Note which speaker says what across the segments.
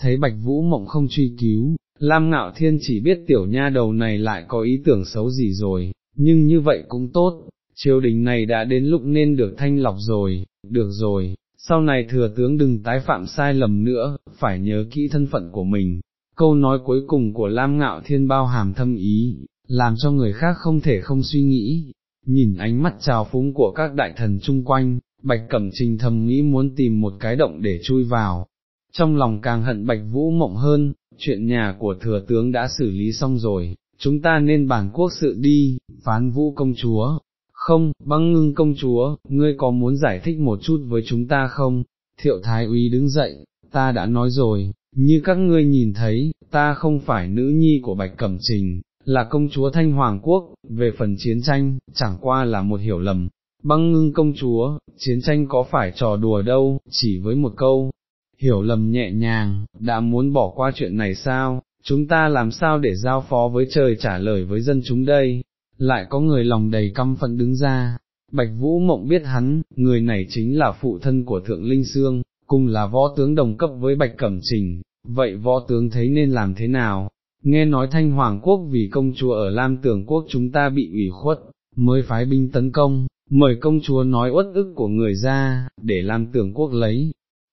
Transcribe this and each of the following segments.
Speaker 1: thấy Bạch Vũ Mộng không truy cứu, Lam Ngạo Thiên chỉ biết tiểu nha đầu này lại có ý tưởng xấu gì rồi, nhưng như vậy cũng tốt, triều đình này đã đến lúc nên được thanh lọc rồi, được rồi, sau này thừa tướng đừng tái phạm sai lầm nữa, phải nhớ kỹ thân phận của mình. Câu nói cuối cùng của Lam Ngạo Thiên bao hàm thâm ý, làm cho người khác không thể không suy nghĩ, nhìn ánh mắt trào phúng của các đại thần chung quanh, Bạch Cẩm Trình thầm nghĩ muốn tìm một cái động để chui vào. Trong lòng càng hận Bạch Vũ Mộng hơn, chuyện nhà của thừa tướng đã xử lý xong rồi, chúng ta nên bản quốc sự đi, phán Vũ công chúa. Không, băng ngưng công chúa, ngươi có muốn giải thích một chút với chúng ta không? Thiệu Thái úy đứng dậy, ta đã nói rồi, như các ngươi nhìn thấy, ta không phải nữ nhi của Bạch Cẩm Trình, là công chúa Thanh Hoàng Quốc, về phần chiến tranh, chẳng qua là một hiểu lầm. Băng ngưng công chúa, chiến tranh có phải trò đùa đâu, chỉ với một câu, hiểu lầm nhẹ nhàng, đã muốn bỏ qua chuyện này sao, chúng ta làm sao để giao phó với trời trả lời với dân chúng đây, lại có người lòng đầy căm phẫn đứng ra, Bạch Vũ Mộng biết hắn, người này chính là phụ thân của Thượng Linh Sương, cùng là võ tướng đồng cấp với Bạch Cẩm Trình, vậy võ tướng thấy nên làm thế nào? Nghe nói Thanh Hoàng Quốc vì công chúa ở Lam Tường Quốc chúng ta bị ủy khuất, mới phái binh tấn công, mời công chúa nói uất ức của người ra, để Lam Tường Quốc lấy,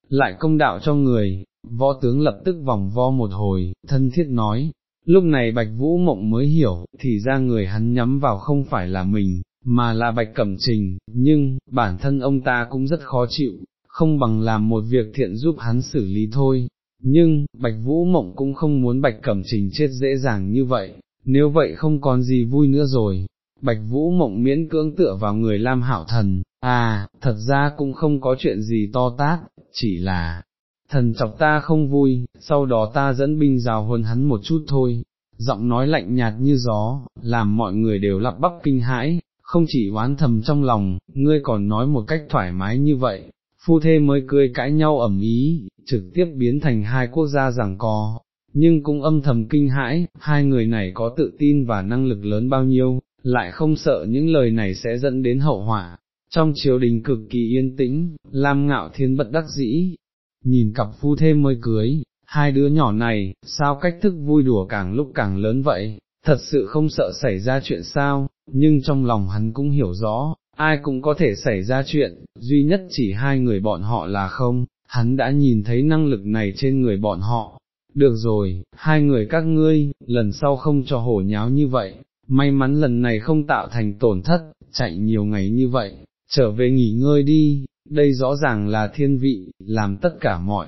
Speaker 1: lại công đạo cho người, võ tướng lập tức vòng vo một hồi, thân thiết nói, lúc này Bạch Vũ Mộng mới hiểu, thì ra người hắn nhắm vào không phải là mình, mà là Bạch Cẩm Trình, nhưng, bản thân ông ta cũng rất khó chịu, không bằng làm một việc thiện giúp hắn xử lý thôi. Nhưng, Bạch Vũ Mộng cũng không muốn Bạch Cẩm Trình chết dễ dàng như vậy, nếu vậy không còn gì vui nữa rồi. Bạch Vũ Mộng miễn cưỡng tựa vào người Lam hảo Thần, à, thật ra cũng không có chuyện gì to tát, chỉ là, thần chọc ta không vui, sau đó ta dẫn binh rào huân hắn một chút thôi, giọng nói lạnh nhạt như gió, làm mọi người đều lặp bắp kinh hãi, không chỉ oán thầm trong lòng, ngươi còn nói một cách thoải mái như vậy, phu thê mới cười cãi nhau ẩm ý, trực tiếp biến thành hai quốc gia giảng co, nhưng cũng âm thầm kinh hãi, hai người này có tự tin và năng lực lớn bao nhiêu, lại không sợ những lời này sẽ dẫn đến hậu họa. Trong triều đình cực kỳ yên tĩnh, Lam Ngạo Thiên bất đắc dĩ, nhìn cặp phu thê mới cưới, hai đứa nhỏ này, sao cách thức vui đùa càng lúc càng lớn vậy, thật sự không sợ xảy ra chuyện sao, nhưng trong lòng hắn cũng hiểu rõ, ai cũng có thể xảy ra chuyện, duy nhất chỉ hai người bọn họ là không, hắn đã nhìn thấy năng lực này trên người bọn họ. Được rồi, hai người các ngươi, lần sau không cho hổ nháo như vậy, may mắn lần này không tạo thành tổn thất, chạy nhiều ngày như vậy, trở về nghỉ ngơi đi, đây rõ ràng là thiên vị, làm tất cả mọi.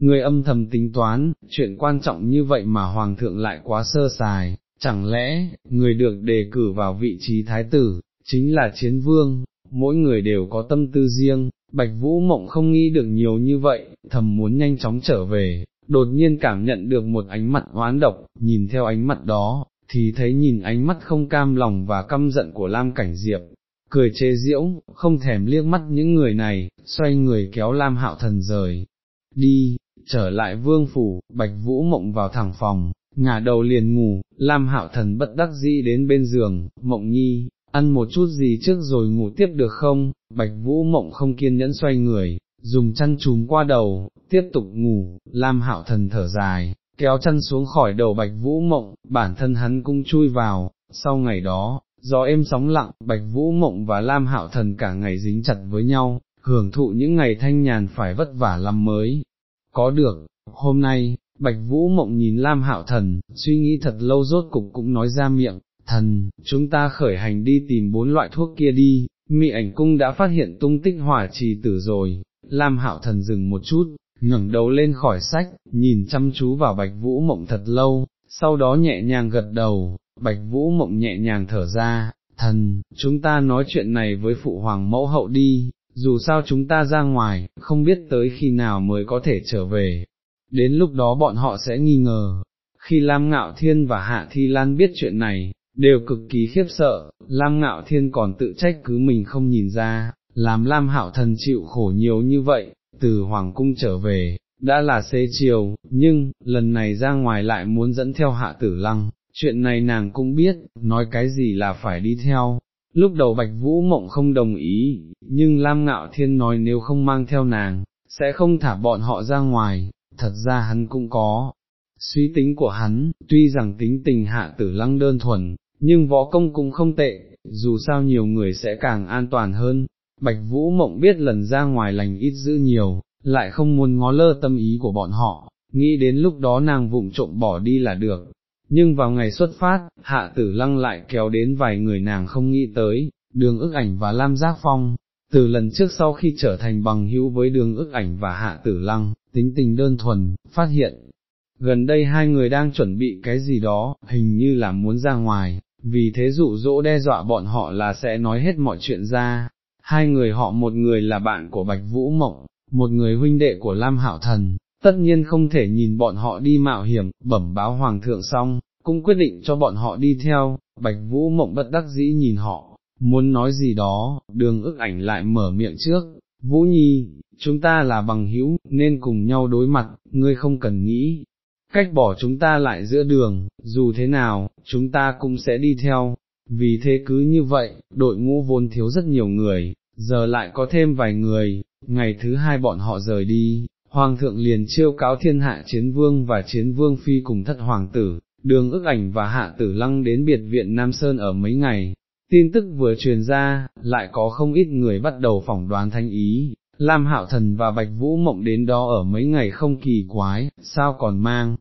Speaker 1: Người âm thầm tính toán, chuyện quan trọng như vậy mà Hoàng thượng lại quá sơ sài, chẳng lẽ, người được đề cử vào vị trí thái tử, chính là chiến vương, mỗi người đều có tâm tư riêng, Bạch Vũ Mộng không nghĩ được nhiều như vậy, thầm muốn nhanh chóng trở về, đột nhiên cảm nhận được một ánh mặt oán độc, nhìn theo ánh mặt đó, thì thấy nhìn ánh mắt không cam lòng và căm giận của Lam Cảnh Diệp, cười chế diễu, không thèm liếc mắt những người này, xoay người kéo Lam Hạo Thần rời, đi, trở lại vương phủ, Bạch Vũ Mộng vào thẳng phòng, ngả đầu liền ngủ, Lam Hạo Thần bất đắc dĩ đến bên giường, Mộng Nhi, ăn một chút gì trước rồi ngủ tiếp được không, Bạch Vũ Mộng không kiên nhẫn xoay người, dùng chăn trùm qua đầu, tiếp tục ngủ, Lam Hạo Thần thở dài, kéo chân xuống khỏi đầu Bạch Vũ Mộng, bản thân hắn cũng chui vào, sau ngày đó, gió êm sóng lặng, Bạch Vũ Mộng và Lam Hạo Thần cả ngày dính chặt với nhau, hưởng thụ những ngày thanh nhàn phải vất vả lắm mới. Có được, hôm nay, Bạch Vũ Mộng nhìn Lam Hạo Thần, suy nghĩ thật lâu rốt cục cũng nói ra miệng, thần, chúng ta khởi hành đi tìm bốn loại thuốc kia đi, mị ảnh cung đã phát hiện tung tích hỏa trì tử rồi, Lam Hạo Thần dừng một chút, ngẩng đầu lên khỏi sách, nhìn chăm chú vào Bạch Vũ Mộng thật lâu, sau đó nhẹ nhàng gật đầu, Bạch Vũ Mộng nhẹ nhàng thở ra, thần, chúng ta nói chuyện này với Phụ Hoàng Mẫu Hậu đi, dù sao chúng ta ra ngoài, không biết tới khi nào mới có thể trở về, đến lúc đó bọn họ sẽ nghi ngờ. Khi Lam Ngạo Thiên và Hạ Thi Lan biết chuyện này, đều cực kỳ khiếp sợ, Lam Ngạo Thiên còn tự trách cứ mình không nhìn ra, làm Lam Hạo Thần chịu khổ nhiều như vậy, từ Hoàng Cung trở về, đã là xế chiều, nhưng, lần này ra ngoài lại muốn dẫn theo Hạ Tử Lăng, chuyện này nàng cũng biết, nói cái gì là phải đi theo. Lúc đầu Bạch Vũ Mộng không đồng ý, nhưng Lam Ngạo Thiên nói nếu không mang theo nàng, sẽ không thả bọn họ ra ngoài, thật ra hắn cũng có. Suy tính của hắn, tuy rằng tính tình hạ tử lăng đơn thuần, nhưng võ công cũng không tệ, dù sao nhiều người sẽ càng an toàn hơn. Bạch Vũ Mộng biết lần ra ngoài lành ít giữ nhiều, lại không muốn ngó lơ tâm ý của bọn họ, nghĩ đến lúc đó nàng vụng trộm bỏ đi là được. Nhưng vào ngày xuất phát, hạ tử lăng lại kéo đến vài người nàng không nghĩ tới, đường ức ảnh và Lam Giác Phong, từ lần trước sau khi trở thành bằng hữu với đường ức ảnh và hạ tử lăng, tính tình đơn thuần, phát hiện, gần đây hai người đang chuẩn bị cái gì đó, hình như là muốn ra ngoài, vì thế dụ dỗ đe dọa bọn họ là sẽ nói hết mọi chuyện ra, hai người họ một người là bạn của Bạch Vũ Mộng, một người huynh đệ của Lam Hạo Thần, tất nhiên không thể nhìn bọn họ đi mạo hiểm, bẩm báo Hoàng thượng xong, cũng quyết định cho bọn họ đi theo, Bạch Vũ Mộng bất đắc dĩ nhìn họ, muốn nói gì đó, đường ức ảnh lại mở miệng trước, Vũ Nhi, chúng ta là bằng hữu, nên cùng nhau đối mặt, ngươi không cần nghĩ, cách bỏ chúng ta lại giữa đường, dù thế nào, chúng ta cũng sẽ đi theo, vì thế cứ như vậy, đội ngũ vốn thiếu rất nhiều người, giờ lại có thêm vài người, ngày thứ hai bọn họ rời đi, Hoàng thượng liền chiêu cáo thiên hạ chiến vương và chiến vương phi cùng thất hoàng tử, đường ức ảnh và hạ tử lăng đến biệt viện Nam Sơn ở mấy ngày. Tin tức vừa truyền ra, lại có không ít người bắt đầu phỏng đoán thanh ý, Lam Hạo Thần và Bạch Vũ Mộng đến đó ở mấy ngày không kỳ quái, sao còn mang,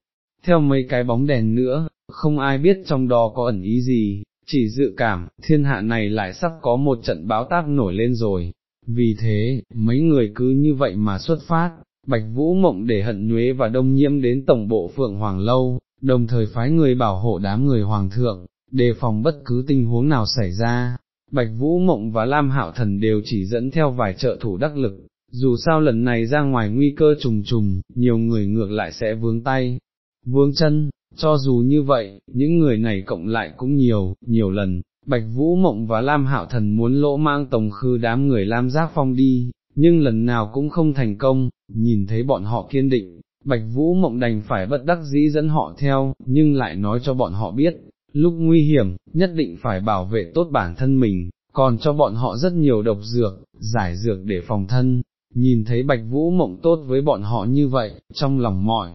Speaker 1: theo mấy cái bóng đèn nữa, không ai biết trong đó có ẩn ý gì, chỉ dự cảm, thiên hạ này lại sắp có một trận báo tác nổi lên rồi. Vì thế, mấy người cứ như vậy mà xuất phát, Bạch Vũ Mộng để hận nhuế và đông nhiễm đến tổng bộ Phượng Hoàng Lâu, đồng thời phái người bảo hộ đám người Hoàng thượng, đề phòng bất cứ tình huống nào xảy ra. Bạch Vũ Mộng và Lam Hạo Thần đều chỉ dẫn theo vài trợ thủ đắc lực, dù sao lần này ra ngoài nguy cơ trùng trùng, nhiều người ngược lại sẽ vướng tay, vướng chân, cho dù như vậy, những người này cộng lại cũng nhiều, nhiều lần, Bạch Vũ Mộng và Lam Hạo Thần muốn lỗ mang tổng khư đám người Lam Giác Phong đi, nhưng lần nào cũng không thành công, nhìn thấy bọn họ kiên định, Bạch Vũ Mộng đành phải bất đắc dĩ dẫn họ theo, nhưng lại nói cho bọn họ biết, lúc nguy hiểm, nhất định phải bảo vệ tốt bản thân mình, còn cho bọn họ rất nhiều độc dược, giải dược để phòng thân. Nhìn thấy Bạch Vũ Mộng tốt với bọn họ như vậy, trong lòng mỏi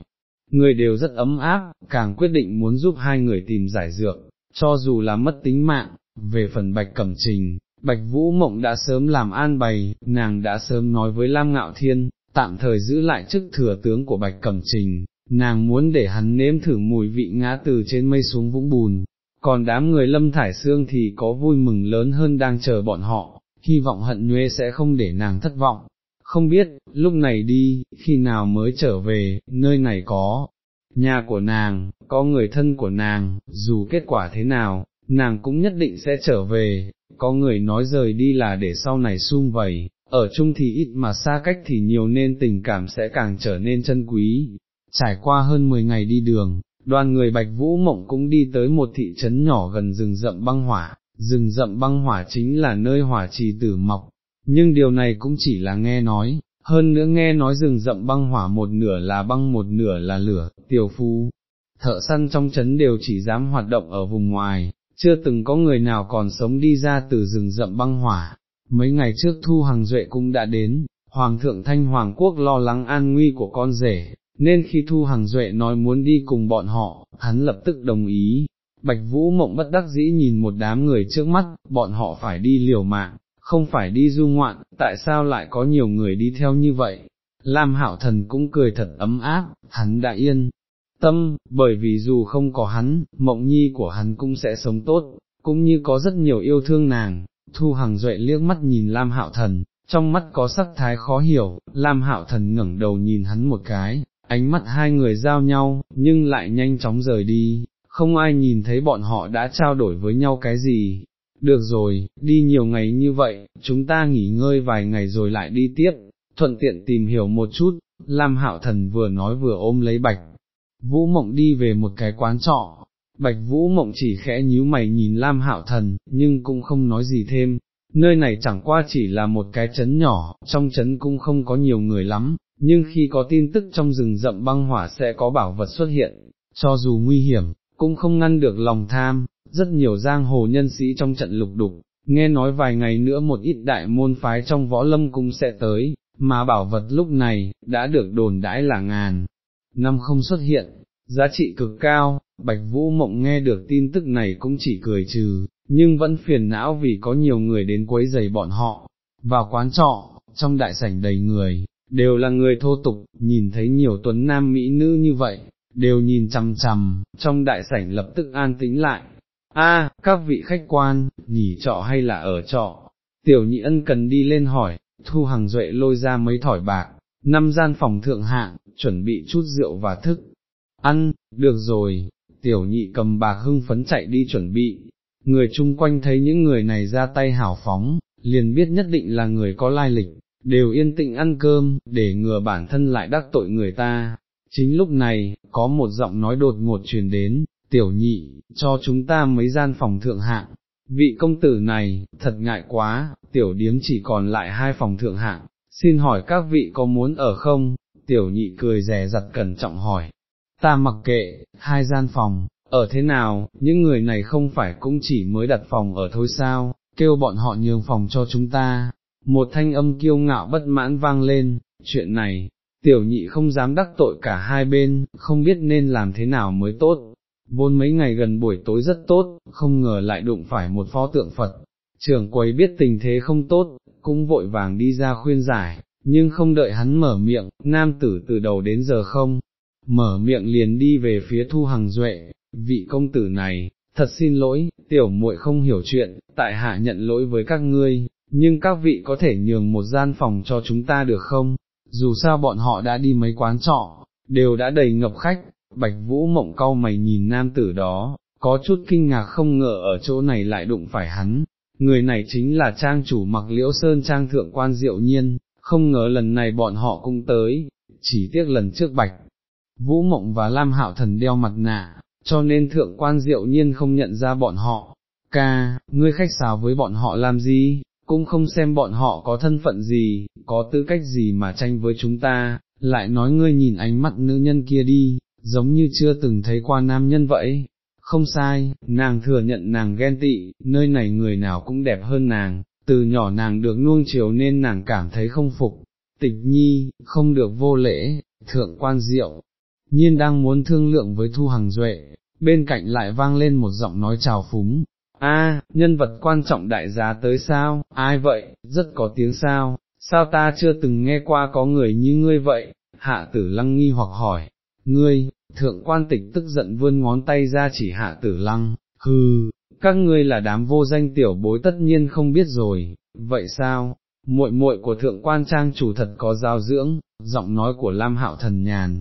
Speaker 1: người đều rất ấm áp, càng quyết định muốn giúp hai người tìm giải dược, cho dù là mất tính mạng, về phần Bạch Cẩm Trình, Bạch Vũ Mộng đã sớm làm an bày, nàng đã sớm nói với Lam Ngạo Thiên, tạm thời giữ lại chức thừa tướng của Bạch Cẩm Trình, nàng muốn để hắn nếm thử mùi vị ngã từ trên mây xuống vũng bùn, còn đám người lâm thải xương thì có vui mừng lớn hơn đang chờ bọn họ, hy vọng hận nhuê sẽ không để nàng thất vọng. Không biết, lúc này đi, khi nào mới trở về, nơi này có, nhà của nàng, có người thân của nàng, dù kết quả thế nào, nàng cũng nhất định sẽ trở về, có người nói rời đi là để sau này sum vầy, ở chung thì ít mà xa cách thì nhiều nên tình cảm sẽ càng trở nên chân quý. Trải qua hơn 10 ngày đi đường, đoàn người Bạch Vũ Mộng cũng đi tới một thị trấn nhỏ gần rừng rậm băng hỏa, rừng rậm băng hỏa chính là nơi hỏa trì tử mọc, nhưng điều này cũng chỉ là nghe nói, hơn nữa nghe nói rừng rậm băng hỏa một nửa là băng một nửa là lửa, tiểu phu, thợ săn trong trấn đều chỉ dám hoạt động ở vùng ngoài, chưa từng có người nào còn sống đi ra từ rừng rậm băng hỏa. Mấy ngày trước Thu Hằng Duệ cũng đã đến, Hoàng thượng Thanh Hoàng Quốc lo lắng an nguy của con rể, nên khi Thu Hằng Duệ nói muốn đi cùng bọn họ, hắn lập tức đồng ý. Bạch Vũ Mộng bất đắc dĩ nhìn một đám người trước mắt, bọn họ phải đi liều mạng, không phải đi du ngoạn, tại sao lại có nhiều người đi theo như vậy? Lam Hảo Thần cũng cười thật ấm áp, hắn đã yên, tâm, bởi vì dù không có hắn, mộng nhi của hắn cũng sẽ sống tốt, cũng như có rất nhiều yêu thương nàng, thu hằng duệ liếc mắt nhìn Lam Hạo Thần, trong mắt có sắc thái khó hiểu, Lam Hạo Thần ngẩng đầu nhìn hắn một cái, ánh mắt hai người giao nhau, nhưng lại nhanh chóng rời đi, không ai nhìn thấy bọn họ đã trao đổi với nhau cái gì. Được rồi, đi nhiều ngày như vậy, chúng ta nghỉ ngơi vài ngày rồi lại đi tiếp, thuận tiện tìm hiểu một chút, Lam Hạo Thần vừa nói vừa ôm lấy Bạch Vũ Mộng đi về một cái quán trọ, Bạch Vũ Mộng chỉ khẽ nhíu mày nhìn Lam Hạo Thần, nhưng cũng không nói gì thêm, nơi này chẳng qua chỉ là một cái trấn nhỏ, trong trấn cũng không có nhiều người lắm, nhưng khi có tin tức trong rừng rậm băng hỏa sẽ có bảo vật xuất hiện, cho dù nguy hiểm, cũng không ngăn được lòng tham, rất nhiều giang hồ nhân sĩ trong trận lục đục, nghe nói vài ngày nữa một ít đại môn phái trong võ lâm cũng sẽ tới, mà bảo vật lúc này, đã được đồn đãi là ngàn, năm không xuất hiện, giá trị cực cao, Bạch Vũ Mộng nghe được tin tức này cũng chỉ cười trừ, nhưng vẫn phiền não vì có nhiều người đến quấy giày bọn họ, vào quán trọ, trong đại sảnh đầy người, đều là người thô tục, nhìn thấy nhiều tuấn nam mỹ nữ như vậy, đều nhìn chằm chằm, trong đại sảnh lập tức an tĩnh lại. A, các vị khách quan, nghỉ trọ hay là ở trọ? Tiểu nhị ân cần đi lên hỏi, thu hàng duệ lôi ra mấy thỏi bạc, năm gian phòng thượng hạng, chuẩn bị chút rượu và thức. Ăn, được rồi, tiểu nhị cầm bạc hưng phấn chạy đi chuẩn bị, người chung quanh thấy những người này ra tay hảo phóng, liền biết nhất định là người có lai lịch, đều yên tĩnh ăn cơm, để ngừa bản thân lại đắc tội người ta. Chính lúc này, có một giọng nói đột ngột truyền đến, tiểu nhị, cho chúng ta mấy gian phòng thượng hạng. Vị công tử này, thật ngại quá, tiểu điếm chỉ còn lại hai phòng thượng hạng, xin hỏi các vị có muốn ở không? Tiểu nhị cười rè rặt cẩn trọng hỏi, ta mặc kệ, hai gian phòng, ở thế nào, những người này không phải cũng chỉ mới đặt phòng ở thôi sao, kêu bọn họ nhường phòng cho chúng ta, một thanh âm kiêu ngạo bất mãn vang lên, chuyện này, tiểu nhị không dám đắc tội cả hai bên, không biết nên làm thế nào mới tốt, vốn mấy ngày gần buổi tối rất tốt, không ngờ lại đụng phải một pho tượng Phật, trưởng quầy biết tình thế không tốt, cũng vội vàng đi ra khuyên giải, nhưng không đợi hắn mở miệng, nam tử từ đầu đến giờ không, mở miệng liền đi về phía thu hằng duệ, vị công tử này, thật xin lỗi, tiểu muội không hiểu chuyện, tại hạ nhận lỗi với các ngươi, nhưng các vị có thể nhường một gian phòng cho chúng ta được không, dù sao bọn họ đã đi mấy quán trọ, đều đã đầy ngập khách, bạch vũ mộng cau mày nhìn nam tử đó, có chút kinh ngạc không ngờ ở chỗ này lại đụng phải hắn, người này chính là trang chủ mặc liễu sơn trang thượng quan diệu nhiên, không ngờ lần này bọn họ cũng tới, chỉ tiếc lần trước bạch. Vũ Mộng và Lam Hạo Thần đeo mặt nạ, cho nên thượng quan diệu nhiên không nhận ra bọn họ. Ca, ngươi khách sáo với bọn họ làm gì, cũng không xem bọn họ có thân phận gì, có tư cách gì mà tranh với chúng ta, lại nói ngươi nhìn ánh mắt nữ nhân kia đi, giống như chưa từng thấy qua nam nhân vậy. Không sai, nàng thừa nhận nàng ghen tị, nơi này người nào cũng đẹp hơn nàng, từ nhỏ nàng được nuông chiều nên nàng cảm thấy không phục. Tịch nhi, không được vô lễ, thượng quan diệu, nhiên đang muốn thương lượng với Thu Hằng Duệ, bên cạnh lại vang lên một giọng nói chào phúng, a nhân vật quan trọng đại giá tới sao, ai vậy, rất có tiếng sao, sao ta chưa từng nghe qua có người như ngươi vậy, hạ tử lăng nghi hoặc hỏi, ngươi, thượng quan tịch tức giận vươn ngón tay ra chỉ hạ tử lăng, hừ, các ngươi là đám vô danh tiểu bối tất nhiên không biết rồi, vậy sao, muội muội của thượng quan trang chủ thật có giao dưỡng, giọng nói của Lam Hạo thần nhàn,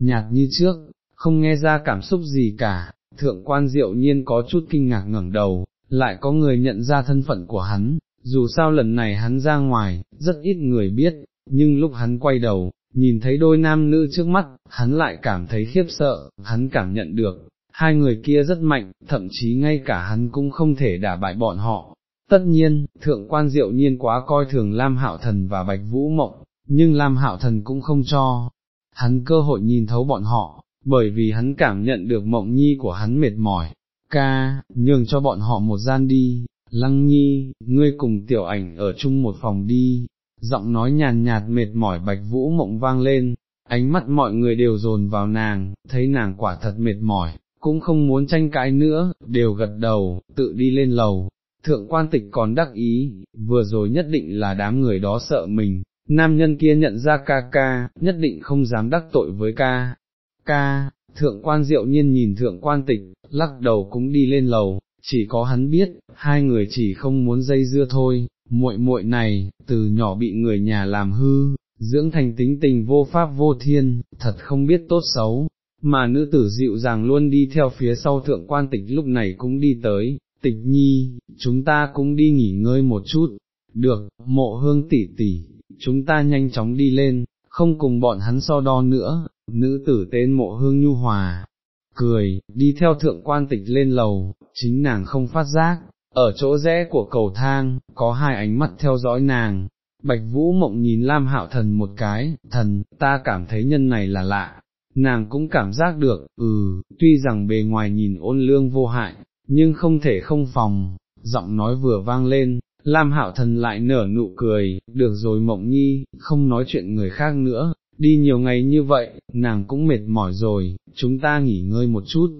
Speaker 1: nhạt như trước, không nghe ra cảm xúc gì cả, thượng quan diệu nhiên có chút kinh ngạc ngẩng đầu, lại có người nhận ra thân phận của hắn, dù sao lần này hắn ra ngoài, rất ít người biết, nhưng lúc hắn quay đầu, nhìn thấy đôi nam nữ trước mắt, hắn lại cảm thấy khiếp sợ, hắn cảm nhận được, hai người kia rất mạnh, thậm chí ngay cả hắn cũng không thể đả bại bọn họ. Tất nhiên, thượng quan diệu nhiên quá coi thường Lam Hạo Thần và Bạch Vũ Mộng, nhưng Lam Hạo Thần cũng không cho, hắn cơ hội nhìn thấu bọn họ, bởi vì hắn cảm nhận được mộng nhi của hắn mệt mỏi, ca, nhường cho bọn họ một gian đi, lăng nhi, ngươi cùng tiểu ảnh ở chung một phòng đi, giọng nói nhàn nhạt mệt mỏi bạch vũ mộng vang lên, ánh mắt mọi người đều dồn vào nàng, thấy nàng quả thật mệt mỏi, cũng không muốn tranh cãi nữa, đều gật đầu, tự đi lên lầu. Thượng quan tịch còn đắc ý, vừa rồi nhất định là đám người đó sợ mình, nam nhân kia nhận ra ca ca, nhất định không dám đắc tội với ca, ca, thượng quan diệu nhiên nhìn thượng quan tịch, lắc đầu cũng đi lên lầu, chỉ có hắn biết, hai người chỉ không muốn dây dưa thôi, muội muội này, từ nhỏ bị người nhà làm hư, dưỡng thành tính tình vô pháp vô thiên, thật không biết tốt xấu, mà nữ tử dịu dàng luôn đi theo phía sau thượng quan tịch lúc này cũng đi tới, tịch nhi, chúng ta cũng đi nghỉ ngơi một chút, được, mộ hương tỷ tỷ, chúng ta nhanh chóng đi lên, không cùng bọn hắn so đo nữa, nữ tử tên mộ hương nhu hòa, cười, đi theo thượng quan tịch lên lầu, chính nàng không phát giác, ở chỗ rẽ của cầu thang, có hai ánh mắt theo dõi nàng, bạch vũ mộng nhìn Lam Hạo Thần một cái, thần, ta cảm thấy nhân này là lạ, nàng cũng cảm giác được, ừ, tuy rằng bề ngoài nhìn ôn lương vô hại, nhưng không thể không phòng, giọng nói vừa vang lên, Lam Hạo Thần lại nở nụ cười, được rồi mộng nhi, không nói chuyện người khác nữa, đi nhiều ngày như vậy, nàng cũng mệt mỏi rồi, chúng ta nghỉ ngơi một chút.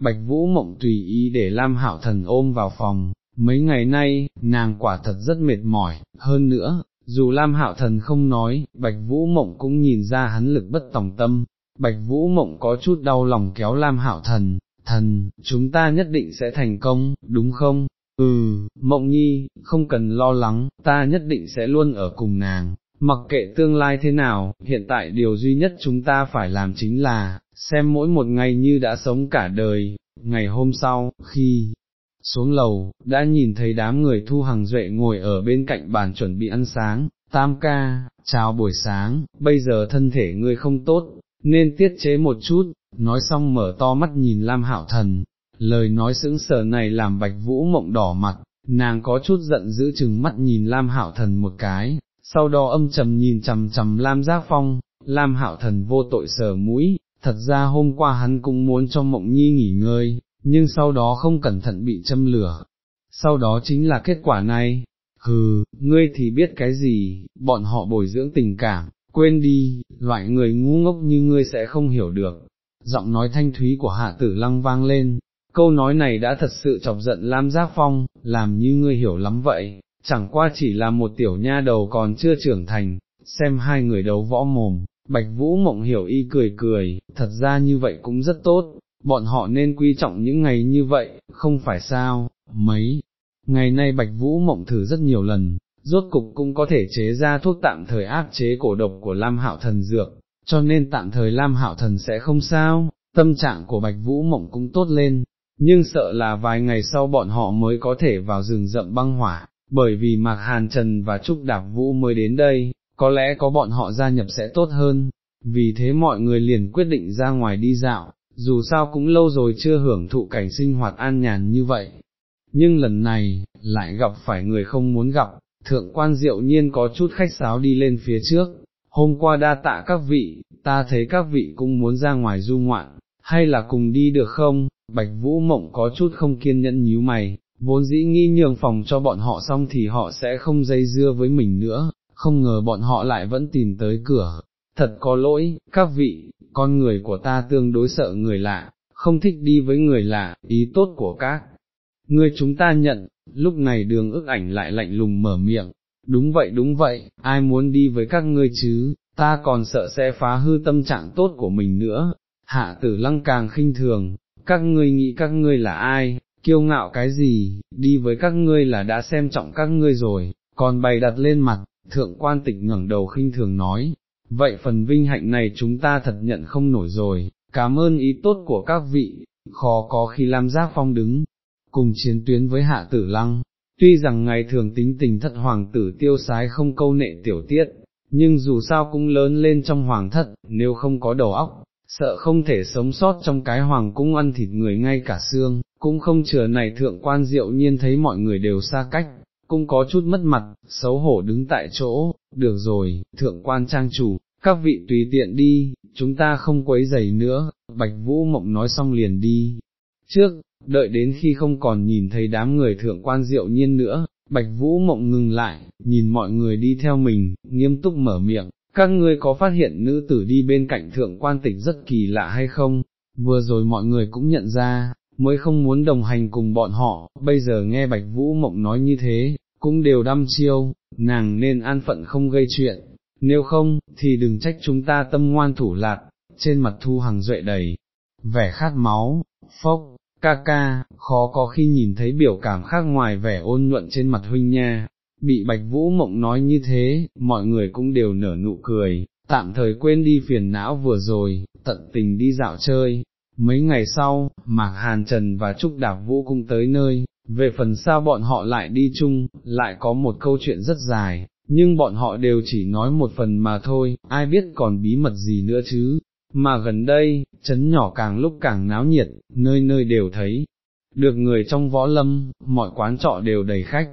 Speaker 1: Bạch Vũ Mộng tùy ý để Lam Hạo Thần ôm vào phòng, mấy ngày nay, nàng quả thật rất mệt mỏi, hơn nữa, dù Lam Hạo Thần không nói, Bạch Vũ Mộng cũng nhìn ra hắn lực bất tòng tâm, Bạch Vũ Mộng có chút đau lòng kéo Lam Hạo Thần, thần, chúng ta nhất định sẽ thành công, đúng không? Ừ, Mộng Nhi, không cần lo lắng, ta nhất định sẽ luôn ở cùng nàng, mặc kệ tương lai thế nào, hiện tại điều duy nhất chúng ta phải làm chính là, xem mỗi một ngày như đã sống cả đời, ngày hôm sau, khi xuống lầu, đã nhìn thấy đám người thu hàng duệ ngồi ở bên cạnh bàn chuẩn bị ăn sáng, tam ca, chào buổi sáng, bây giờ thân thể ngươi không tốt, nên tiết chế một chút, nói xong mở to mắt nhìn Lam Hạo Thần, lời nói sững sờ này làm Bạch Vũ mộng đỏ mặt, nàng có chút giận giữ chừng mắt nhìn Lam Hạo Thần một cái, sau đó âm trầm nhìn chằm chằm Lam Giác Phong, Lam Hạo Thần vô tội sờ mũi, thật ra hôm qua hắn cũng muốn cho Mộng Nhi nghỉ ngơi, nhưng sau đó không cẩn thận bị châm lửa, sau đó chính là kết quả này, hừ, ngươi thì biết cái gì, bọn họ bồi dưỡng tình cảm, quên đi, loại người ngu ngốc như ngươi sẽ không hiểu được. Giọng nói thanh thúy của hạ tử lăng vang lên, câu nói này đã thật sự chọc giận Lam Giác Phong, làm như ngươi hiểu lắm vậy, chẳng qua chỉ là một tiểu nha đầu còn chưa trưởng thành, xem hai người đấu võ mồm, Bạch Vũ Mộng hiểu y cười cười, thật ra như vậy cũng rất tốt, bọn họ nên quý trọng những ngày như vậy, không phải sao, mấy, ngày nay Bạch Vũ Mộng thử rất nhiều lần, rốt cục cũng có thể chế ra thuốc tạm thời áp chế cổ độc của Lam Hạo Thần Dược, cho nên tạm thời Lam Hạo Thần sẽ không sao, tâm trạng của Bạch Vũ Mộng cũng tốt lên, nhưng sợ là vài ngày sau bọn họ mới có thể vào rừng rậm băng hỏa, bởi vì Mạc Hàn Trần và Trúc Đạp Vũ mới đến đây, có lẽ có bọn họ gia nhập sẽ tốt hơn, vì thế mọi người liền quyết định ra ngoài đi dạo, dù sao cũng lâu rồi chưa hưởng thụ cảnh sinh hoạt an nhàn như vậy. Nhưng lần này, lại gặp phải người không muốn gặp, thượng quan diệu nhiên có chút khách sáo đi lên phía trước, hôm qua đa tạ các vị, ta thấy các vị cũng muốn ra ngoài du ngoạn, hay là cùng đi được không, bạch vũ mộng có chút không kiên nhẫn nhíu mày, vốn dĩ nghi nhường phòng cho bọn họ xong thì họ sẽ không dây dưa với mình nữa, không ngờ bọn họ lại vẫn tìm tới cửa, thật có lỗi, các vị, con người của ta tương đối sợ người lạ, không thích đi với người lạ, ý tốt của các. Ngươi chúng ta nhận, lúc này đường ức ảnh lại lạnh lùng mở miệng, đúng vậy đúng vậy, ai muốn đi với các ngươi chứ, ta còn sợ sẽ phá hư tâm trạng tốt của mình nữa, hạ tử lăng càng khinh thường, các ngươi nghĩ các ngươi là ai, kiêu ngạo cái gì, đi với các ngươi là đã xem trọng các ngươi rồi, còn bày đặt lên mặt, thượng quan tịch ngẩng đầu khinh thường nói, vậy phần vinh hạnh này chúng ta thật nhận không nổi rồi, cảm ơn ý tốt của các vị, khó có khi Lam Giác Phong đứng, cùng chiến tuyến với hạ tử lăng, tuy rằng ngày thường tính tình thất hoàng tử tiêu sái không câu nệ tiểu tiết, nhưng dù sao cũng lớn lên trong hoàng thất, nếu không có đầu óc, sợ không thể sống sót trong cái hoàng cung ăn thịt người ngay cả xương, cũng không chờ này thượng quan diệu nhiên thấy mọi người đều xa cách, cũng có chút mất mặt, xấu hổ đứng tại chỗ, được rồi, thượng quan trang chủ, các vị tùy tiện đi, chúng ta không quấy giày nữa, Bạch Vũ Mộng nói xong liền đi. Trước, đợi đến khi không còn nhìn thấy đám người thượng quan diệu nhiên nữa, Bạch Vũ Mộng ngừng lại, nhìn mọi người đi theo mình, nghiêm túc mở miệng, các ngươi có phát hiện nữ tử đi bên cạnh thượng quan tịch rất kỳ lạ hay không? Vừa rồi mọi người cũng nhận ra, mới không muốn đồng hành cùng bọn họ, bây giờ nghe Bạch Vũ Mộng nói như thế, cũng đều đăm chiêu, nàng nên an phận không gây chuyện, nếu không, thì đừng trách chúng ta tâm ngoan thủ lạc, trên mặt thu hằng duệ đầy, vẻ khát máu, phốc, ca ca, khó có khi nhìn thấy biểu cảm khác ngoài vẻ ôn nhuận trên mặt huynh nha, bị Bạch Vũ Mộng nói như thế, mọi người cũng đều nở nụ cười, tạm thời quên đi phiền não vừa rồi, tận tình đi dạo chơi. Mấy ngày sau, Mạc Hàn Trần và Trúc Đạp Vũ cũng tới nơi, về phần sao bọn họ lại đi chung, lại có một câu chuyện rất dài, nhưng bọn họ đều chỉ nói một phần mà thôi, ai biết còn bí mật gì nữa chứ. Mà gần đây, chấn nhỏ càng lúc càng náo nhiệt, nơi nơi đều thấy, được người trong võ lâm, mọi quán trọ đều đầy khách.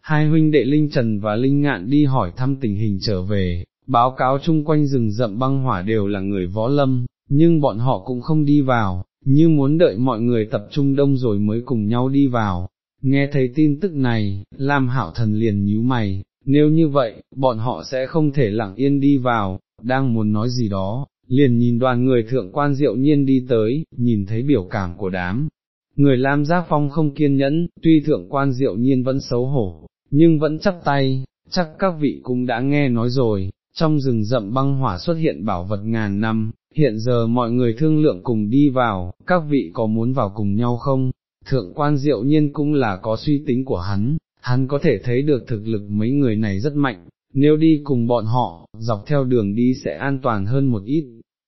Speaker 1: Hai huynh đệ Linh Trần và Linh Ngạn đi hỏi thăm tình hình trở về, báo cáo chung quanh rừng rậm băng hỏa đều là người võ lâm, nhưng bọn họ cũng không đi vào, như muốn đợi mọi người tập trung đông rồi mới cùng nhau đi vào. Nghe thấy tin tức này, Lam Hạo Thần liền nhíu mày, nếu như vậy, bọn họ sẽ không thể lặng yên đi vào, đang muốn nói gì đó, liền nhìn đoàn người thượng quan diệu nhiên đi tới, nhìn thấy biểu cảm của đám. Người Lam Giác Phong không kiên nhẫn, tuy thượng quan diệu nhiên vẫn xấu hổ, nhưng vẫn chắp tay, chắc các vị cũng đã nghe nói rồi, trong rừng rậm băng hỏa xuất hiện bảo vật ngàn năm, hiện giờ mọi người thương lượng cùng đi vào, các vị có muốn vào cùng nhau không? Thượng quan diệu nhiên cũng là có suy tính của hắn, hắn có thể thấy được thực lực mấy người này rất mạnh, nếu đi cùng bọn họ, dọc theo đường đi sẽ an toàn hơn một ít.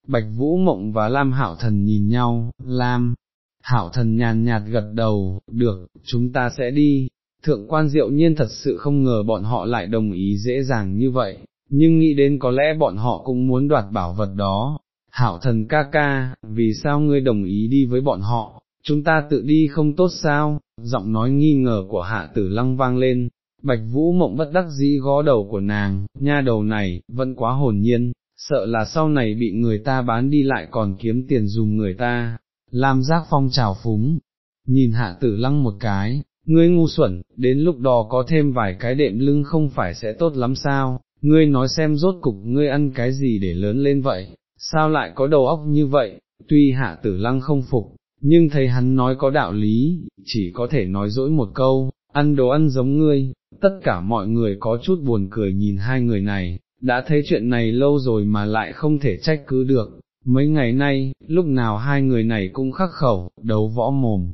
Speaker 1: Bạch Vũ Mộng và Lam hảo Thần nhìn nhau, Lam, hảo Thần nhàn nhạt gật đầu, được, chúng ta sẽ đi. Thượng quan diệu nhiên thật sự không ngờ bọn họ lại đồng ý dễ dàng như vậy, nhưng nghĩ đến có lẽ bọn họ cũng muốn đoạt bảo vật đó. Hảo thần ca ca, vì sao ngươi đồng ý đi với bọn họ, chúng ta tự đi không tốt sao, giọng nói nghi ngờ của hạ tử lăng vang lên, bạch vũ mộng bất đắc dĩ gõ đầu của nàng, nha đầu này, vẫn quá hồn nhiên, sợ là sau này bị người ta bán đi lại còn kiếm tiền dùm người ta, làm giác phong trào phúng, nhìn hạ tử lăng một cái, ngươi ngu xuẩn, đến lúc đó có thêm vài cái đệm lưng không phải sẽ tốt lắm sao, ngươi nói xem rốt cục ngươi ăn cái gì để lớn lên vậy, sao lại có đầu óc như vậy, tuy hạ tử lăng không phục, nhưng thấy hắn nói có đạo lý, chỉ có thể nói dỗi một câu, ăn đồ ăn giống ngươi, tất cả mọi người có chút buồn cười nhìn hai người này, đã thấy chuyện này lâu rồi mà lại không thể trách cứ được, mấy ngày nay, lúc nào hai người này cũng khắc khẩu, đấu võ mồm,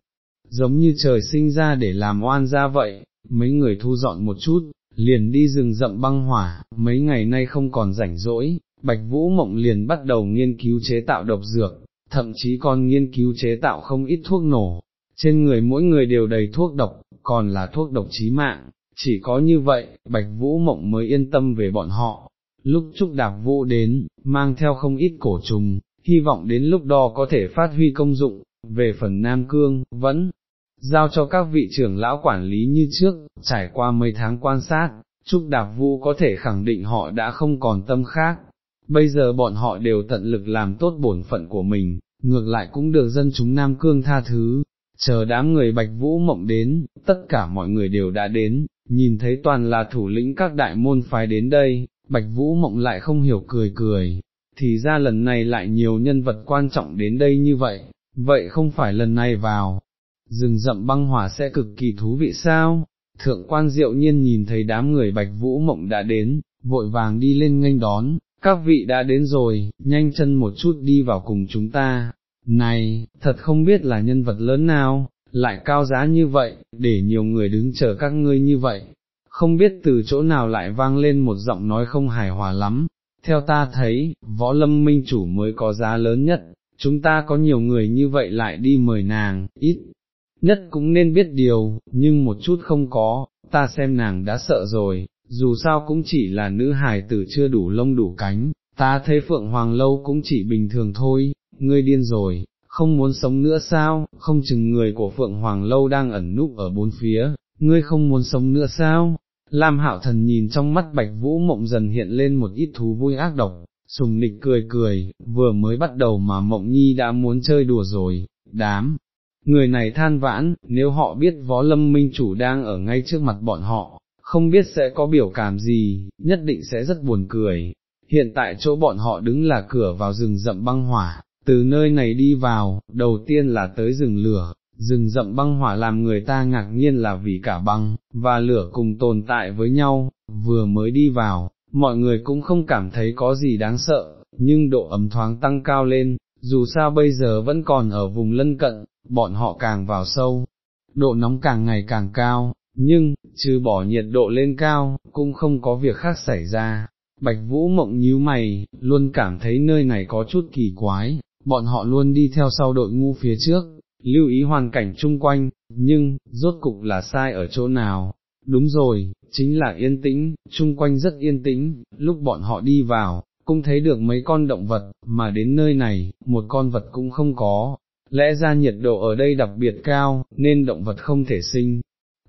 Speaker 1: giống như trời sinh ra để làm oan ra vậy, mấy người thu dọn một chút, liền đi rừng rậm băng hỏa, mấy ngày nay không còn rảnh rỗi, Bạch Vũ Mộng liền bắt đầu nghiên cứu chế tạo độc dược, thậm chí còn nghiên cứu chế tạo không ít thuốc nổ, trên người mỗi người đều đầy thuốc độc, còn là thuốc độc chí mạng, chỉ có như vậy, Bạch Vũ Mộng mới yên tâm về bọn họ. Lúc Trúc Đạp Vũ đến, mang theo không ít cổ trùng, hy vọng đến lúc đó có thể phát huy công dụng, về phần Nam Cương, vẫn giao cho các vị trưởng lão quản lý như trước, trải qua mấy tháng quan sát, Trúc Đạp Vũ có thể khẳng định họ đã không còn tâm khác, bây giờ bọn họ đều tận lực làm tốt bổn phận của mình, ngược lại cũng được dân chúng Nam Cương tha thứ, chờ đám người Bạch Vũ Mộng đến, tất cả mọi người đều đã đến, nhìn thấy toàn là thủ lĩnh các đại môn phái đến đây, Bạch Vũ Mộng lại không hiểu cười cười, thì ra lần này lại nhiều nhân vật quan trọng đến đây như vậy, vậy không phải lần này vào, rừng rậm băng hỏa sẽ cực kỳ thú vị sao? Thượng quan diệu nhiên nhìn thấy đám người Bạch Vũ Mộng đã đến, vội vàng đi lên nghênh đón, các vị đã đến rồi, nhanh chân một chút đi vào cùng chúng ta, này, thật không biết là nhân vật lớn nào, lại cao giá như vậy, để nhiều người đứng chờ các ngươi như vậy, không biết từ chỗ nào lại vang lên một giọng nói không hài hòa lắm, theo ta thấy, võ lâm minh chủ mới có giá lớn nhất, chúng ta có nhiều người như vậy lại đi mời nàng, ít, nhất cũng nên biết điều, nhưng một chút không có, ta xem nàng đã sợ rồi, dù sao cũng chỉ là nữ hài tử chưa đủ lông đủ cánh, ta thấy Phượng Hoàng Lâu cũng chỉ bình thường thôi, ngươi điên rồi, không muốn sống nữa sao, không chừng người của Phượng Hoàng Lâu đang ẩn núp ở bốn phía, ngươi không muốn sống nữa sao? Lam Hạo Thần nhìn trong mắt Bạch Vũ Mộng dần hiện lên một ít thú vui ác độc, sùng nịch cười cười, vừa mới bắt đầu mà Mộng Nhi đã muốn chơi đùa rồi, đám. Người này than vãn, nếu họ biết võ lâm minh chủ đang ở ngay trước mặt bọn họ, không biết sẽ có biểu cảm gì, nhất định sẽ rất buồn cười. Hiện tại chỗ bọn họ đứng là cửa vào rừng rậm băng hỏa, từ nơi này đi vào, đầu tiên là tới rừng lửa, rừng rậm băng hỏa làm người ta ngạc nhiên là vì cả băng, và lửa cùng tồn tại với nhau, vừa mới đi vào, mọi người cũng không cảm thấy có gì đáng sợ, nhưng độ ấm thoáng tăng cao lên, dù sao bây giờ vẫn còn ở vùng lân cận, bọn họ càng vào sâu, độ nóng càng ngày càng cao, nhưng, trừ bỏ nhiệt độ lên cao, cũng không có việc khác xảy ra. Bạch Vũ mộng nhíu mày, luôn cảm thấy nơi này có chút kỳ quái, bọn họ luôn đi theo sau đội ngu phía trước, lưu ý hoàn cảnh chung quanh, nhưng, rốt cục là sai ở chỗ nào, đúng rồi, chính là yên tĩnh, chung quanh rất yên tĩnh, lúc bọn họ đi vào, cũng thấy được mấy con động vật, mà đến nơi này, một con vật cũng không có, lẽ ra nhiệt độ ở đây đặc biệt cao, nên động vật không thể sinh,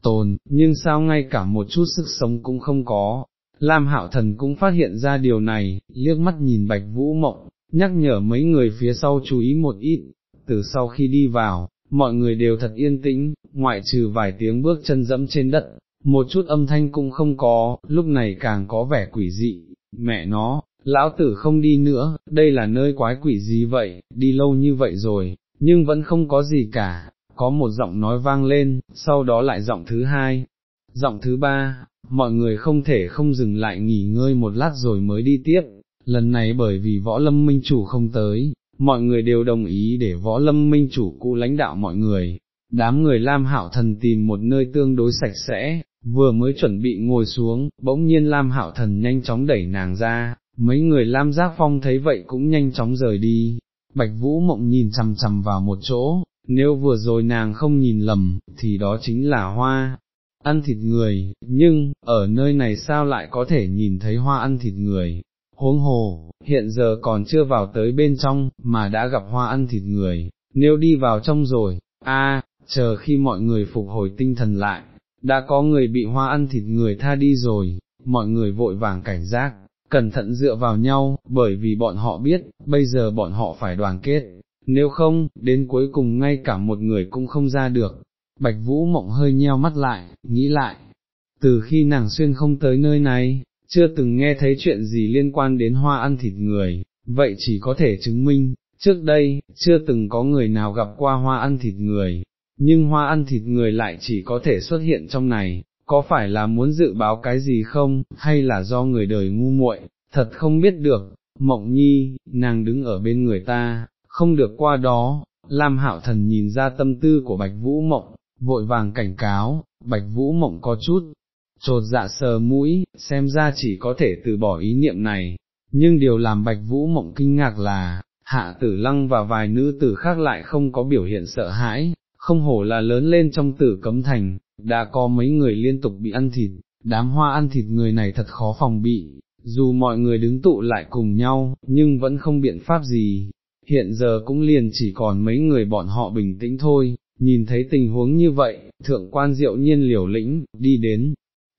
Speaker 1: tồn, nhưng sao ngay cả một chút sức sống cũng không có. Lam Hạo Thần cũng phát hiện ra điều này, liếc mắt nhìn Bạch Vũ Mộng, nhắc nhở mấy người phía sau chú ý một ít, từ sau khi đi vào, mọi người đều thật yên tĩnh, ngoại trừ vài tiếng bước chân dẫm trên đất, một chút âm thanh cũng không có, lúc này càng có vẻ quỷ dị, mẹ nó, lão tử không đi nữa, đây là nơi quái quỷ gì vậy, đi lâu như vậy rồi, nhưng vẫn không có gì cả, có một giọng nói vang lên, sau đó lại giọng thứ hai, giọng thứ ba, mọi người không thể không dừng lại nghỉ ngơi một lát rồi mới đi tiếp, lần này bởi vì võ lâm minh chủ không tới, mọi người đều đồng ý để võ lâm minh chủ cụ lãnh đạo mọi người, đám người Lam hảo Thần tìm một nơi tương đối sạch sẽ, vừa mới chuẩn bị ngồi xuống, bỗng nhiên Lam hảo Thần nhanh chóng đẩy nàng ra, mấy người Lam Giác Phong thấy vậy cũng nhanh chóng rời đi, Bạch Vũ Mộng nhìn chằm chằm vào một chỗ, nếu vừa rồi nàng không nhìn lầm, thì đó chính là hoa, ăn thịt người, nhưng, ở nơi này sao lại có thể nhìn thấy hoa ăn thịt người, huống hồ, hiện giờ còn chưa vào tới bên trong, mà đã gặp hoa ăn thịt người, nếu đi vào trong rồi, a, chờ khi mọi người phục hồi tinh thần lại, đã có người bị hoa ăn thịt người tha đi rồi, mọi người vội vàng cảnh giác, cẩn thận dựa vào nhau, bởi vì bọn họ biết, bây giờ bọn họ phải đoàn kết, nếu không, đến cuối cùng ngay cả một người cũng không ra được. Bạch Vũ Mộng hơi nheo mắt lại, nghĩ lại, từ khi nàng xuyên không tới nơi này, chưa từng nghe thấy chuyện gì liên quan đến hoa ăn thịt người, vậy chỉ có thể chứng minh, trước đây, chưa từng có người nào gặp qua hoa ăn thịt người, nhưng hoa ăn thịt người lại chỉ có thể xuất hiện trong này, có phải là muốn dự báo cái gì không, hay là do người đời ngu muội, thật không biết được, mộng nhi, nàng đứng ở bên người ta, không được qua đó, Lam Hạo Thần nhìn ra tâm tư của Bạch Vũ Mộng, vội vàng cảnh cáo, Bạch Vũ Mộng có chút, trột dạ sờ mũi, xem ra chỉ có thể từ bỏ ý niệm này, nhưng điều làm Bạch Vũ Mộng kinh ngạc là, Hạ Tử Lăng và vài nữ tử khác lại không có biểu hiện sợ hãi, không hổ là lớn lên trong tử cấm thành, đã có mấy người liên tục bị ăn thịt, đám hoa ăn thịt người này thật khó phòng bị, dù mọi người đứng tụ lại cùng nhau, nhưng vẫn không biện pháp gì, hiện giờ cũng liền chỉ còn mấy người bọn họ bình tĩnh thôi, nhìn thấy tình huống như vậy, thượng quan diệu nhiên liều lĩnh, đi đến,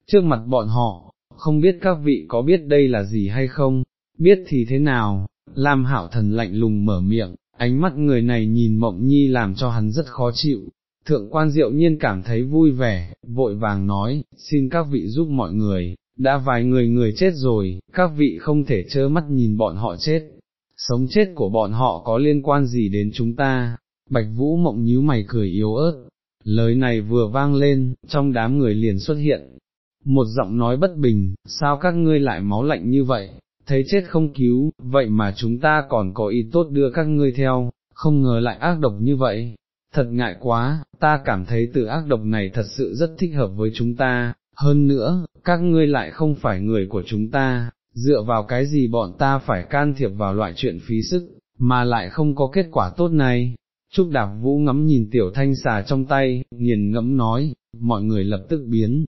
Speaker 1: trước mặt bọn họ, không biết các vị có biết đây là gì hay không, biết thì thế nào, Lam Hảo Thần lạnh lùng mở miệng, ánh mắt người này nhìn mộng nhi làm cho hắn rất khó chịu. Thượng quan diệu nhiên cảm thấy vui vẻ, vội vàng nói, xin các vị giúp mọi người, đã vài người người chết rồi, các vị không thể trơ mắt nhìn bọn họ chết, sống chết của bọn họ có liên quan gì đến chúng ta, bạch vũ mộng nhíu mày cười yếu ớt, lời này vừa vang lên, trong đám người liền xuất hiện, một giọng nói bất bình, sao các ngươi lại máu lạnh như vậy, thấy chết không cứu, vậy mà chúng ta còn có ý tốt đưa các ngươi theo, không ngờ lại ác độc như vậy, thật ngại quá, ta cảm thấy từ ác độc này thật sự rất thích hợp với chúng ta, hơn nữa, các ngươi lại không phải người của chúng ta, dựa vào cái gì bọn ta phải can thiệp vào loại chuyện phí sức, mà lại không có kết quả tốt này. Trúc Đạp Vũ ngắm nhìn tiểu thanh xà trong tay, nghiền ngẫm nói, mọi người lập tức biến.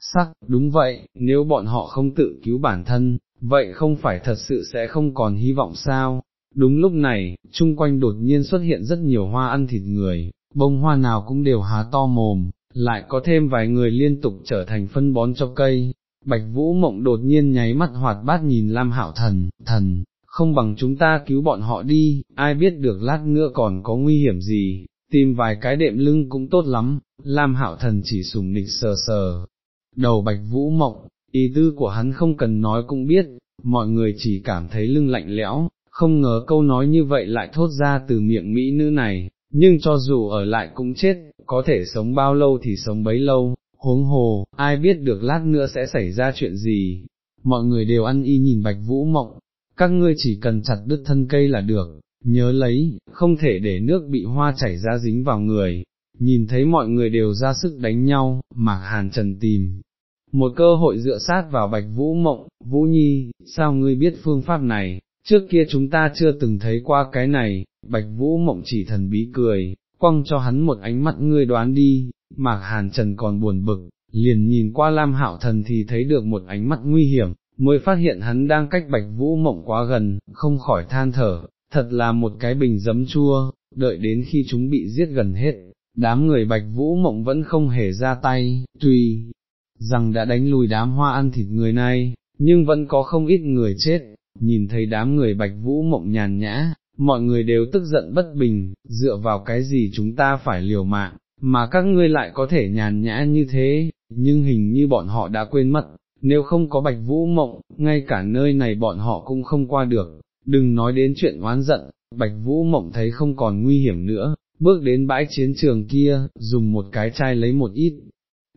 Speaker 1: Sắc, đúng vậy, nếu bọn họ không tự cứu bản thân, vậy không phải thật sự sẽ không còn hy vọng sao? Đúng lúc này, chung quanh đột nhiên xuất hiện rất nhiều hoa ăn thịt người, bông hoa nào cũng đều há to mồm, lại có thêm vài người liên tục trở thành phân bón cho cây. Bạch Vũ Mộng đột nhiên nháy mắt hoạt bát nhìn Lam Hạo Thần, thần, không bằng chúng ta cứu bọn họ đi, ai biết được lát nữa còn có nguy hiểm gì, tìm vài cái đệm lưng cũng tốt lắm, Lam Hạo Thần chỉ sùng nịch sờ sờ. Đầu Bạch Vũ Mộng, ý tư của hắn không cần nói cũng biết, mọi người chỉ cảm thấy lưng lạnh lẽo, không ngờ câu nói như vậy lại thốt ra từ miệng Mỹ nữ này, nhưng cho dù ở lại cũng chết, có thể sống bao lâu thì sống bấy lâu, huống hồ, ai biết được lát nữa sẽ xảy ra chuyện gì, mọi người đều ăn y nhìn bạch vũ mộng, các ngươi chỉ cần chặt đứt thân cây là được, nhớ lấy, không thể để nước bị hoa chảy ra dính vào người, nhìn thấy mọi người đều ra sức đánh nhau, mạc hàn trần tìm. Một cơ hội dựa sát vào bạch vũ mộng, vũ nhi, sao ngươi biết phương pháp này, trước kia chúng ta chưa từng thấy qua cái này, bạch vũ mộng chỉ thần bí cười, quăng cho hắn một ánh mắt ngươi đoán đi, mạc hàn trần còn buồn bực, liền nhìn qua lam hạo thần thì thấy được một ánh mắt nguy hiểm, mới phát hiện hắn đang cách bạch vũ mộng quá gần, không khỏi than thở, thật là một cái bình giấm chua, đợi đến khi chúng bị giết gần hết, đám người bạch vũ mộng vẫn không hề ra tay, tuy rằng đã đánh lùi đám hoa ăn thịt người này, nhưng vẫn có không ít người chết, nhìn thấy đám người bạch vũ mộng nhàn nhã, mọi người đều tức giận bất bình, dựa vào cái gì chúng ta phải liều mạng, mà các ngươi lại có thể nhàn nhã như thế, nhưng hình như bọn họ đã quên mất, nếu không có bạch vũ mộng, ngay cả nơi này bọn họ cũng không qua được, đừng nói đến chuyện oán giận, bạch vũ mộng thấy không còn nguy hiểm nữa, bước đến bãi chiến trường kia, dùng một cái chai lấy một ít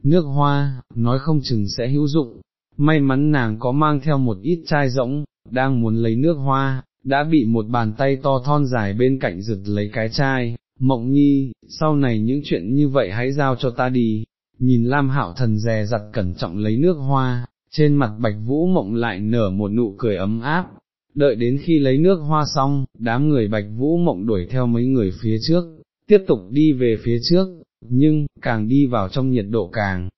Speaker 1: nước hoa, nói không chừng sẽ hữu dụng, may mắn nàng có mang theo một ít chai rỗng, đang muốn lấy nước hoa, đã bị một bàn tay to thon dài bên cạnh giật lấy cái chai, mộng nhi, sau này những chuyện như vậy hãy giao cho ta đi, nhìn Lam Hạo Thần dè dặt cẩn trọng lấy nước hoa, trên mặt Bạch Vũ Mộng lại nở một nụ cười ấm áp, đợi đến khi lấy nước hoa xong, đám người Bạch Vũ Mộng đuổi theo mấy người phía trước, tiếp tục đi về phía trước, nhưng, càng đi vào trong nhiệt độ càng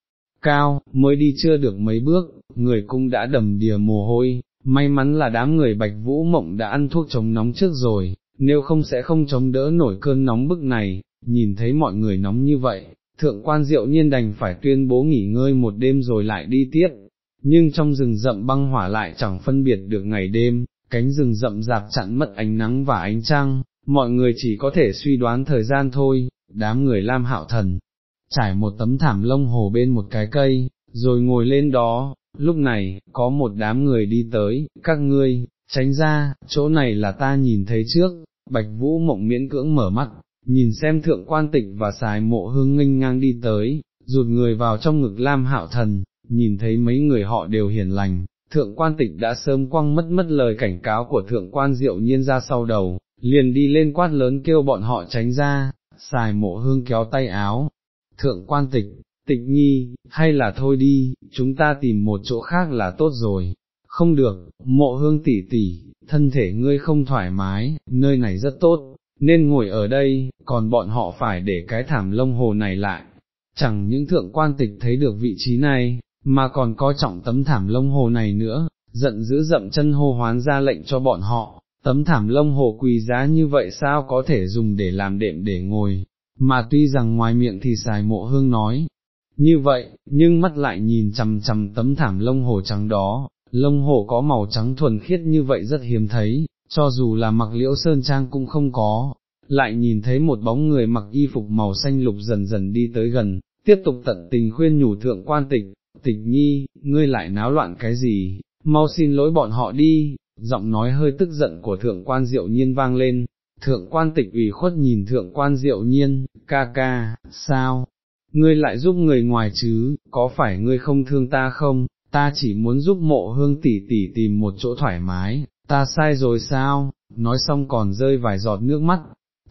Speaker 1: cao, mới đi chưa được mấy bước, người cũng đã đầm đìa mồ hôi, may mắn là đám người Bạch Vũ Mộng đã ăn thuốc chống nóng trước rồi, nếu không sẽ không chống đỡ nổi cơn nóng bức này, nhìn thấy mọi người nóng như vậy, thượng quan diệu nhiên đành phải tuyên bố nghỉ ngơi một đêm rồi lại đi tiếp, nhưng trong rừng rậm băng hỏa lại chẳng phân biệt được ngày đêm, cánh rừng rậm rạp chặn mất ánh nắng và ánh trăng, mọi người chỉ có thể suy đoán thời gian thôi, đám người lam hạo thần, trải một tấm thảm lông hồ bên một cái cây, rồi ngồi lên đó, lúc này, có một đám người đi tới, các ngươi, tránh ra, chỗ này là ta nhìn thấy trước, bạch vũ mộng miễn cưỡng mở mắt, nhìn xem thượng quan tịch và xài mộ hương nghênh ngang đi tới, rụt người vào trong ngực lam hạo thần, nhìn thấy mấy người họ đều hiền lành, thượng quan tịch đã sớm quăng mất mất lời cảnh cáo của thượng quan diệu nhiên ra sau đầu, liền đi lên quát lớn kêu bọn họ tránh ra, xài mộ hương kéo tay áo, thượng quan tịch, tịch nhi, hay là thôi đi, chúng ta tìm một chỗ khác là tốt rồi, không được, mộ hương tỷ tỷ, thân thể ngươi không thoải mái, nơi này rất tốt, nên ngồi ở đây, còn bọn họ phải để cái thảm lông hồ này lại. Chẳng những thượng quan tịch thấy được vị trí này, mà còn coi trọng tấm thảm lông hồ này nữa, giận dữ dậm chân hô hoán ra lệnh cho bọn họ, tấm thảm lông hồ quỳ giá như vậy sao có thể dùng để làm đệm để ngồi, mà tuy rằng ngoài miệng thì xài mộ hương nói, như vậy, nhưng mắt lại nhìn chằm chằm tấm thảm lông hồ trắng đó, lông hổ có màu trắng thuần khiết như vậy rất hiếm thấy, cho dù là mặc liễu sơn trang cũng không có, lại nhìn thấy một bóng người mặc y phục màu xanh lục dần dần đi tới gần, tiếp tục tận tình khuyên nhủ thượng quan tịch, tịch nhi, ngươi lại náo loạn cái gì, mau xin lỗi bọn họ đi, giọng nói hơi tức giận của thượng quan diệu nhiên vang lên, thượng quan tịch ủy khuất nhìn thượng quan diệu nhiên, ca ca, sao, ngươi lại giúp người ngoài chứ, có phải ngươi không thương ta không, ta chỉ muốn giúp mộ hương tỷ tỷ tìm một chỗ thoải mái, ta sai rồi sao, nói xong còn rơi vài giọt nước mắt,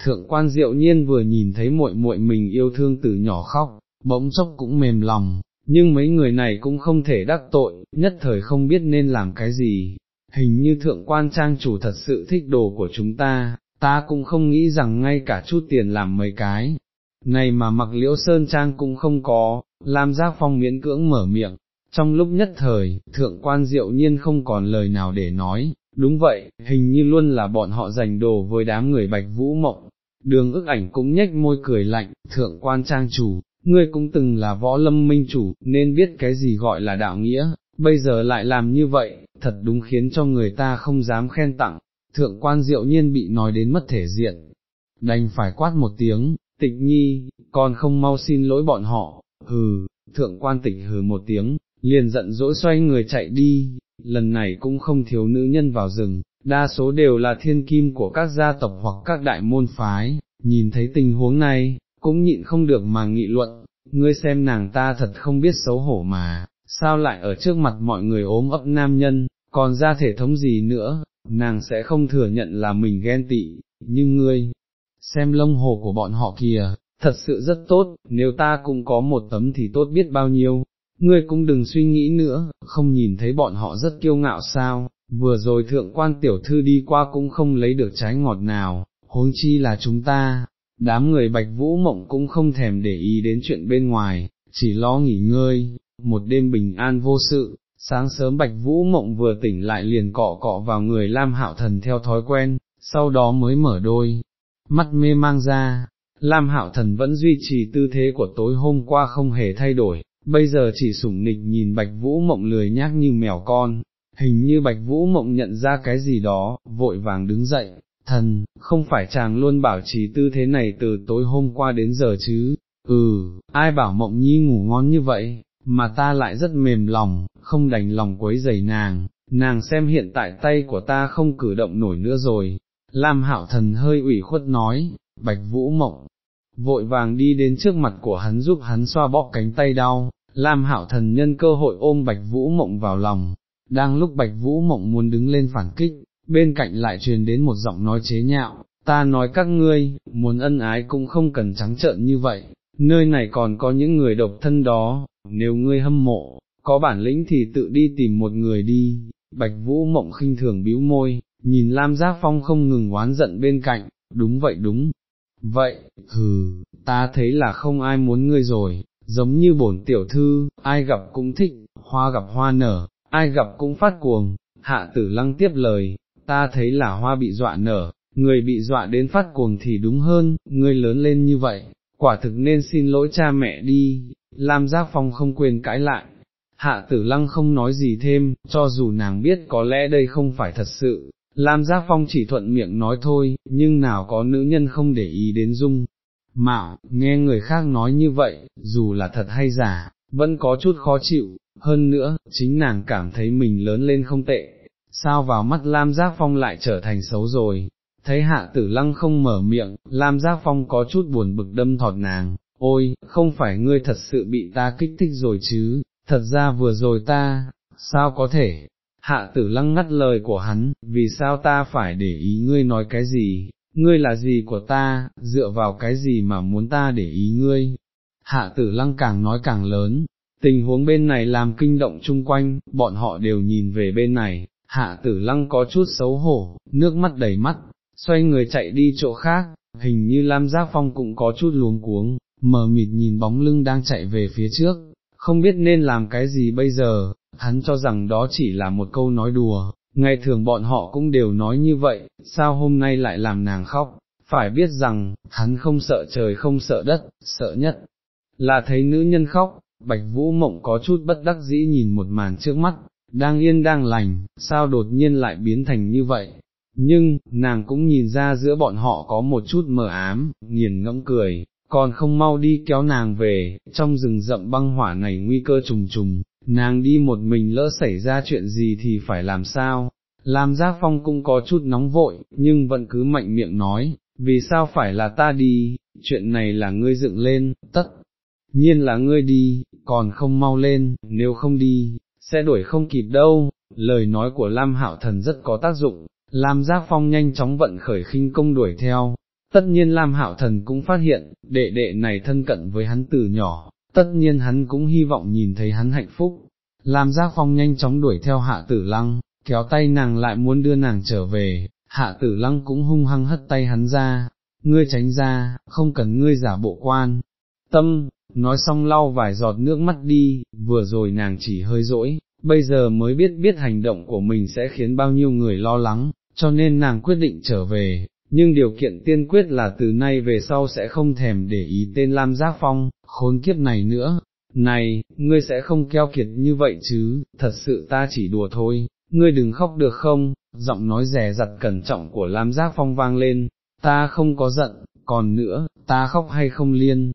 Speaker 1: thượng quan diệu nhiên vừa nhìn thấy muội muội mình yêu thương từ nhỏ khóc, bỗng chốc cũng mềm lòng, nhưng mấy người này cũng không thể đắc tội, nhất thời không biết nên làm cái gì, hình như thượng quan trang chủ thật sự thích đồ của chúng ta, ta cũng không nghĩ rằng ngay cả chút tiền làm mấy cái, này mà mặc liễu sơn trang cũng không có, Lam Giác Phong miễn cưỡng mở miệng, trong lúc nhất thời, thượng quan diệu nhiên không còn lời nào để nói, đúng vậy, hình như luôn là bọn họ giành đồ với đám người bạch vũ mộng, đường ức ảnh cũng nhếch môi cười lạnh, thượng quan trang chủ, ngươi cũng từng là võ lâm minh chủ, nên biết cái gì gọi là đạo nghĩa, bây giờ lại làm như vậy, thật đúng khiến cho người ta không dám khen tặng, thượng quan diệu nhiên bị nói đến mất thể diện, đành phải quát một tiếng, tịch nhi, còn không mau xin lỗi bọn họ, hừ, thượng quan tịch hừ một tiếng, liền giận dỗi xoay người chạy đi, lần này cũng không thiếu nữ nhân vào rừng, đa số đều là thiên kim của các gia tộc hoặc các đại môn phái, nhìn thấy tình huống này, cũng nhịn không được mà nghị luận, ngươi xem nàng ta thật không biết xấu hổ mà, sao lại ở trước mặt mọi người ốm ấp nam nhân, còn ra thể thống gì nữa, nàng sẽ không thừa nhận là mình ghen tị, nhưng ngươi, xem lông hồ của bọn họ kìa, thật sự rất tốt, nếu ta cũng có một tấm thì tốt biết bao nhiêu, ngươi cũng đừng suy nghĩ nữa, không nhìn thấy bọn họ rất kiêu ngạo sao, vừa rồi thượng quan tiểu thư đi qua cũng không lấy được trái ngọt nào, huống chi là chúng ta, đám người bạch vũ mộng cũng không thèm để ý đến chuyện bên ngoài, chỉ lo nghỉ ngơi, một đêm bình an vô sự, sáng sớm bạch vũ mộng vừa tỉnh lại liền cọ cọ vào người Lam Hạo Thần theo thói quen, sau đó mới mở đôi, mắt mê mang ra, Lam Hạo Thần vẫn duy trì tư thế của tối hôm qua không hề thay đổi, bây giờ chỉ sủng nịch nhìn bạch vũ mộng lười nhác như mèo con, hình như bạch vũ mộng nhận ra cái gì đó, vội vàng đứng dậy, thần, không phải chàng luôn bảo trì tư thế này từ tối hôm qua đến giờ chứ, ừ, ai bảo mộng nhi ngủ ngon như vậy, mà ta lại rất mềm lòng, không đành lòng quấy giày nàng, nàng xem hiện tại tay của ta không cử động nổi nữa rồi. Lam hạo thần hơi ủy khuất nói, bạch vũ mộng, vội vàng đi đến trước mặt của hắn giúp hắn xoa bóp cánh tay đau, Lam hạo thần nhân cơ hội ôm bạch vũ mộng vào lòng, đang lúc bạch vũ mộng muốn đứng lên phản kích, bên cạnh lại truyền đến một giọng nói chế nhạo, ta nói các ngươi, muốn ân ái cũng không cần trắng trợn như vậy, nơi này còn có những người độc thân đó, nếu ngươi hâm mộ, có bản lĩnh thì tự đi tìm một người đi, bạch vũ mộng khinh thường bĩu môi, nhìn Lam Giác Phong không ngừng oán giận bên cạnh, đúng vậy đúng, vậy, hừ, ta thấy là không ai muốn ngươi rồi, giống như bổn tiểu thư, ai gặp cũng thích, hoa gặp hoa nở, ai gặp cũng phát cuồng, hạ tử lăng tiếp lời, ta thấy là hoa bị dọa nở, người bị dọa đến phát cuồng thì đúng hơn, ngươi lớn lên như vậy, quả thực nên xin lỗi cha mẹ đi, Lam Giác Phong không quên cãi lại. Hạ tử lăng không nói gì thêm, cho dù nàng biết có lẽ đây không phải thật sự, Lam Giác Phong chỉ thuận miệng nói thôi, nhưng nào có nữ nhân không để ý đến dung. Mạo, nghe người khác nói như vậy, dù là thật hay giả, vẫn có chút khó chịu, hơn nữa, chính nàng cảm thấy mình lớn lên không tệ, sao vào mắt Lam Giác Phong lại trở thành xấu rồi, thấy hạ tử lăng không mở miệng, Lam Giác Phong có chút buồn bực đâm thọt nàng, ôi, không phải ngươi thật sự bị ta kích thích rồi chứ, thật ra vừa rồi ta, sao có thể, hạ tử lăng ngắt lời của hắn, vì sao ta phải để ý ngươi nói cái gì, ngươi là gì của ta, dựa vào cái gì mà muốn ta để ý ngươi, hạ tử lăng càng nói càng lớn, tình huống bên này làm kinh động chung quanh, bọn họ đều nhìn về bên này, hạ tử lăng có chút xấu hổ, nước mắt đầy mắt, xoay người chạy đi chỗ khác, hình như Lam Giác Phong cũng có chút luống cuống, mờ mịt nhìn bóng lưng đang chạy về phía trước, không biết nên làm cái gì bây giờ, hắn cho rằng đó chỉ là một câu nói đùa, ngày thường bọn họ cũng đều nói như vậy, sao hôm nay lại làm nàng khóc, phải biết rằng, hắn không sợ trời không sợ đất, sợ nhất, là thấy nữ nhân khóc, Bạch Vũ Mộng có chút bất đắc dĩ nhìn một màn trước mắt, đang yên đang lành, sao đột nhiên lại biến thành như vậy, nhưng, nàng cũng nhìn ra giữa bọn họ có một chút mờ ám, nghiền ngẫm cười, còn không mau đi kéo nàng về, trong rừng rậm băng hỏa này nguy cơ trùng trùng, nàng đi một mình lỡ xảy ra chuyện gì thì phải làm sao, Lam Giác Phong cũng có chút nóng vội, nhưng vẫn cứ mạnh miệng nói, vì sao phải là ta đi, chuyện này là ngươi dựng lên, tất nhiên là ngươi đi, còn không mau lên, nếu không đi, sẽ đuổi không kịp đâu, lời nói của Lam Hạo Thần rất có tác dụng, Lam Giác Phong nhanh chóng vận khởi khinh công đuổi theo, tất nhiên Lam Hạo Thần cũng phát hiện, đệ đệ này thân cận với hắn từ nhỏ, tất nhiên hắn cũng hy vọng nhìn thấy hắn hạnh phúc. Lam Giác Phong nhanh chóng đuổi theo hạ tử lăng, kéo tay nàng lại muốn đưa nàng trở về, hạ tử lăng cũng hung hăng hất tay hắn ra, ngươi tránh ra, không cần ngươi giả bộ quan. Tâm, nói xong lau vài giọt nước mắt đi, vừa rồi nàng chỉ hơi dỗi, bây giờ mới biết biết hành động của mình sẽ khiến bao nhiêu người lo lắng, cho nên nàng quyết định trở về, nhưng điều kiện tiên quyết là từ nay về sau sẽ không thèm để ý tên Lam Giác Phong, khốn kiếp này nữa. Này, ngươi sẽ không keo kiệt như vậy chứ, thật sự ta chỉ đùa thôi, ngươi đừng khóc được không, giọng nói rẻ rặt cẩn trọng của Lam Giác Phong vang lên, ta không có giận, còn nữa, ta khóc hay không liên,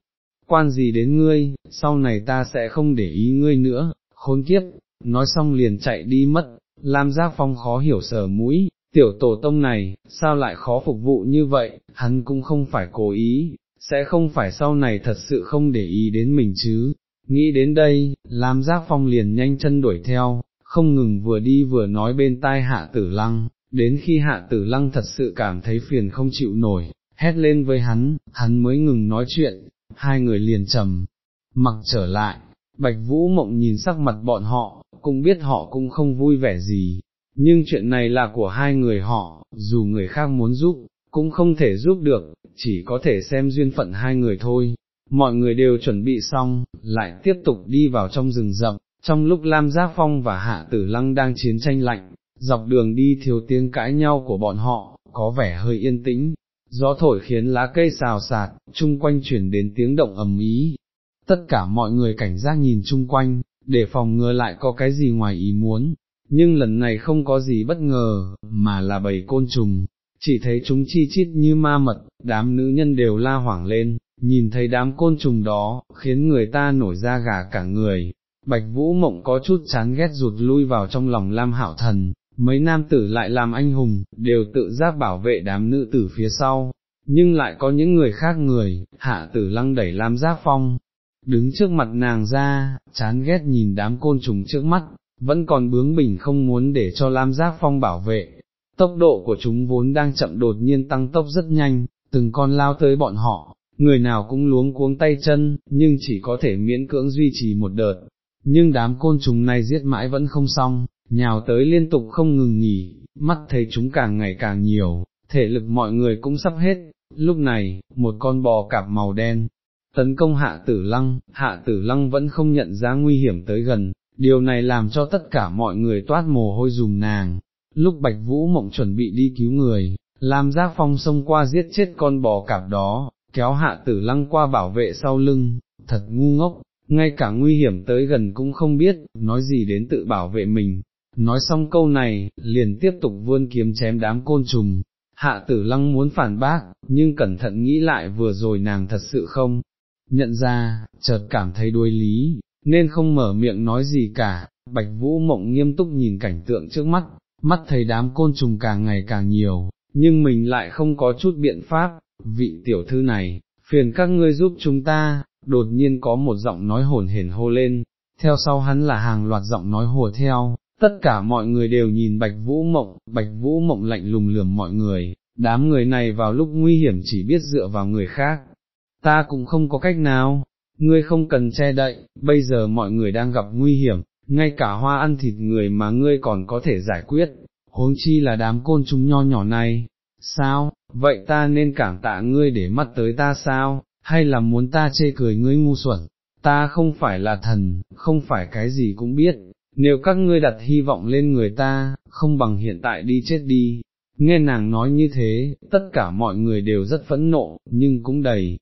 Speaker 1: quan gì đến ngươi, sau này ta sẽ không để ý ngươi nữa, khốn kiếp, nói xong liền chạy đi mất, Lam Giác Phong khó hiểu sở mũi, tiểu tổ tông này, sao lại khó phục vụ như vậy, hắn cũng không phải cố ý, sẽ không phải sau này thật sự không để ý đến mình chứ. Nghĩ đến đây, Lam Giác Phong liền nhanh chân đuổi theo, không ngừng vừa đi vừa nói bên tai hạ tử lăng, đến khi hạ tử lăng thật sự cảm thấy phiền không chịu nổi, hét lên với hắn, hắn mới ngừng nói chuyện, hai người liền trầm, mặc trở lại, Bạch Vũ Mộng nhìn sắc mặt bọn họ, cũng biết họ cũng không vui vẻ gì, nhưng chuyện này là của hai người họ, dù người khác muốn giúp, cũng không thể giúp được, chỉ có thể xem duyên phận hai người thôi. Mọi người đều chuẩn bị xong, lại tiếp tục đi vào trong rừng rậm, trong lúc Lam Giác Phong và Hạ Tử Lăng đang chiến tranh lạnh, dọc đường đi thiếu tiếng cãi nhau của bọn họ, có vẻ hơi yên tĩnh, gió thổi khiến lá cây xào xạc, chung quanh chuyển đến tiếng động ầm ý. Tất cả mọi người cảnh giác nhìn chung quanh, để phòng ngừa lại có cái gì ngoài ý muốn, nhưng lần này không có gì bất ngờ, mà là bầy côn trùng, chỉ thấy chúng chi chít như ma mật, đám nữ nhân đều la hoảng lên, nhìn thấy đám côn trùng đó, khiến người ta nổi da gà cả người, Bạch Vũ Mộng có chút chán ghét rụt lui vào trong lòng Lam hảo Thần, mấy nam tử lại làm anh hùng, đều tự giác bảo vệ đám nữ tử phía sau, nhưng lại có những người khác người, hạ tử lăng đẩy Lam Giác Phong, đứng trước mặt nàng ra, chán ghét nhìn đám côn trùng trước mắt, vẫn còn bướng bỉnh không muốn để cho Lam Giác Phong bảo vệ. Tốc độ của chúng vốn đang chậm đột nhiên tăng tốc rất nhanh, từng con lao tới bọn họ, người nào cũng luống cuống tay chân, nhưng chỉ có thể miễn cưỡng duy trì một đợt. Nhưng đám côn trùng này giết mãi vẫn không xong, nhào tới liên tục không ngừng nghỉ, mắt thấy chúng càng ngày càng nhiều, thể lực mọi người cũng sắp hết. Lúc này, một con bò cạp màu đen, tấn công hạ tử lăng, hạ tử lăng vẫn không nhận ra nguy hiểm tới gần, điều này làm cho tất cả mọi người toát mồ hôi dùm nàng. Lúc Bạch Vũ Mộng chuẩn bị đi cứu người, Lam Giác Phong xông qua giết chết con bò cạp đó, kéo hạ tử lăng qua bảo vệ sau lưng, thật ngu ngốc, ngay cả nguy hiểm tới gần cũng không biết, nói gì đến tự bảo vệ mình. Nói xong câu này, liền tiếp tục vươn kiếm chém đám côn trùng, hạ tử lăng muốn phản bác, nhưng cẩn thận nghĩ lại vừa rồi nàng thật sự không, nhận ra, chợt cảm thấy đuôi lý, nên không mở miệng nói gì cả, bạch vũ mộng nghiêm túc nhìn cảnh tượng trước mắt, mắt thấy đám côn trùng càng ngày càng nhiều, nhưng mình lại không có chút biện pháp, vị tiểu thư này, phiền các ngươi giúp chúng ta, đột nhiên có một giọng nói hồn hển hô lên, theo sau hắn là hàng loạt giọng nói hùa theo, tất cả mọi người đều nhìn bạch vũ mộng, bạch vũ mộng lạnh lùng lườm mọi người, đám người này vào lúc nguy hiểm chỉ biết dựa vào người khác, ta cũng không có cách nào, ngươi không cần che đậy, bây giờ mọi người đang gặp nguy hiểm, ngay cả hoa ăn thịt người mà ngươi còn có thể giải quyết, huống chi là đám côn trùng nho nhỏ này, sao, vậy ta nên cảm tạ ngươi để mắt tới ta sao, hay là muốn ta chê cười ngươi ngu xuẩn, ta không phải là thần, không phải cái gì cũng biết, nếu các ngươi đặt hy vọng lên người ta, không bằng hiện tại đi chết đi. Nghe nàng nói như thế, tất cả mọi người đều rất phẫn nộ, nhưng cũng đầy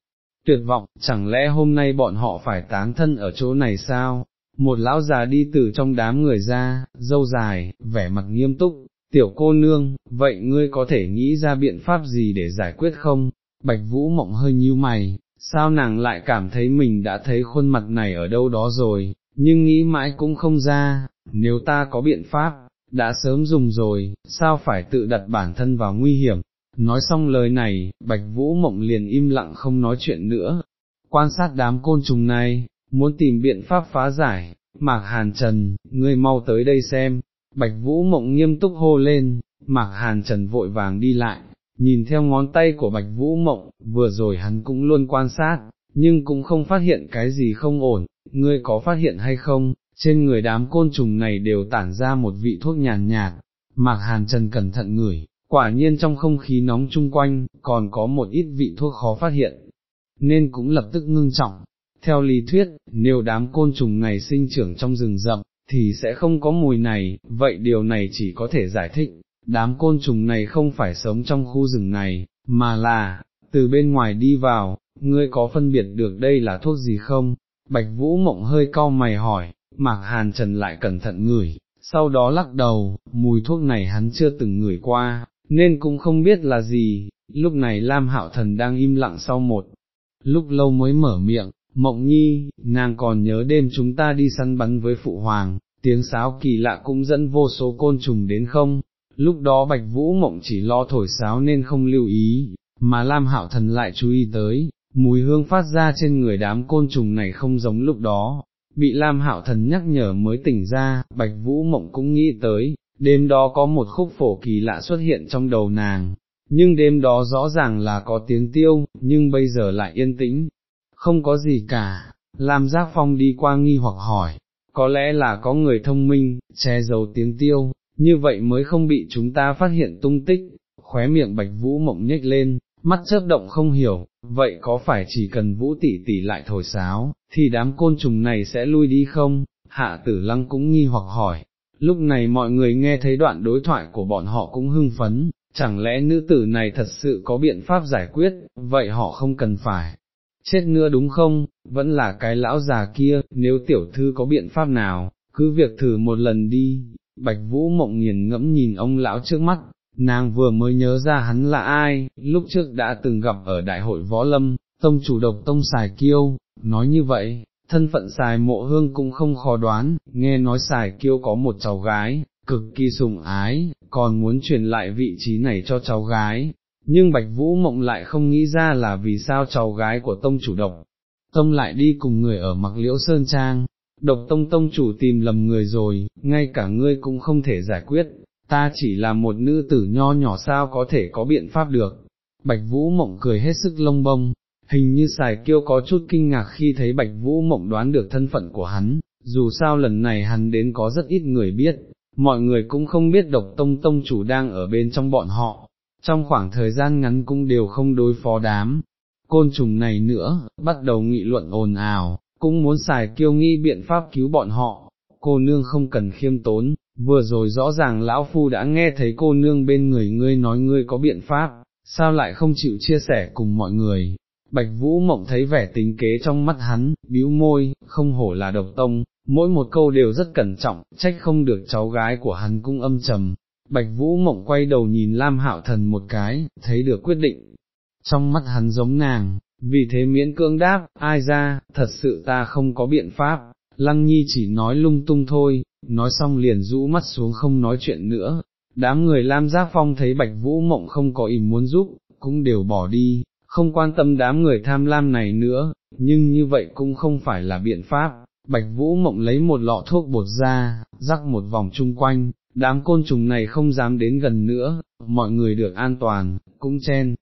Speaker 1: tuyệt vọng, chẳng lẽ hôm nay bọn họ phải táng thân ở chỗ này sao? Một lão già đi từ trong đám người ra, dâu dài, vẻ mặt nghiêm túc, tiểu cô nương, vậy ngươi có thể nghĩ ra biện pháp gì để giải quyết không? Bạch Vũ mộng hơi nhíu mày, sao nàng lại cảm thấy mình đã thấy khuôn mặt này ở đâu đó rồi, nhưng nghĩ mãi cũng không ra, nếu ta có biện pháp, đã sớm dùng rồi, sao phải tự đặt bản thân vào nguy hiểm, Nói xong lời này, Bạch Vũ Mộng liền im lặng không nói chuyện nữa, quan sát đám côn trùng này, muốn tìm biện pháp phá giải, Mạc Hàn Trần, ngươi mau tới đây xem, Bạch Vũ Mộng nghiêm túc hô lên, Mạc Hàn Trần vội vàng đi lại, nhìn theo ngón tay của Bạch Vũ Mộng, vừa rồi hắn cũng luôn quan sát, nhưng cũng không phát hiện cái gì không ổn, ngươi có phát hiện hay không, trên người đám côn trùng này đều tản ra một vị thuốc nhàn nhạt, Mạc Hàn Trần cẩn thận ngửi, quả nhiên trong không khí nóng chung quanh, còn có một ít vị thuốc khó phát hiện, nên cũng lập tức ngưng trọng. Theo lý thuyết, nếu đám côn trùng này sinh trưởng trong rừng rậm, thì sẽ không có mùi này, vậy điều này chỉ có thể giải thích, đám côn trùng này không phải sống trong khu rừng này, mà là, từ bên ngoài đi vào, ngươi có phân biệt được đây là thuốc gì không? Bạch Vũ Mộng hơi cau mày hỏi, Mạc Hàn Trần lại cẩn thận ngửi, sau đó lắc đầu, mùi thuốc này hắn chưa từng ngửi qua, nên cũng không biết là gì, lúc này Lam Hạo Thần đang im lặng sau một, lúc lâu mới mở miệng, mộng nhi, nàng còn nhớ đêm chúng ta đi săn bắn với Phụ Hoàng, tiếng sáo kỳ lạ cũng dẫn vô số côn trùng đến không, lúc đó Bạch Vũ mộng chỉ lo thổi sáo nên không lưu ý, mà Lam Hạo Thần lại chú ý tới, mùi hương phát ra trên người đám côn trùng này không giống lúc đó. Bị Lam Hạo Thần nhắc nhở mới tỉnh ra, Bạch Vũ Mộng cũng nghĩ tới, đêm đó có một khúc phổ kỳ lạ xuất hiện trong đầu nàng, nhưng đêm đó rõ ràng là có tiếng tiêu, nhưng bây giờ lại yên tĩnh, không có gì cả, Lam Giác Phong đi qua nghi hoặc hỏi, có lẽ là có người thông minh, che giấu tiếng tiêu, như vậy mới không bị chúng ta phát hiện tung tích, khóe miệng bạch vũ mộng nhếch lên, mắt chớp động không hiểu, vậy có phải chỉ cần vũ tỷ tỷ lại thổi sáo, thì đám côn trùng này sẽ lui đi không? Hạ tử lăng cũng nghi hoặc hỏi, Lúc này mọi người nghe thấy đoạn đối thoại của bọn họ cũng hưng phấn, chẳng lẽ nữ tử này thật sự có biện pháp giải quyết, vậy họ không cần phải. Chết nữa đúng không, vẫn là cái lão già kia, nếu tiểu thư có biện pháp nào, cứ việc thử một lần đi, bạch vũ mộng nghiền ngẫm nhìn ông lão trước mắt, nàng vừa mới nhớ ra hắn là ai, lúc trước đã từng gặp ở đại hội võ lâm, tông chủ độc tông xài kiêu, nói như vậy, thân phận xài mộ hương cũng không khó đoán, nghe nói xài kiêu có một cháu gái, cực kỳ sùng ái, còn muốn truyền lại vị trí này cho cháu gái, nhưng Bạch Vũ Mộng lại không nghĩ ra là vì sao cháu gái của tông chủ độc, tông lại đi cùng người ở mặc liễu Sơn Trang, độc tông tông chủ tìm lầm người rồi, ngay cả ngươi cũng không thể giải quyết, ta chỉ là một nữ tử nho nhỏ sao có thể có biện pháp được. Bạch Vũ Mộng cười hết sức lông bông, hình như xài kiêu có chút kinh ngạc khi thấy Bạch Vũ Mộng đoán được thân phận của hắn, dù sao lần này hắn đến có rất ít người biết, mọi người cũng không biết độc tông tông chủ đang ở bên trong bọn họ, trong khoảng thời gian ngắn cũng đều không đối phó đám. Côn trùng này nữa, bắt đầu nghị luận ồn ào, cũng muốn xài kiêu nghi biện pháp cứu bọn họ, cô nương không cần khiêm tốn, vừa rồi rõ ràng lão phu đã nghe thấy cô nương bên người ngươi nói ngươi có biện pháp, sao lại không chịu chia sẻ cùng mọi người. Bạch Vũ Mộng thấy vẻ tính kế trong mắt hắn, bĩu môi, không hổ là độc tông, mỗi một câu đều rất cẩn trọng, trách không được cháu gái của hắn cũng âm trầm. Bạch Vũ Mộng quay đầu nhìn Lam Hạo Thần một cái, thấy được quyết định. Trong mắt hắn giống nàng, vì thế miễn cưỡng đáp, ai ra, thật sự ta không có biện pháp, Lăng Nhi chỉ nói lung tung thôi, nói xong liền rũ mắt xuống không nói chuyện nữa. Đám người Lam Giác Phong thấy Bạch Vũ Mộng không có ý muốn giúp, cũng đều bỏ đi, không quan tâm đám người tham lam này nữa, nhưng như vậy cũng không phải là biện pháp. Bạch Vũ Mộng lấy một lọ thuốc bột ra, rắc một vòng chung quanh, đám côn trùng này không dám đến gần nữa, mọi người được an toàn, cũng chen.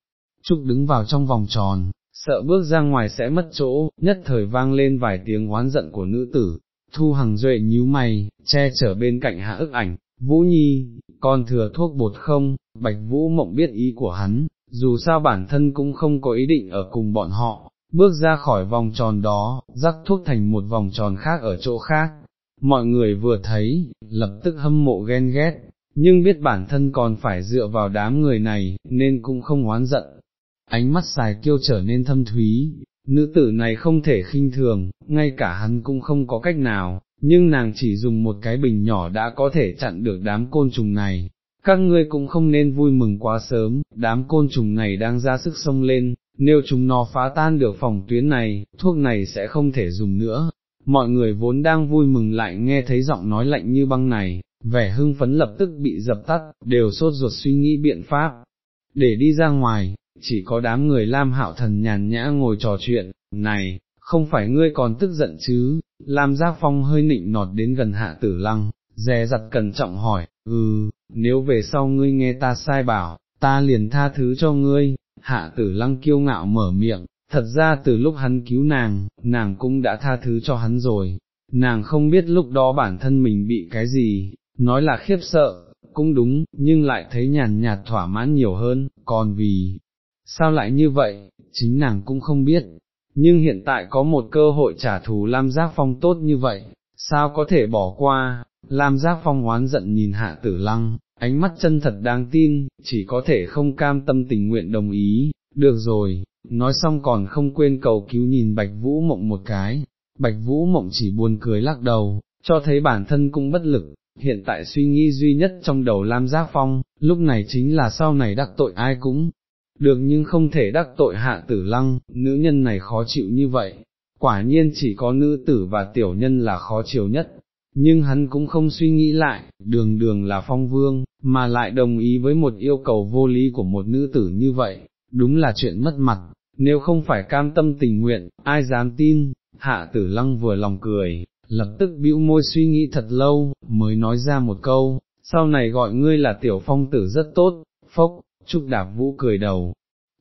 Speaker 1: Trúc đứng vào trong vòng tròn, sợ bước ra ngoài sẽ mất chỗ, nhất thời vang lên vài tiếng oán giận của nữ tử, thu hằng duệ nhíu mày, che chở bên cạnh hạ ức ảnh, Vũ Nhi, còn thừa thuốc bột không, Bạch Vũ Mộng biết ý của hắn, dù sao bản thân cũng không có ý định ở cùng bọn họ, bước ra khỏi vòng tròn đó, rắc thuốc thành một vòng tròn khác ở chỗ khác. Mọi người vừa thấy, lập tức hâm mộ ghen ghét, nhưng biết bản thân còn phải dựa vào đám người này, nên cũng không oán giận, ánh mắt xài kiêu trở nên thâm thúy, nữ tử này không thể khinh thường, ngay cả hắn cũng không có cách nào, nhưng nàng chỉ dùng một cái bình nhỏ đã có thể chặn được đám côn trùng này. Các ngươi cũng không nên vui mừng quá sớm, đám côn trùng này đang ra sức sông lên, nếu chúng nó phá tan được phòng tuyến này, thuốc này sẽ không thể dùng nữa. Mọi người vốn đang vui mừng lại nghe thấy giọng nói lạnh như băng này, vẻ hưng phấn lập tức bị dập tắt, đều sốt ruột suy nghĩ biện pháp. Để đi ra ngoài, chỉ có đám người Lam Hạo Thần nhàn nhã ngồi trò chuyện, này, không phải ngươi còn tức giận chứ, Lam Giác Phong hơi nịnh nọt đến gần hạ tử lăng, dè dặt cẩn trọng hỏi, ừ, nếu về sau ngươi nghe ta sai bảo, ta liền tha thứ cho ngươi, hạ tử lăng kiêu ngạo mở miệng, thật ra từ lúc hắn cứu nàng, nàng cũng đã tha thứ cho hắn rồi, nàng không biết lúc đó bản thân mình bị cái gì, nói là khiếp sợ, cũng đúng, nhưng lại thấy nhàn nhạt thỏa mãn nhiều hơn, còn vì, sao lại như vậy, chính nàng cũng không biết, nhưng hiện tại có một cơ hội trả thù Lam Giác Phong tốt như vậy, sao có thể bỏ qua, Lam Giác Phong hoán giận nhìn hạ tử lăng, ánh mắt chân thật đáng tin, chỉ có thể không cam tâm tình nguyện đồng ý, được rồi, nói xong còn không quên cầu cứu nhìn Bạch Vũ Mộng một cái, Bạch Vũ Mộng chỉ buồn cười lắc đầu, cho thấy bản thân cũng bất lực, hiện tại suy nghĩ duy nhất trong đầu Lam Giác Phong, lúc này chính là sau này đắc tội ai cũng được nhưng không thể đắc tội hạ tử lăng, nữ nhân này khó chịu như vậy, quả nhiên chỉ có nữ tử và tiểu nhân là khó chiều nhất, nhưng hắn cũng không suy nghĩ lại, đường đường là phong vương, mà lại đồng ý với một yêu cầu vô lý của một nữ tử như vậy, đúng là chuyện mất mặt, nếu không phải cam tâm tình nguyện, ai dám tin, hạ tử lăng vừa lòng cười, lập tức bĩu môi suy nghĩ thật lâu, mới nói ra một câu, sau này gọi ngươi là tiểu phong tử rất tốt, phốc, Trúc Đạp Vũ cười đầu,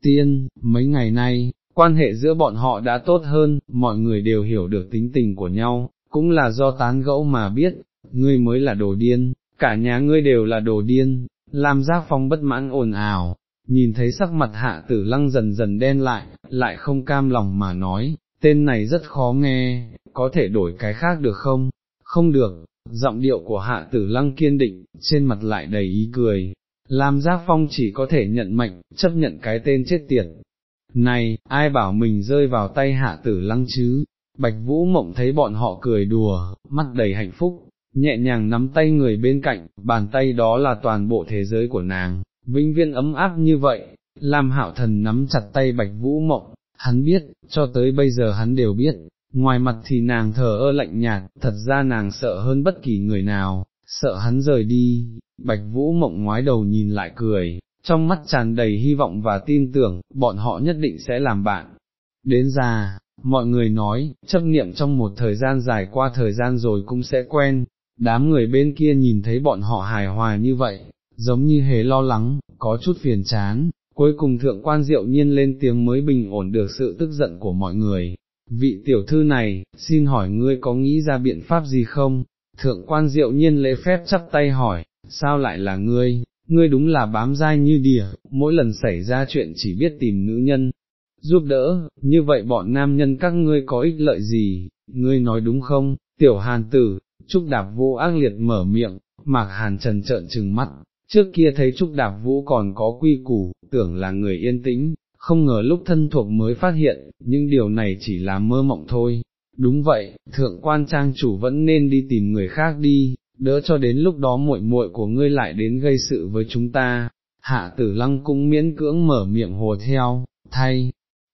Speaker 1: tiên, mấy ngày nay, quan hệ giữa bọn họ đã tốt hơn, mọi người đều hiểu được tính tình của nhau, cũng là do tán gẫu mà biết, ngươi mới là đồ điên, cả nhà ngươi đều là đồ điên, Lam Giác Phong bất mãn ồn ào, nhìn thấy sắc mặt hạ tử lăng dần dần đen lại, lại không cam lòng mà nói, tên này rất khó nghe, có thể đổi cái khác được không? Không được, giọng điệu của hạ tử lăng kiên định, trên mặt lại đầy ý cười, Lam Giác Phong chỉ có thể nhận mệnh, chấp nhận cái tên chết tiệt. Này, ai bảo mình rơi vào tay hạ tử lăng chứ? Bạch Vũ Mộng thấy bọn họ cười đùa, mắt đầy hạnh phúc, nhẹ nhàng nắm tay người bên cạnh, bàn tay đó là toàn bộ thế giới của nàng, vĩnh viên ấm áp như vậy. Lam Hạo Thần nắm chặt tay Bạch Vũ Mộng, hắn biết, cho tới bây giờ hắn đều biết, ngoài mặt thì nàng thờ ơ lạnh nhạt, thật ra nàng sợ hơn bất kỳ người nào, sợ hắn rời đi, bạch vũ mộng ngoái đầu nhìn lại cười, trong mắt tràn đầy hy vọng và tin tưởng, bọn họ nhất định sẽ làm bạn. Đến già, mọi người nói, chấp niệm trong một thời gian dài qua thời gian rồi cũng sẽ quen, đám người bên kia nhìn thấy bọn họ hài hòa như vậy, giống như hề lo lắng, có chút phiền chán, cuối cùng thượng quan diệu nhiên lên tiếng mới bình ổn được sự tức giận của mọi người. Vị tiểu thư này, xin hỏi ngươi có nghĩ ra biện pháp gì không? Thượng quan diệu nhiên lễ phép chắp tay hỏi, sao lại là ngươi, ngươi đúng là bám dai như đỉa, mỗi lần xảy ra chuyện chỉ biết tìm nữ nhân, giúp đỡ, như vậy bọn nam nhân các ngươi có ích lợi gì, ngươi nói đúng không, tiểu hàn tử, Trúc Đạp Vũ ác liệt mở miệng, Mạc Hàn trần trợn trừng mắt, trước kia thấy Trúc Đạp Vũ còn có quy củ, tưởng là người yên tĩnh, không ngờ lúc thân thuộc mới phát hiện, nhưng điều này chỉ là mơ mộng thôi. Đúng vậy, thượng quan trang chủ vẫn nên đi tìm người khác đi, đỡ cho đến lúc đó muội muội của ngươi lại đến gây sự với chúng ta. Hạ tử lăng cũng miễn cưỡng mở miệng hồ theo, thay,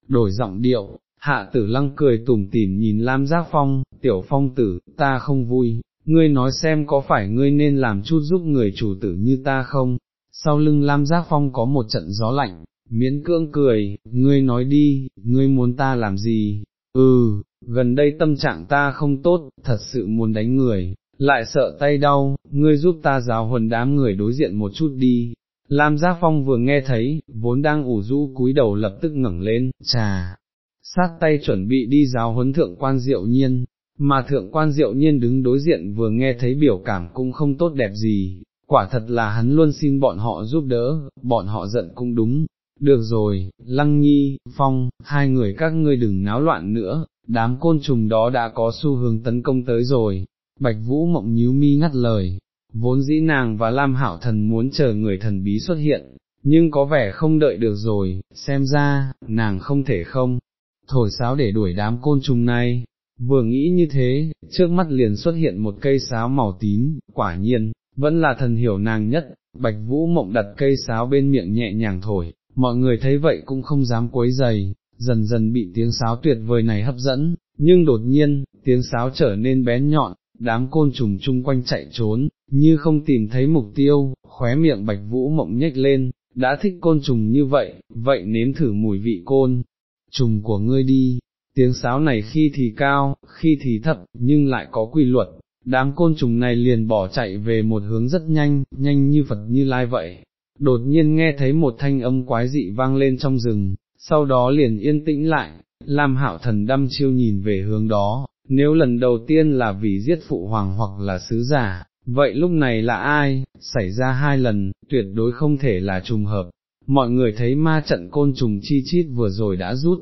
Speaker 1: đổi giọng điệu, hạ tử lăng cười tủm tỉm nhìn Lam Giác Phong, tiểu phong tử, ta không vui, ngươi nói xem có phải ngươi nên làm chút giúp người chủ tử như ta không, sau lưng Lam Giác Phong có một trận gió lạnh, miễn cưỡng cười, ngươi nói đi, ngươi muốn ta làm gì, ừ, gần đây tâm trạng ta không tốt, thật sự muốn đánh người, lại sợ tay đau, ngươi giúp ta giáo huấn đám người đối diện một chút đi. Lam Giác Phong vừa nghe thấy, vốn đang ủ rũ cúi đầu lập tức ngẩng lên, trà, sát tay chuẩn bị đi giáo huấn thượng quan diệu nhiên, mà thượng quan diệu nhiên đứng đối diện vừa nghe thấy biểu cảm cũng không tốt đẹp gì, quả thật là hắn luôn xin bọn họ giúp đỡ, bọn họ giận cũng đúng. Được rồi, Lăng Nhi, Phong, hai người các ngươi đừng náo loạn nữa, đám côn trùng đó đã có xu hướng tấn công tới rồi. Bạch Vũ mộng nhíu mi ngắt lời, vốn dĩ nàng và Lam Hảo Thần muốn chờ người thần bí xuất hiện, nhưng có vẻ không đợi được rồi, xem ra, nàng không thể không, thổi sáo để đuổi đám côn trùng này, vừa nghĩ như thế, trước mắt liền xuất hiện một cây sáo màu tím, quả nhiên, vẫn là thần hiểu nàng nhất, bạch vũ mộng đặt cây sáo bên miệng nhẹ nhàng thổi, mọi người thấy vậy cũng không dám quấy dày, dần dần bị tiếng sáo tuyệt vời này hấp dẫn, nhưng đột nhiên, tiếng sáo trở nên bén nhọn, đám côn trùng chung quanh chạy trốn, như không tìm thấy mục tiêu, khóe miệng bạch vũ mộng nhếch lên, đã thích côn trùng như vậy, vậy nếm thử mùi vị côn, trùng của ngươi đi, tiếng sáo này khi thì cao, khi thì thấp, nhưng lại có quy luật, đám côn trùng này liền bỏ chạy về một hướng rất nhanh, nhanh như Phật như lai vậy. Đột nhiên nghe thấy một thanh âm quái dị vang lên trong rừng, sau đó liền yên tĩnh lại, Lam Hạo Thần đăm chiêu nhìn về hướng đó, nếu lần đầu tiên là vì giết phụ hoàng hoặc là sứ giả, vậy lúc này là ai, xảy ra hai lần, tuyệt đối không thể là trùng hợp. Mọi người thấy ma trận côn trùng chi chít vừa rồi đã rút,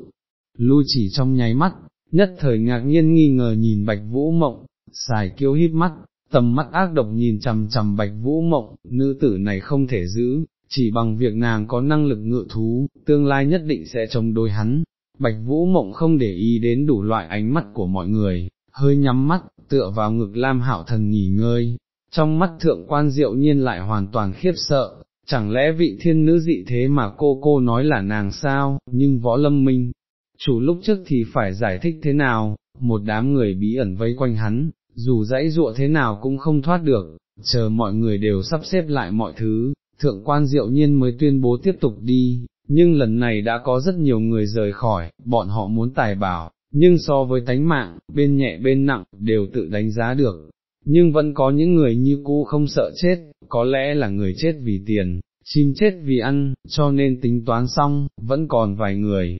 Speaker 1: lưu chỉ trong nháy mắt, nhất thời ngạc nhiên nghi ngờ nhìn bạch vũ mộng, xài kiêu híp mắt, tầm mắt ác độc nhìn chằm chằm bạch vũ mộng, nữ tử này không thể giữ, chỉ bằng việc nàng có năng lực ngự thú, tương lai nhất định sẽ chống đối hắn. Bạch Vũ Mộng không để ý đến đủ loại ánh mắt của mọi người, hơi nhắm mắt, tựa vào ngực Lam Hạo Thần nghỉ ngơi, trong mắt thượng quan diệu nhiên lại hoàn toàn khiếp sợ, chẳng lẽ vị thiên nữ dị thế mà cô cô nói là nàng sao, nhưng võ lâm minh, chủ lúc trước thì phải giải thích thế nào, một đám người bí ẩn vây quanh hắn, dù dãy dụa thế nào cũng không thoát được, chờ mọi người đều sắp xếp lại mọi thứ, thượng quan diệu nhiên mới tuyên bố tiếp tục đi, nhưng lần này đã có rất nhiều người rời khỏi, bọn họ muốn tài bảo, nhưng so với tánh mạng, bên nhẹ bên nặng, đều tự đánh giá được, nhưng vẫn có những người như cũ không sợ chết, có lẽ là người chết vì tiền, chim chết vì ăn, cho nên tính toán xong, vẫn còn vài người,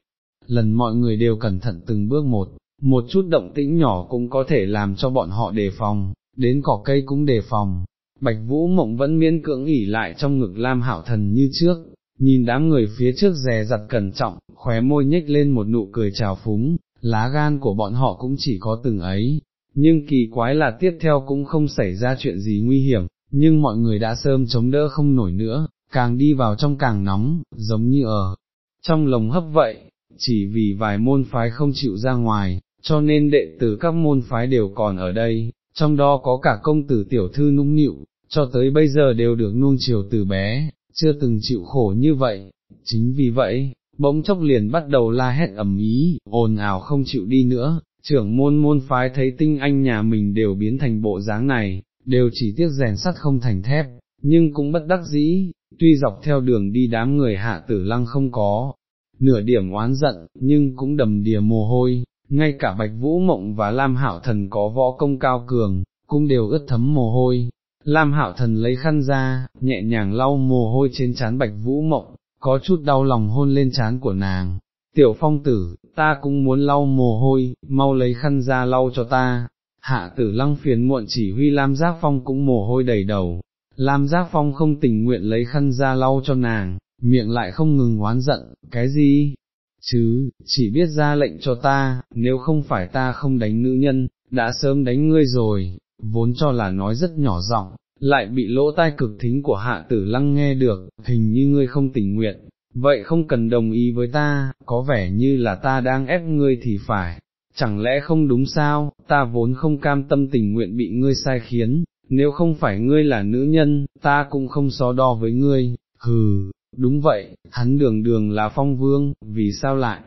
Speaker 1: lần mọi người đều cẩn thận từng bước một, một chút động tĩnh nhỏ cũng có thể làm cho bọn họ đề phòng, đến cỏ cây cũng đề phòng. Bạch Vũ Mộng vẫn miễn cưỡng ỉ lại trong ngực Lam hảo Thần như trước, nhìn đám người phía trước rè rặt cẩn trọng, khóe môi nhếch lên một nụ cười trào phúng, lá gan của bọn họ cũng chỉ có từng ấy, nhưng kỳ quái là tiếp theo cũng không xảy ra chuyện gì nguy hiểm, nhưng mọi người đã sớm chống đỡ không nổi nữa, càng đi vào trong càng nóng, giống như ở trong lồng hấp vậy, chỉ vì vài môn phái không chịu ra ngoài, cho nên đệ tử các môn phái đều còn ở đây, trong đó có cả công tử tiểu thư nũng nịu, cho tới bây giờ đều được nuông chiều từ bé, chưa từng chịu khổ như vậy, chính vì vậy, bỗng chốc liền bắt đầu la hét ầm ý, ồn ào không chịu đi nữa, trưởng môn môn phái thấy tinh anh nhà mình đều biến thành bộ dáng này, đều chỉ tiếc rèn sắt không thành thép, nhưng cũng bất đắc dĩ, tuy dọc theo đường đi đám người hạ tử lăng không có, nửa điểm oán giận, nhưng cũng đầm đìa mồ hôi, ngay cả Bạch Vũ Mộng và Lam hảo Thần có võ công cao cường, cũng đều ướt thấm mồ hôi. Lam Hạo Thần lấy khăn ra, nhẹ nhàng lau mồ hôi trên trán Bạch Vũ Mộng, có chút đau lòng hôn lên trán của nàng. Tiểu phong tử, ta cũng muốn lau mồ hôi, mau lấy khăn ra lau cho ta. Hạ tử lăng phiền muộn chỉ huy Lam Giác Phong cũng mồ hôi đầy đầu. Lam Giác Phong không tình nguyện lấy khăn ra lau cho nàng, miệng lại không ngừng oán giận, cái gì, chứ, chỉ biết ra lệnh cho ta, nếu không phải ta không đánh nữ nhân, đã sớm đánh ngươi rồi, vốn cho là nói rất nhỏ giọng, lại bị lỗ tai cực thính của hạ tử lăng nghe được, hình như ngươi không tình nguyện, vậy không cần đồng ý với ta, có vẻ như là ta đang ép ngươi thì phải, chẳng lẽ không đúng sao, ta vốn không cam tâm tình nguyện bị ngươi sai khiến, nếu không phải ngươi là nữ nhân, ta cũng không so đo với ngươi, hừ, Đúng vậy, hắn đường đường là phong vương, vì sao lại?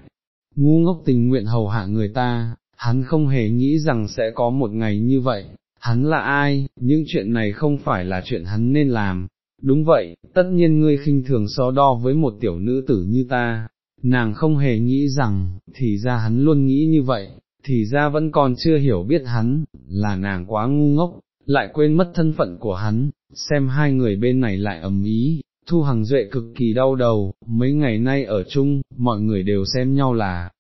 Speaker 1: Ngu ngốc tình nguyện hầu hạ người ta, hắn không hề nghĩ rằng sẽ có một ngày như vậy, hắn là ai, những chuyện này không phải là chuyện hắn nên làm. Đúng vậy, tất nhiên ngươi khinh thường so đo với một tiểu nữ tử như ta, nàng không hề nghĩ rằng, thì ra hắn luôn nghĩ như vậy, thì ra vẫn còn chưa hiểu biết hắn, là nàng quá ngu ngốc, lại quên mất thân phận của hắn, xem hai người bên này lại ầm ý, Thu Hằng Duệ cực kỳ đau đầu, mấy ngày nay ở chung, mọi người đều xem nhau là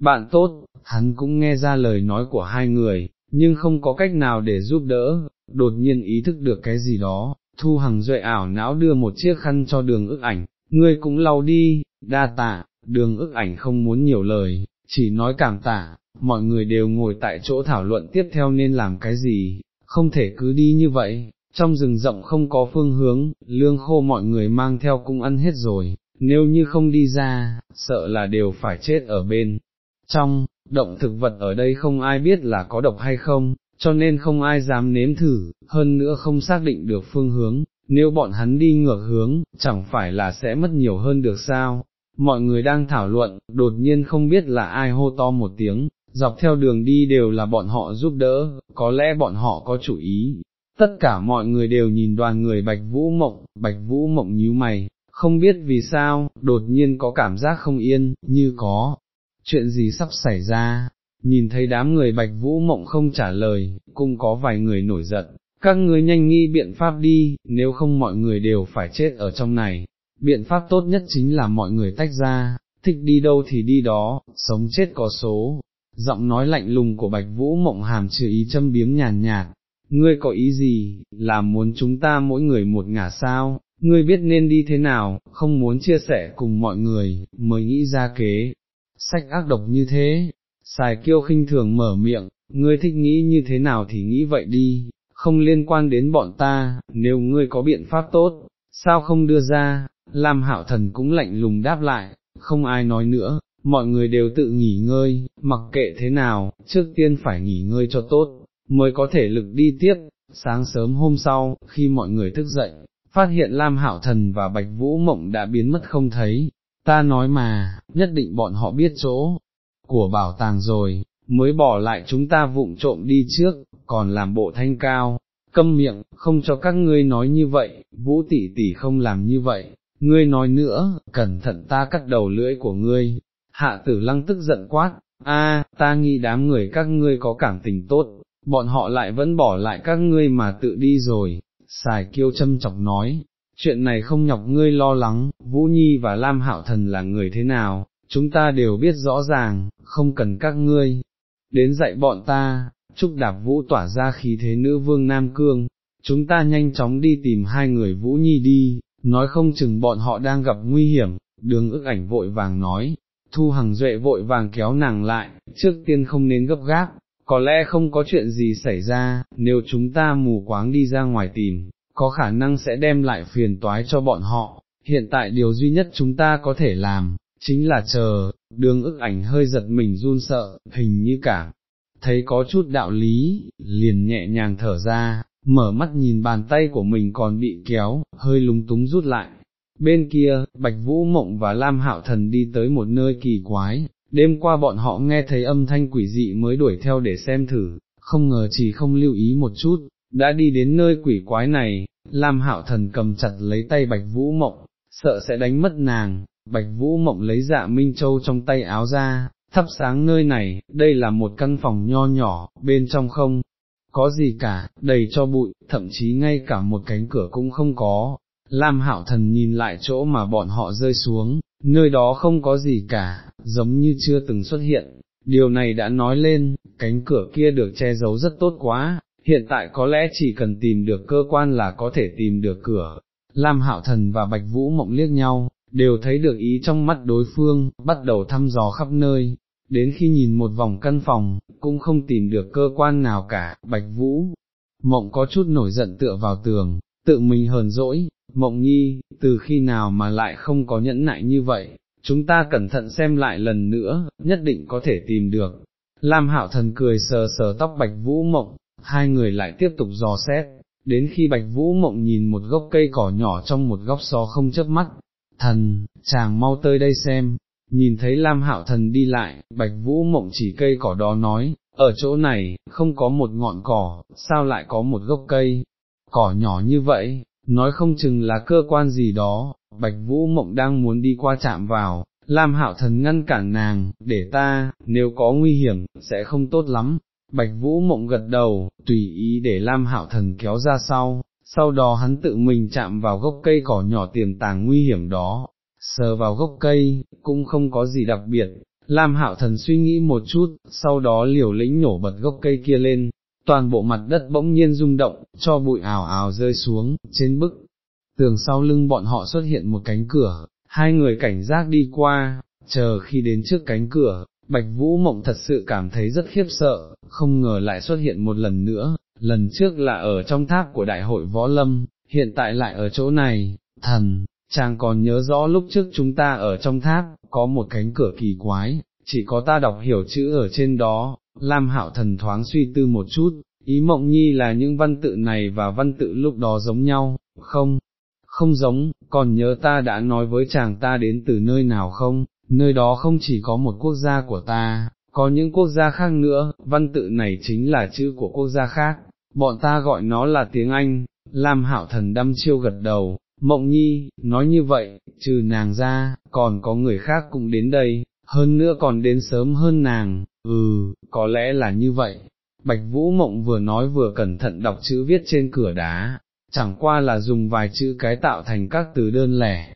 Speaker 1: bạn tốt, hắn cũng nghe ra lời nói của hai người, nhưng không có cách nào để giúp đỡ, đột nhiên ý thức được cái gì đó, Thu Hằng Duệ ảo não đưa một chiếc khăn cho đường ức ảnh, ngươi cũng lau đi, đa tạ, đường ức ảnh không muốn nhiều lời, chỉ nói cảm tạ, mọi người đều ngồi tại chỗ thảo luận tiếp theo nên làm cái gì, không thể cứ đi như vậy, trong rừng rộng không có phương hướng, lương khô mọi người mang theo cũng ăn hết rồi, nếu như không đi ra, sợ là đều phải chết ở bên. Trong, động thực vật ở đây không ai biết là có độc hay không, cho nên không ai dám nếm thử, hơn nữa không xác định được phương hướng, nếu bọn hắn đi ngược hướng, chẳng phải là sẽ mất nhiều hơn được sao. Mọi người đang thảo luận, đột nhiên không biết là ai hô to một tiếng, dọc theo đường đi đều là bọn họ giúp đỡ, có lẽ bọn họ có chủ ý, tất cả mọi người đều nhìn đoàn người bạch vũ mộng, bạch vũ mộng nhíu mày, không biết vì sao, đột nhiên có cảm giác không yên, như có, chuyện gì sắp xảy ra, nhìn thấy đám người bạch vũ mộng không trả lời, cũng có vài người nổi giận, các ngươi nhanh nghi biện pháp đi, nếu không mọi người đều phải chết ở trong này, biện pháp tốt nhất chính là mọi người tách ra, thích đi đâu thì đi đó, sống chết có số. Giọng nói lạnh lùng của Bạch Vũ Mộng Hàm trừ ý châm biếm nhàn nhạt, ngươi có ý gì, là muốn chúng ta mỗi người một ngả sao, ngươi biết nên đi thế nào, không muốn chia sẻ cùng mọi người, mới nghĩ ra kế, sách ác độc như thế, xài kiêu khinh thường mở miệng, ngươi thích nghĩ như thế nào thì nghĩ vậy đi, không liên quan đến bọn ta, nếu ngươi có biện pháp tốt, sao không đưa ra, Lam Hạo Thần cũng lạnh lùng đáp lại, không ai nói nữa, mọi người đều tự nghỉ ngơi, mặc kệ thế nào, trước tiên phải nghỉ ngơi cho tốt, mới có thể lực đi tiếp. Sáng sớm hôm sau, khi mọi người thức dậy, phát hiện Lam Hảo Thần và Bạch Vũ Mộng đã biến mất không thấy, ta nói mà, nhất định bọn họ biết chỗ của bảo tàng rồi, mới bỏ lại chúng ta vụng trộm đi trước, còn làm bộ thanh cao, câm miệng, không cho các ngươi nói như vậy, Vũ tỷ tỷ không làm như vậy, ngươi nói nữa, cẩn thận ta cắt đầu lưỡi của ngươi. Hạ tử lăng tức giận quát, a, ta nghĩ đám người các ngươi có cảm tình tốt, bọn họ lại vẫn bỏ lại các ngươi mà tự đi rồi, xài kiêu châm chọc nói, chuyện này không nhọc ngươi lo lắng, Vũ Nhi và Lam Hạo Thần là người thế nào, chúng ta đều biết rõ ràng, không cần các ngươi, đến dạy bọn ta, trúc đạp Vũ tỏa ra khí thế nữ vương Nam Cương, chúng ta nhanh chóng đi tìm hai người Vũ Nhi đi, nói không chừng bọn họ đang gặp nguy hiểm, đường ức ảnh vội vàng nói, Thu Hằng Duệ vội vàng kéo nàng lại, trước tiên không nên gấp gáp, có lẽ không có chuyện gì xảy ra, nếu chúng ta mù quáng đi ra ngoài tìm, có khả năng sẽ đem lại phiền toái cho bọn họ, hiện tại điều duy nhất chúng ta có thể làm, chính là chờ, đường ức ảnh hơi giật mình run sợ, hình như cả, thấy có chút đạo lý, liền nhẹ nhàng thở ra, mở mắt nhìn bàn tay của mình còn bị kéo, hơi lúng túng rút lại. Bên kia, Bạch Vũ Mộng và Lam Hạo Thần đi tới một nơi kỳ quái, đêm qua bọn họ nghe thấy âm thanh quỷ dị mới đuổi theo để xem thử, không ngờ chỉ không lưu ý một chút, đã đi đến nơi quỷ quái này, Lam Hạo Thần cầm chặt lấy tay Bạch Vũ Mộng, sợ sẽ đánh mất nàng, Bạch Vũ Mộng lấy dạ Minh Châu trong tay áo ra, thắp sáng nơi này, đây là một căn phòng nho nhỏ, bên trong không có gì cả, đầy cho bụi, thậm chí ngay cả một cánh cửa cũng không có. Lam Hạo Thần nhìn lại chỗ mà bọn họ rơi xuống, nơi đó không có gì cả, giống như chưa từng xuất hiện. Điều này đã nói lên, cánh cửa kia được che giấu rất tốt quá, hiện tại có lẽ chỉ cần tìm được cơ quan là có thể tìm được cửa. Lam Hạo Thần và Bạch Vũ Mộng liếc nhau, đều thấy được ý trong mắt đối phương, bắt đầu thăm dò khắp nơi, đến khi nhìn một vòng căn phòng, cũng không tìm được cơ quan nào cả, Bạch Vũ. Mộng có chút nổi giận tựa vào tường, tự mình hờn dỗi, mộng nhi, từ khi nào mà lại không có nhẫn nại như vậy, chúng ta cẩn thận xem lại lần nữa, nhất định có thể tìm được. Lam Hạo Thần cười sờ sờ tóc Bạch Vũ Mộng, hai người lại tiếp tục dò xét, đến khi Bạch Vũ Mộng nhìn một gốc cây cỏ nhỏ trong một góc xó không chớp mắt, thần, chàng mau tới đây xem, nhìn thấy Lam Hạo Thần đi lại, Bạch Vũ Mộng chỉ cây cỏ đó nói, ở chỗ này, không có một ngọn cỏ, sao lại có một gốc cây, cỏ nhỏ như vậy, nói không chừng là cơ quan gì đó, Bạch Vũ Mộng đang muốn đi qua chạm vào, Lam Hạo Thần ngăn cản nàng, để ta, nếu có nguy hiểm, sẽ không tốt lắm. Bạch Vũ Mộng gật đầu, tùy ý để Lam Hạo Thần kéo ra sau, sau đó hắn tự mình chạm vào gốc cây cỏ nhỏ tiềm tàng nguy hiểm đó, sờ vào gốc cây, cũng không có gì đặc biệt. Lam Hạo Thần suy nghĩ một chút, sau đó liều lĩnh nổ bật gốc cây kia lên, toàn bộ mặt đất bỗng nhiên rung động, cho bụi ảo ảo rơi xuống, trên bức. Tường sau lưng bọn họ xuất hiện một cánh cửa, hai người cảnh giác đi qua, chờ khi đến trước cánh cửa, Bạch Vũ Mộng thật sự cảm thấy rất khiếp sợ, không ngờ lại xuất hiện một lần nữa, lần trước là ở trong tháp của đại hội võ lâm, hiện tại lại ở chỗ này, thần, chàng còn nhớ rõ lúc trước chúng ta ở trong tháp, có một cánh cửa kỳ quái, chỉ có ta đọc hiểu chữ ở trên đó, Lam Hạo thần thoáng suy tư một chút, ý mộng nhi là những văn tự này và văn tự lúc đó giống nhau, không, không giống, còn nhớ ta đã nói với chàng ta đến từ nơi nào không, nơi đó không chỉ có một quốc gia của ta, có những quốc gia khác nữa, văn tự này chính là chữ của quốc gia khác, bọn ta gọi nó là tiếng Anh, Lam Hạo thần đăm chiêu gật đầu, Mộng nhi, nói như vậy, trừ nàng ra, còn có người khác cũng đến đây, hơn nữa còn đến sớm hơn nàng, ừ, có lẽ là như vậy. Bạch Vũ Mộng vừa nói vừa cẩn thận đọc chữ viết trên cửa đá, chẳng qua là dùng vài chữ cái tạo thành các từ đơn lẻ.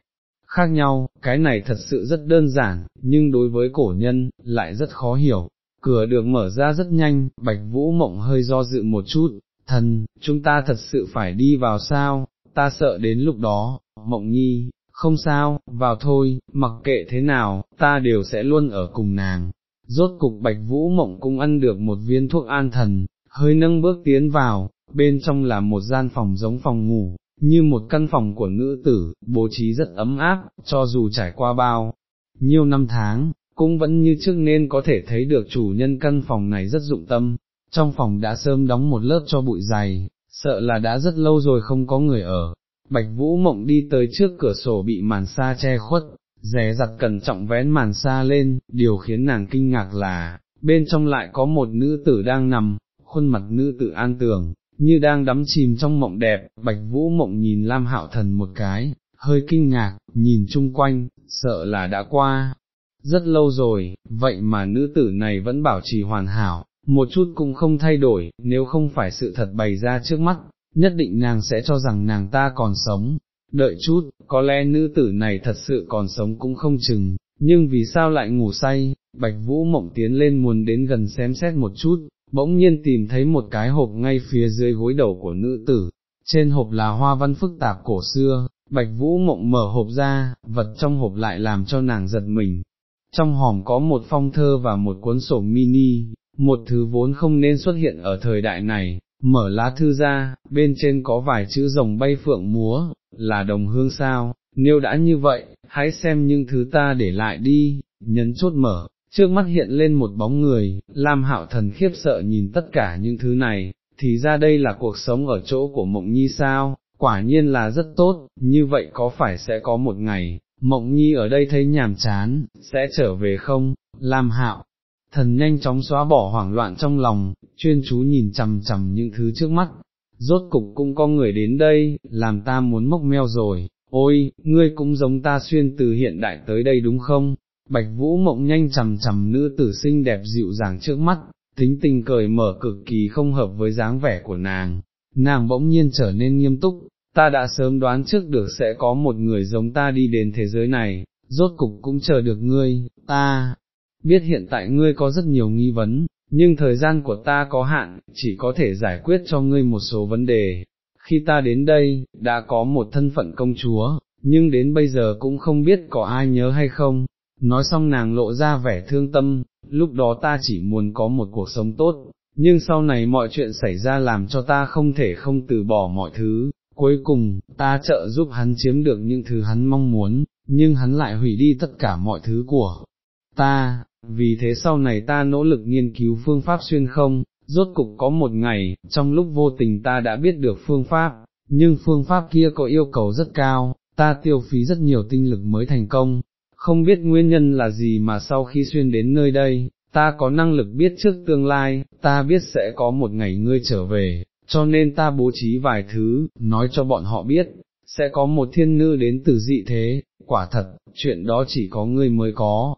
Speaker 1: Khác nhau, cái này thật sự rất đơn giản, nhưng đối với cổ nhân, lại rất khó hiểu. Cửa được mở ra rất nhanh, Bạch Vũ Mộng hơi do dự một chút, thần, chúng ta thật sự phải đi vào sao, ta sợ đến lúc đó, mộng nhi, không sao, vào thôi, mặc kệ thế nào, ta đều sẽ luôn ở cùng nàng. Rốt cục bạch vũ mộng cũng ăn được một viên thuốc an thần, hơi nâng bước tiến vào, bên trong là một gian phòng giống phòng ngủ, như một căn phòng của nữ tử, bố trí rất ấm áp, cho dù trải qua bao nhiêu năm tháng, cũng vẫn như trước nên có thể thấy được chủ nhân căn phòng này rất dụng tâm, trong phòng đã sớm đóng một lớp cho bụi dày, sợ là đã rất lâu rồi không có người ở. Bạch Vũ Mộng đi tới trước cửa sổ bị màn sa che khuất, dè giặt cẩn trọng vén màn sa lên, điều khiến nàng kinh ngạc là, bên trong lại có một nữ tử đang nằm, khuôn mặt nữ tử an tường, như đang đắm chìm trong mộng đẹp, Bạch Vũ Mộng nhìn Lam Hạo Thần một cái, hơi kinh ngạc, nhìn chung quanh, sợ là đã qua, rất lâu rồi, vậy mà nữ tử này vẫn bảo trì hoàn hảo, một chút cũng không thay đổi, nếu không phải sự thật bày ra trước mắt, nhất định nàng sẽ cho rằng nàng ta còn sống, đợi chút, có lẽ nữ tử này thật sự còn sống cũng không chừng, nhưng vì sao lại ngủ say, bạch vũ mộng tiến lên muốn đến gần xem xét một chút, bỗng nhiên tìm thấy một cái hộp ngay phía dưới gối đầu của nữ tử, trên hộp là hoa văn phức tạp cổ xưa, bạch vũ mộng mở hộp ra, vật trong hộp lại làm cho nàng giật mình. Trong hòm có một phong thơ và một cuốn sổ mini, một thứ vốn không nên xuất hiện ở thời đại này, mở lá thư ra, bên trên có vài chữ rồng bay phượng múa, là đồng hương sao, nếu đã như vậy, hãy xem những thứ ta để lại đi, nhấn chốt mở, trước mắt hiện lên một bóng người, Lam Hạo Thần khiếp sợ nhìn tất cả những thứ này, thì ra đây là cuộc sống ở chỗ của Mộng Nhi sao, quả nhiên là rất tốt, như vậy có phải sẽ có một ngày, Mộng nhi ở đây thấy nhàm chán, sẽ trở về không, Lam Hạo, thần nhanh chóng xóa bỏ hoảng loạn trong lòng, chuyên chú nhìn chằm chằm những thứ trước mắt, rốt cục cũng có người đến đây, làm ta muốn mốc meo rồi, ôi, ngươi cũng giống ta xuyên từ hiện đại tới đây đúng không? Bạch Vũ mộng nhanh chầm chầm nữ tử xinh đẹp dịu dàng trước mắt, tính tình cởi mở cực kỳ không hợp với dáng vẻ của nàng, nàng bỗng nhiên trở nên nghiêm túc, ta đã sớm đoán trước được sẽ có một người giống ta đi đến thế giới này, rốt cục cũng chờ được ngươi, ta, biết hiện tại ngươi có rất nhiều nghi vấn, nhưng thời gian của ta có hạn, chỉ có thể giải quyết cho ngươi một số vấn đề. Khi ta đến đây, đã có một thân phận công chúa, nhưng đến bây giờ cũng không biết có ai nhớ hay không. Nói xong nàng lộ ra vẻ thương tâm, lúc đó ta chỉ muốn có một cuộc sống tốt, nhưng sau này mọi chuyện xảy ra làm cho ta không thể không từ bỏ mọi thứ, cuối cùng, ta trợ giúp hắn chiếm được những thứ hắn mong muốn, nhưng hắn lại hủy đi tất cả mọi thứ của ta, vì thế sau này ta nỗ lực nghiên cứu phương pháp xuyên không, rốt cục có một ngày, trong lúc vô tình ta đã biết được phương pháp, nhưng phương pháp kia có yêu cầu rất cao, ta tiêu phí rất nhiều tinh lực mới thành công, không biết nguyên nhân là gì mà sau khi xuyên đến nơi đây, ta có năng lực biết trước tương lai, ta biết sẽ có một ngày ngươi trở về, cho nên ta bố trí vài thứ, nói cho bọn họ biết, sẽ có một thiên nữ đến từ dị thế, quả thật, chuyện đó chỉ có ngươi mới có,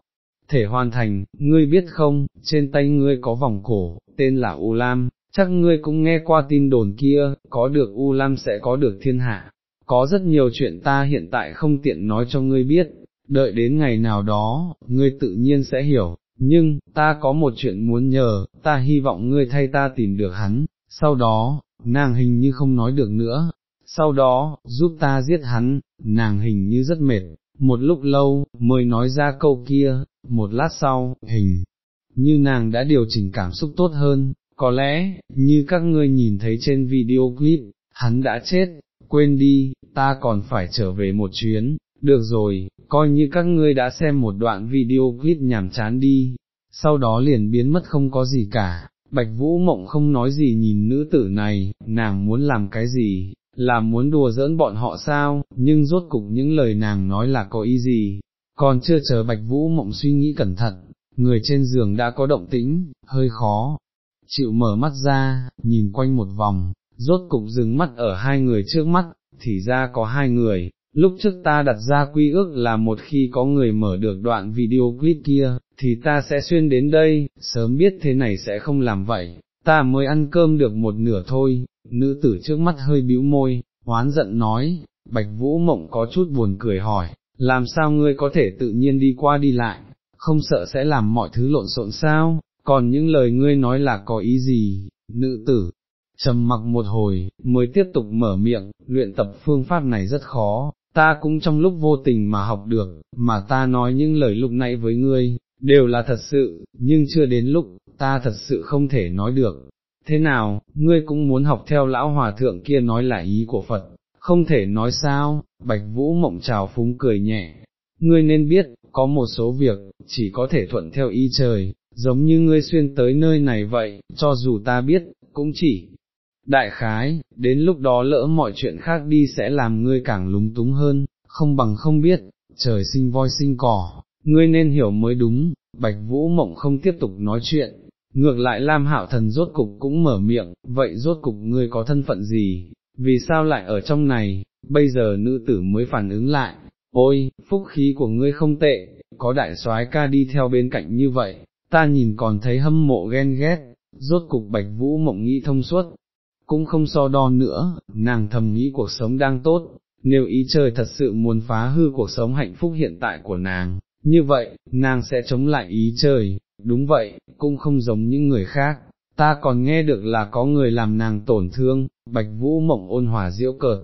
Speaker 1: thể hoàn thành, ngươi biết không, trên tay ngươi có vòng cổ, tên là U Lam, chắc ngươi cũng nghe qua tin đồn kia, có được U Lam sẽ có được thiên hạ, có rất nhiều chuyện ta hiện tại không tiện nói cho ngươi biết, đợi đến ngày nào đó, ngươi tự nhiên sẽ hiểu, nhưng, ta có một chuyện muốn nhờ, ta hy vọng ngươi thay ta tìm được hắn, sau đó, nàng hình như không nói được nữa, sau đó, giúp ta giết hắn, nàng hình như rất mệt, một lúc lâu, mới nói ra câu kia, một lát sau, hình, như nàng đã điều chỉnh cảm xúc tốt hơn, có lẽ, như các ngươi nhìn thấy trên video clip, hắn đã chết, quên đi, ta còn phải trở về một chuyến, được rồi, coi như các ngươi đã xem một đoạn video clip nhảm chán đi, sau đó liền biến mất không có gì cả, Bạch Vũ Mộng không nói gì nhìn nữ tử này, nàng muốn làm cái gì, là muốn đùa giỡn bọn họ sao, nhưng rốt cục những lời nàng nói là có ý gì, còn chưa chờ Bạch Vũ Mộng suy nghĩ cẩn thận, người trên giường đã có động tĩnh, hơi khó, chịu mở mắt ra, nhìn quanh một vòng, rốt cục dừng mắt ở hai người trước mắt, thì ra có hai người, lúc trước ta đặt ra quy ước là một khi có người mở được đoạn video clip kia, thì ta sẽ xuyên đến đây, sớm biết thế này sẽ không làm vậy, ta mới ăn cơm được một nửa thôi, nữ tử trước mắt hơi bĩu môi, hoán giận nói, bạch vũ mộng có chút buồn cười hỏi, làm sao ngươi có thể tự nhiên đi qua đi lại, không sợ sẽ làm mọi thứ lộn xộn sao, còn những lời ngươi nói là có ý gì, nữ tử, trầm mặc một hồi, mới tiếp tục mở miệng, luyện tập phương pháp này rất khó, ta cũng trong lúc vô tình mà học được, mà ta nói những lời lúc nãy với ngươi, đều là thật sự, nhưng chưa đến lúc, ta thật sự không thể nói được. Thế nào, ngươi cũng muốn học theo lão hòa thượng kia nói là ý của Phật, không thể nói sao, bạch vũ mộng trào phúng cười nhẹ, ngươi nên biết, có một số việc, chỉ có thể thuận theo ý trời, giống như ngươi xuyên tới nơi này vậy, cho dù ta biết, cũng chỉ, đại khái, đến lúc đó lỡ mọi chuyện khác đi sẽ làm ngươi càng lúng túng hơn, không bằng không biết, trời sinh voi sinh cỏ, ngươi nên hiểu mới đúng, bạch vũ mộng không tiếp tục nói chuyện, ngược lại Lam Hạo Thần rốt cục cũng mở miệng, vậy rốt cục ngươi có thân phận gì, vì sao lại ở trong này, bây giờ nữ tử mới phản ứng lại, ôi, phúc khí của ngươi không tệ, có đại soái ca đi theo bên cạnh như vậy, ta nhìn còn thấy hâm mộ ghen ghét, rốt cục bạch vũ mộng nghĩ thông suốt, cũng không so đo nữa, nàng thầm nghĩ cuộc sống đang tốt, nếu ý trời thật sự muốn phá hư cuộc sống hạnh phúc hiện tại của nàng, như vậy, nàng sẽ chống lại ý trời, đúng vậy, cũng không giống những người khác, ta còn nghe được là có người làm nàng tổn thương, bạch vũ mộng ôn hòa diễu cợt,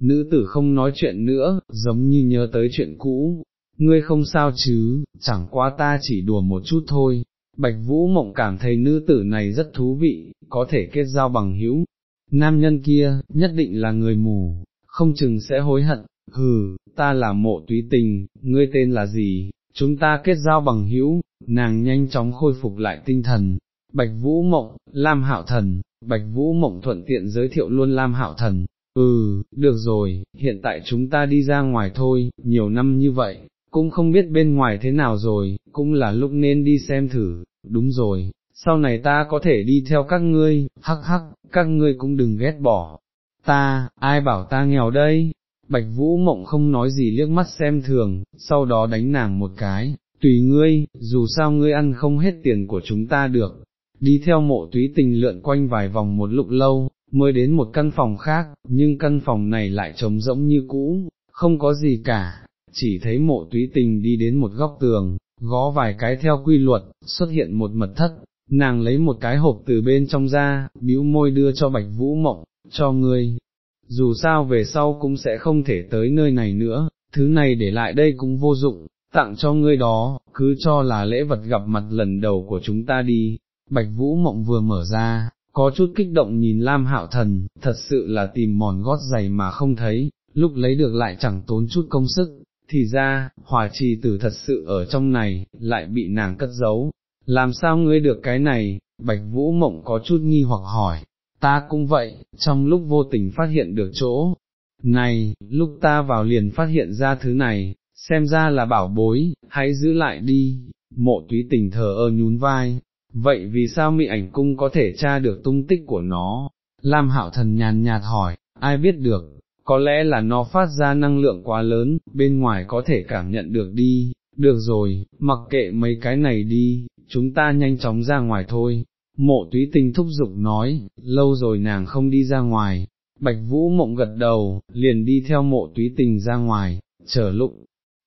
Speaker 1: nữ tử không nói chuyện nữa, giống như nhớ tới chuyện cũ, ngươi không sao chứ, chẳng qua ta chỉ đùa một chút thôi. Bạch Vũ Mộng cảm thấy nữ tử này rất thú vị, có thể kết giao bằng hữu. Nam nhân kia, nhất định là người mù, không chừng sẽ hối hận, hừ, ta là mộ túy tình, ngươi tên là gì, chúng ta kết giao bằng hữu, nàng nhanh chóng khôi phục lại tinh thần. Bạch Vũ Mộng, Lam Hạo Thần, Bạch Vũ Mộng thuận tiện giới thiệu luôn Lam Hạo Thần, ừ, được rồi, hiện tại chúng ta đi ra ngoài thôi, nhiều năm như vậy, cũng không biết bên ngoài thế nào rồi, cũng là lúc nên đi xem thử, đúng rồi, sau này ta có thể đi theo các ngươi, hắc hắc, các ngươi cũng đừng ghét bỏ. Ta, ai bảo ta nghèo đây? Bạch Vũ Mộng không nói gì liếc mắt xem thường, sau đó đánh nàng một cái, tùy ngươi, dù sao ngươi ăn không hết tiền của chúng ta được. Đi theo mộ túy tình lượn quanh vài vòng một lúc lâu, mới đến một căn phòng khác, nhưng căn phòng này lại trống rỗng như cũ, không có gì cả, chỉ thấy mộ túy tình đi đến một góc tường, gõ vài cái theo quy luật, xuất hiện một mật thất, nàng lấy một cái hộp từ bên trong ra, bĩu môi đưa cho bạch vũ mộng, cho ngươi, dù sao về sau cũng sẽ không thể tới nơi này nữa, thứ này để lại đây cũng vô dụng, tặng cho ngươi đó, cứ cho là lễ vật gặp mặt lần đầu của chúng ta đi, bạch vũ mộng vừa mở ra, có chút kích động nhìn Lam Hạo Thần, thật sự là tìm mòn gót giày mà không thấy, lúc lấy được lại chẳng tốn chút công sức, thì ra, hòa trì tử thật sự ở trong này, lại bị nàng cất giấu, làm sao ngươi được cái này, Bạch Vũ Mộng có chút nghi hoặc hỏi, ta cũng vậy, trong lúc vô tình phát hiện được chỗ, này, lúc ta vào liền phát hiện ra thứ này, xem ra là bảo bối, hãy giữ lại đi, mộ túy tình thờ ơ nhún vai, vậy vì sao mị ảnh cung có thể tra được tung tích của nó? Lam hạo thần nhàn nhạt hỏi, ai biết được, có lẽ là nó phát ra năng lượng quá lớn, bên ngoài có thể cảm nhận được đi, được rồi, mặc kệ mấy cái này đi, chúng ta nhanh chóng ra ngoài thôi. Mộ túy tình thúc giục nói, lâu rồi nàng không đi ra ngoài, bạch vũ mộng gật đầu, liền đi theo mộ túy tình ra ngoài, chờ lúc,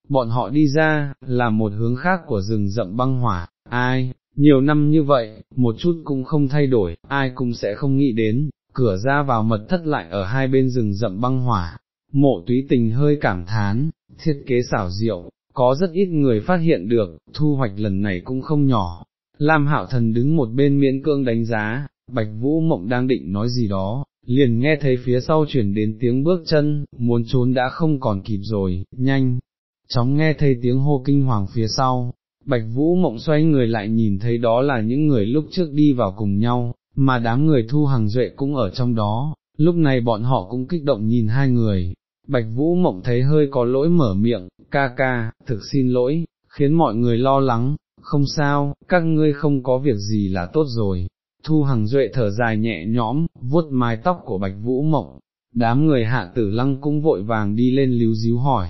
Speaker 1: bọn họ đi ra, là một hướng khác của rừng rậm băng hỏa, ai, nhiều năm như vậy, một chút cũng không thay đổi, ai cũng sẽ không nghĩ đến, cửa ra vào mật thất lại ở hai bên rừng rậm băng hỏa, mộ túy tình hơi cảm thán, thiết kế xảo diệu, có rất ít người phát hiện được, thu hoạch lần này cũng không nhỏ. Lam hạo thần đứng một bên miễn cương đánh giá, bạch vũ mộng đang định nói gì đó, liền nghe thấy phía sau chuyển đến tiếng bước chân, muốn trốn đã không còn kịp rồi, nhanh, chóng nghe thấy tiếng hô kinh hoàng phía sau, bạch vũ mộng xoay người lại nhìn thấy đó là những người lúc trước đi vào cùng nhau, mà đám người thu hàng duệ cũng ở trong đó, lúc này bọn họ cũng kích động nhìn hai người, bạch vũ mộng thấy hơi có lỗi mở miệng, ca ca, thực xin lỗi, khiến mọi người lo lắng, không sao, các ngươi không có việc gì là tốt rồi. Thu Hằng Duệ thở dài nhẹ nhõm, vuốt mái tóc của Bạch Vũ Mộng, đám người hạ tử lăng cũng vội vàng đi lên líu díu hỏi.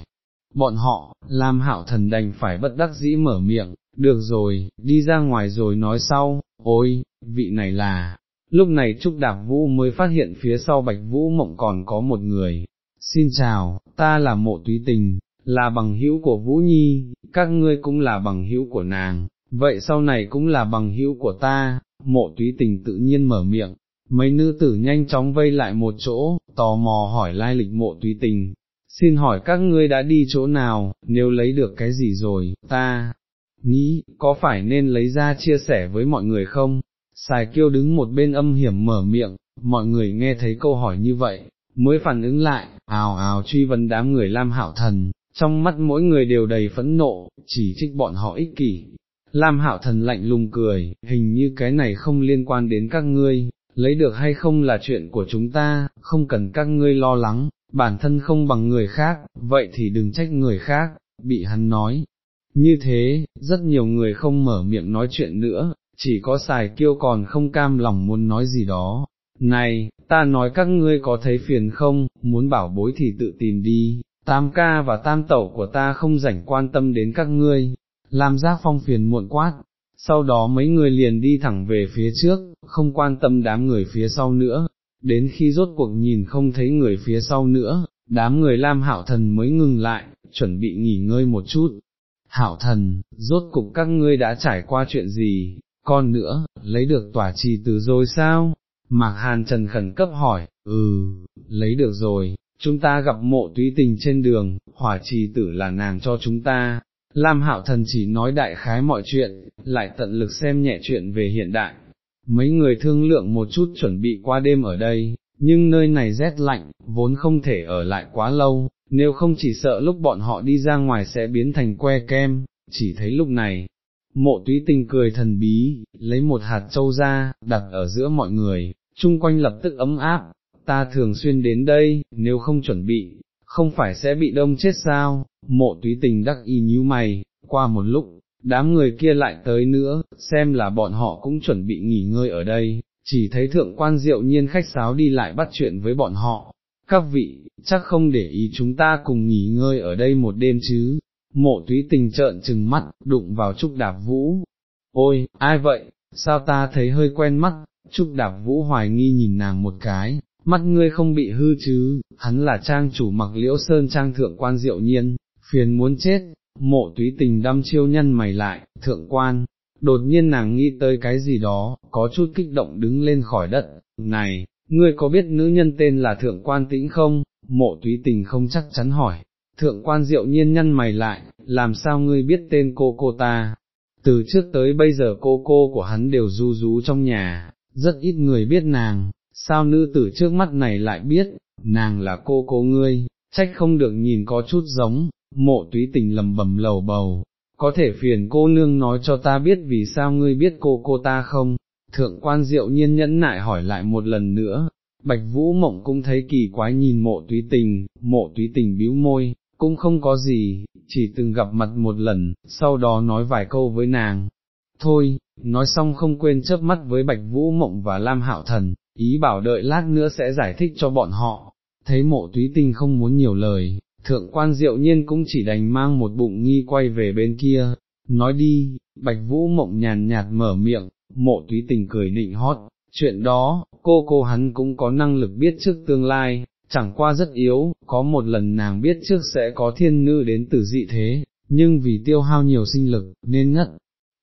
Speaker 1: Bọn họ, Lam Hạo Thần đành phải bất đắc dĩ mở miệng, được rồi, đi ra ngoài rồi nói sau, ôi, vị này là, lúc này Trúc Đạp Vũ mới phát hiện phía sau Bạch Vũ Mộng còn có một người, xin chào, ta là mộ túy tình, là bằng hữu của Vũ Nhi, các ngươi cũng là bằng hữu của nàng, vậy sau này cũng là bằng hữu của ta, mộ túy tình tự nhiên mở miệng, mấy nữ tử nhanh chóng vây lại một chỗ, tò mò hỏi lai lịch mộ túy tình, xin hỏi các ngươi đã đi chỗ nào, nếu lấy được cái gì rồi, ta, nghĩ, có phải nên lấy ra chia sẻ với mọi người không? Xài kiêu đứng một bên âm hiểm mở miệng, mọi người nghe thấy câu hỏi như vậy, mới phản ứng lại, ào ào truy vấn đám người Lam Hạo Thần, trong mắt mỗi người đều đầy phẫn nộ, chỉ trích bọn họ ích kỷ. Lam Hạo Thần lạnh lùng cười, hình như cái này không liên quan đến các ngươi, lấy được hay không là chuyện của chúng ta, không cần các ngươi lo lắng, bản thân không bằng người khác, vậy thì đừng trách người khác, bị hắn nói, như thế, rất nhiều người không mở miệng nói chuyện nữa, chỉ có xài kiêu còn không cam lòng muốn nói gì đó. Này, ta nói các ngươi có thấy phiền không, muốn bảo bối thì tự tìm đi, tam ca và tam tẩu của ta không rảnh quan tâm đến các ngươi, làm giác phong phiền muộn quát. Sau đó mấy người liền đi thẳng về phía trước, không quan tâm đám người phía sau nữa, đến khi rốt cuộc nhìn không thấy người phía sau nữa, đám người Lam Hạo Thần mới ngừng lại, chuẩn bị nghỉ ngơi một chút, hảo thần, rốt cục các ngươi đã trải qua chuyện gì, con nữa, lấy được tỏa trì từ rồi sao? Mạc Hàn Trần khẩn cấp hỏi, ừ, lấy được rồi, chúng ta gặp mộ túy tình trên đường, hỏa trì tử là nàng cho chúng ta. Lam Hạo Thần chỉ nói đại khái mọi chuyện, lại tận lực xem nhẹ chuyện về hiện đại. Mấy người thương lượng một chút chuẩn bị qua đêm ở đây, nhưng nơi này rét lạnh, vốn không thể ở lại quá lâu, nếu không chỉ sợ lúc bọn họ đi ra ngoài sẽ biến thành que kem, chỉ thấy lúc này, mộ túy tình cười thần bí, lấy một hạt châu ra, đặt ở giữa mọi người, chung quanh lập tức ấm áp, ta thường xuyên đến đây, nếu không chuẩn bị, không phải sẽ bị đông chết sao, mộ túy tình đắc y nhíu mày, qua một lúc, đám người kia lại tới nữa, xem là bọn họ cũng chuẩn bị nghỉ ngơi ở đây, chỉ thấy thượng quan diệu nhiên khách sáo đi lại bắt chuyện với bọn họ. Các vị, chắc không để ý chúng ta cùng nghỉ ngơi ở đây một đêm chứ, mộ túy tình trợn trừng mắt, đụng vào Trúc Đạp Vũ. Ôi, ai vậy, sao ta thấy hơi quen mắt, Trúc Đạp Vũ hoài nghi nhìn nàng một cái, mắt ngươi không bị hư chứ, hắn là trang chủ mặc liễu sơn trang thượng quan diệu nhiên, phiền muốn chết, mộ túy tình đâm chiêu nhân mày lại, thượng quan, đột nhiên nàng nghĩ tới cái gì đó, có chút kích động đứng lên khỏi đất, này, ngươi có biết nữ nhân tên là thượng quan tĩnh không, mộ túy tình không chắc chắn hỏi, thượng quan diệu nhiên nhân mày lại, làm sao ngươi biết tên cô cô ta, từ trước tới bây giờ cô cô của hắn đều du rú trong nhà, rất ít người biết nàng, sao nữ tử trước mắt này lại biết, nàng là cô cô ngươi, trách không được nhìn có chút giống, mộ túy tình lầm bầm lầu bầu, có thể phiền cô nương nói cho ta biết vì sao ngươi biết cô cô ta không, thượng quan diệu nhiên nhẫn nại hỏi lại một lần nữa, bạch vũ mộng cũng thấy kỳ quái nhìn mộ túy tình, mộ túy tình bĩu môi, cũng không có gì, chỉ từng gặp mặt một lần, sau đó nói vài câu với nàng. Thôi, nói xong không quên chớp mắt với Bạch Vũ Mộng và Lam Hạo Thần, ý bảo đợi lát nữa sẽ giải thích cho bọn họ. Thấy mộ túy tinh không muốn nhiều lời, thượng quan diệu nhiên cũng chỉ đành mang một bụng nghi quay về bên kia, nói đi, Bạch Vũ Mộng nhàn nhạt mở miệng, mộ túy tình cười nịnh hót, chuyện đó, cô cô hắn cũng có năng lực biết trước tương lai, chẳng qua rất yếu, có một lần nàng biết trước sẽ có thiên nữ đến từ dị thế, nhưng vì tiêu hao nhiều sinh lực, nên ngất,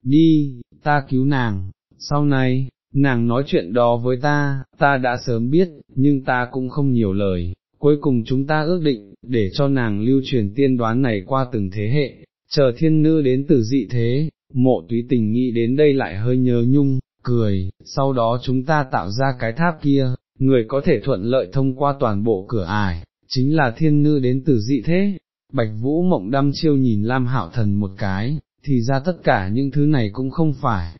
Speaker 1: đi, ta cứu nàng, sau này, nàng nói chuyện đó với ta, ta đã sớm biết, nhưng ta cũng không nhiều lời, cuối cùng chúng ta ước định, để cho nàng lưu truyền tiên đoán này qua từng thế hệ, chờ thiên nữ đến từ dị thế, mộ túy tình nghĩ đến đây lại hơi nhớ nhung, cười, sau đó chúng ta tạo ra cái tháp kia, người có thể thuận lợi thông qua toàn bộ cửa ải, chính là thiên nữ đến từ dị thế. Bạch Vũ mộng đăm chiêu nhìn Lam Hạo Thần một cái, thì ra tất cả những thứ này cũng không phải.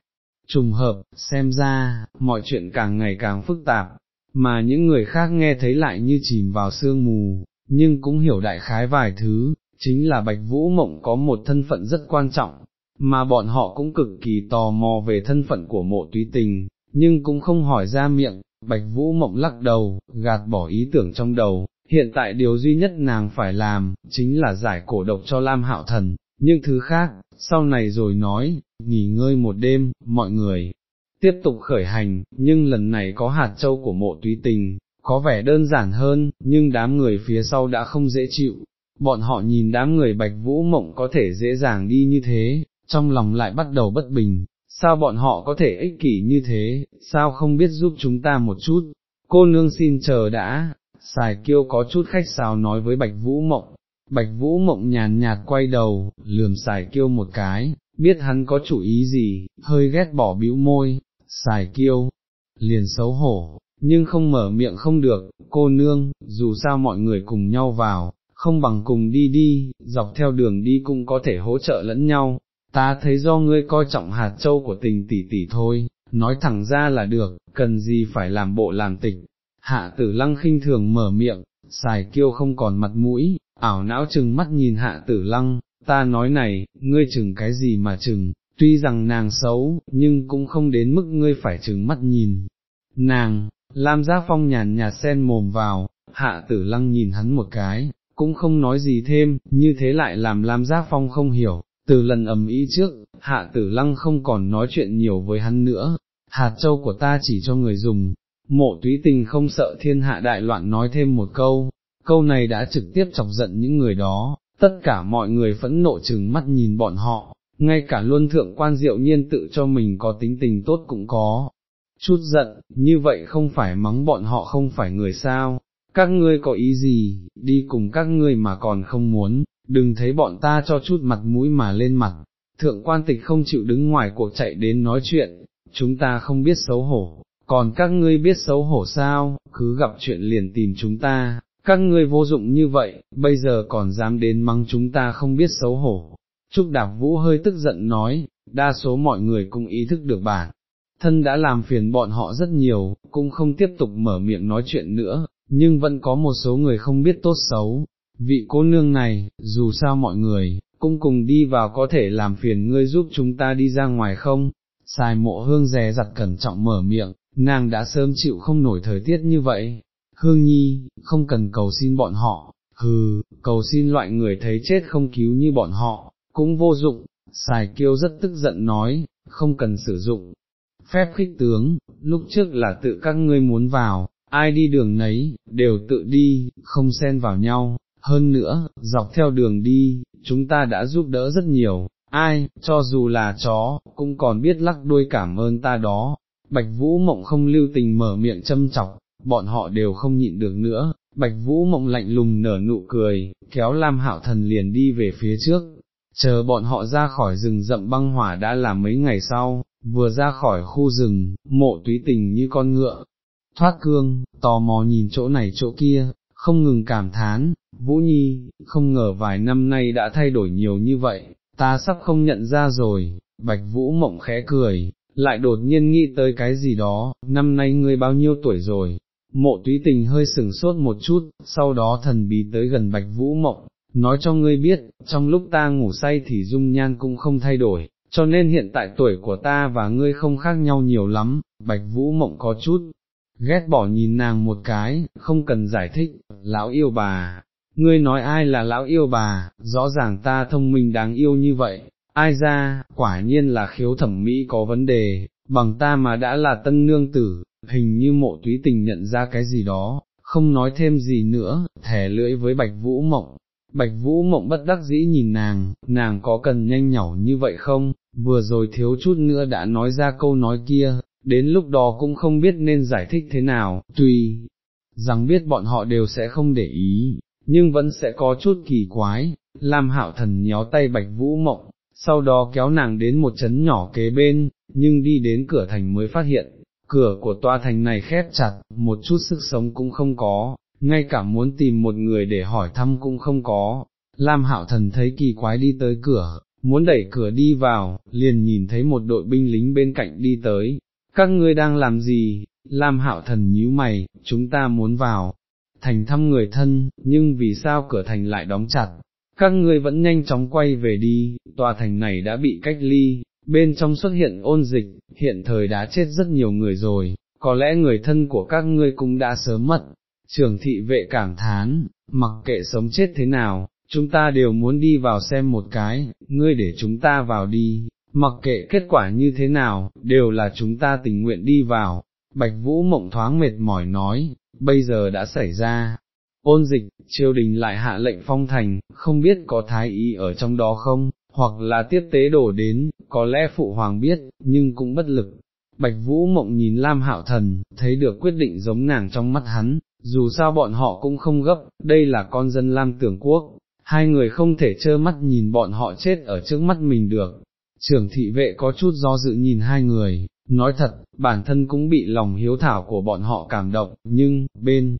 Speaker 1: Trùng hợp, xem ra, mọi chuyện càng ngày càng phức tạp, mà những người khác nghe thấy lại như chìm vào sương mù, nhưng cũng hiểu đại khái vài thứ, chính là Bạch Vũ Mộng có một thân phận rất quan trọng, mà bọn họ cũng cực kỳ tò mò về thân phận của mộ túy tình, nhưng cũng không hỏi ra miệng, Bạch Vũ Mộng lắc đầu, gạt bỏ ý tưởng trong đầu, hiện tại điều duy nhất nàng phải làm, chính là giải cổ độc cho Lam Hạo Thần, những thứ khác, sau này rồi nói, nghỉ ngơi một đêm, mọi người. Tiếp tục khởi hành, nhưng lần này có hạt châu của mộ túy tình, có vẻ đơn giản hơn, nhưng đám người phía sau đã không dễ chịu, bọn họ nhìn đám người bạch vũ mộng có thể dễ dàng đi như thế, trong lòng lại bắt đầu bất bình, sao bọn họ có thể ích kỷ như thế, sao không biết giúp chúng ta một chút, cô nương xin chờ đã, xài kiêu có chút khách sáo nói với bạch vũ mộng, bạch vũ mộng nhàn nhạt quay đầu, lườm xài kiêu một cái, biết hắn có chủ ý gì, hơi ghét bỏ bĩu môi, xài kiêu, liền xấu hổ, nhưng không mở miệng không được, cô nương, dù sao mọi người cùng nhau vào, không bằng cùng đi đi, dọc theo đường đi cũng có thể hỗ trợ lẫn nhau, ta thấy do ngươi coi trọng hạt châu của tình tỷ tỷ thôi, nói thẳng ra là được, cần gì phải làm bộ làm tịch. Hạ tử lăng khinh thường mở miệng, xài kiêu không còn mặt mũi, ảo não chừng mắt nhìn hạ tử lăng, ta nói này, ngươi chừng cái gì mà chừng, tuy rằng nàng xấu, nhưng cũng không đến mức ngươi phải chừng mắt nhìn. Nàng, Lam Giác Phong nhàn nhạt sen mồm vào, hạ tử lăng nhìn hắn một cái, cũng không nói gì thêm, như thế lại làm Lam Giác Phong không hiểu, từ lần ầm ý trước, hạ tử lăng không còn nói chuyện nhiều với hắn nữa, hạt châu của ta chỉ cho người dùng, mộ túy tình không sợ thiên hạ đại loạn nói thêm một câu, câu này đã trực tiếp chọc giận những người đó, tất cả mọi người phẫn nộ chừng mắt nhìn bọn họ, ngay cả luân thượng quan diệu nhiên tự cho mình có tính tình tốt cũng có. Chút giận, như vậy không phải mắng bọn họ không phải người sao, các ngươi có ý gì, đi cùng các ngươi mà còn không muốn, đừng thấy bọn ta cho chút mặt mũi mà lên mặt, thượng quan tịch không chịu đứng ngoài cuộc chạy đến nói chuyện, chúng ta không biết xấu hổ, còn các ngươi biết xấu hổ sao, cứ gặp chuyện liền tìm chúng ta, các ngươi vô dụng như vậy, bây giờ còn dám đến mắng chúng ta không biết xấu hổ. Trúc Đạp Vũ hơi tức giận nói, đa số mọi người cũng ý thức được bản. Thân đã làm phiền bọn họ rất nhiều, cũng không tiếp tục mở miệng nói chuyện nữa, nhưng vẫn có một số người không biết tốt xấu, vị cô nương này, dù sao mọi người, cũng cùng đi vào có thể làm phiền ngươi giúp chúng ta đi ra ngoài không? Xài mộ hương rè giặt cẩn trọng mở miệng, nàng đã sớm chịu không nổi thời tiết như vậy. Hương nhi, không cần cầu xin bọn họ, hừ, cầu xin loại người thấy chết không cứu như bọn họ, cũng vô dụng, xài kiêu rất tức giận nói, không cần sử dụng. Phép khích tướng, lúc trước là tự các ngươi muốn vào, ai đi đường nấy, đều tự đi, không xen vào nhau, hơn nữa, dọc theo đường đi, chúng ta đã giúp đỡ rất nhiều, ai, cho dù là chó, cũng còn biết lắc đuôi cảm ơn ta đó. Bạch Vũ Mộng không lưu tình mở miệng châm chọc, bọn họ đều không nhịn được nữa, Bạch Vũ Mộng lạnh lùng nở nụ cười, kéo Lam Hạo Thần liền đi về phía trước, chờ bọn họ ra khỏi rừng rậm băng hỏa đã là mấy ngày sau, vừa ra khỏi khu rừng, mộ túy tình như con ngựa, thoát cương, tò mò nhìn chỗ này chỗ kia, không ngừng cảm thán, Vũ Nhi, không ngờ vài năm nay đã thay đổi nhiều như vậy, ta sắp không nhận ra rồi, Bạch Vũ mộng khẽ cười, lại đột nhiên nghĩ tới cái gì đó, năm nay ngươi bao nhiêu tuổi rồi, mộ túy tình hơi sừng sốt một chút, sau đó thần bí tới gần Bạch Vũ mộng, nói cho ngươi biết, trong lúc ta ngủ say thì dung nhan cũng không thay đổi, cho nên hiện tại tuổi của ta và ngươi không khác nhau nhiều lắm, Bạch Vũ mộng có chút, ghét bỏ nhìn nàng một cái, không cần giải thích, lão yêu bà, ngươi nói ai là lão yêu bà, rõ ràng ta thông minh đáng yêu như vậy, ai ra, quả nhiên là khiếu thẩm mỹ có vấn đề, bằng ta mà đã là tân nương tử, hình như mộ túy tình nhận ra cái gì đó, không nói thêm gì nữa, thẻ lưỡi với bạch vũ mộng. Bạch Vũ mộng bất đắc dĩ nhìn nàng, nàng có cần nhanh nhảu như vậy không, vừa rồi thiếu chút nữa đã nói ra câu nói kia, đến lúc đó cũng không biết nên giải thích thế nào, tùy rằng biết bọn họ đều sẽ không để ý, nhưng vẫn sẽ có chút kỳ quái, Lam Hạo Thần nhéo tay Bạch Vũ Mộng, sau đó kéo nàng đến một chấn nhỏ kế bên, nhưng đi đến cửa thành mới phát hiện, cửa của tòa thành này khép chặt, một chút sức sống cũng không có, ngay cả muốn tìm một người để hỏi thăm cũng không có. Lam Hạo Thần thấy kỳ quái đi tới cửa, muốn đẩy cửa đi vào, liền nhìn thấy một đội binh lính bên cạnh đi tới. Các ngươi đang làm gì? Lam Hạo Thần nhíu mày, chúng ta muốn vào, thành thăm người thân, nhưng vì sao cửa thành lại đóng chặt, các ngươi vẫn nhanh chóng quay về đi, tòa thành này đã bị cách ly, bên trong xuất hiện ôn dịch, hiện thời đã chết rất nhiều người rồi, có lẽ người thân của các ngươi cũng đã sớm mất. Trường thị vệ cảm thán, mặc kệ sống chết thế nào, chúng ta đều muốn đi vào xem một cái, ngươi để chúng ta vào đi, mặc kệ kết quả như thế nào, đều là chúng ta tình nguyện đi vào. Bạch Vũ mộng thoáng mệt mỏi nói, bây giờ đã xảy ra. Ôn dịch, triều đình lại hạ lệnh phong thành, không biết có thái y ở trong đó không, hoặc là tiếp tế đổ đến, có lẽ phụ hoàng biết, nhưng cũng bất lực. Bạch Vũ mộng nhìn Lam Hạo Thần, thấy được quyết định giống nàng trong mắt hắn, dù sao bọn họ cũng không gấp, đây là con dân Lam Tưởng Quốc, hai người không thể trơ mắt nhìn bọn họ chết ở trước mắt mình được. Trưởng thị vệ có chút do dự nhìn hai người, nói thật, bản thân cũng bị lòng hiếu thảo của bọn họ cảm động, nhưng, bên,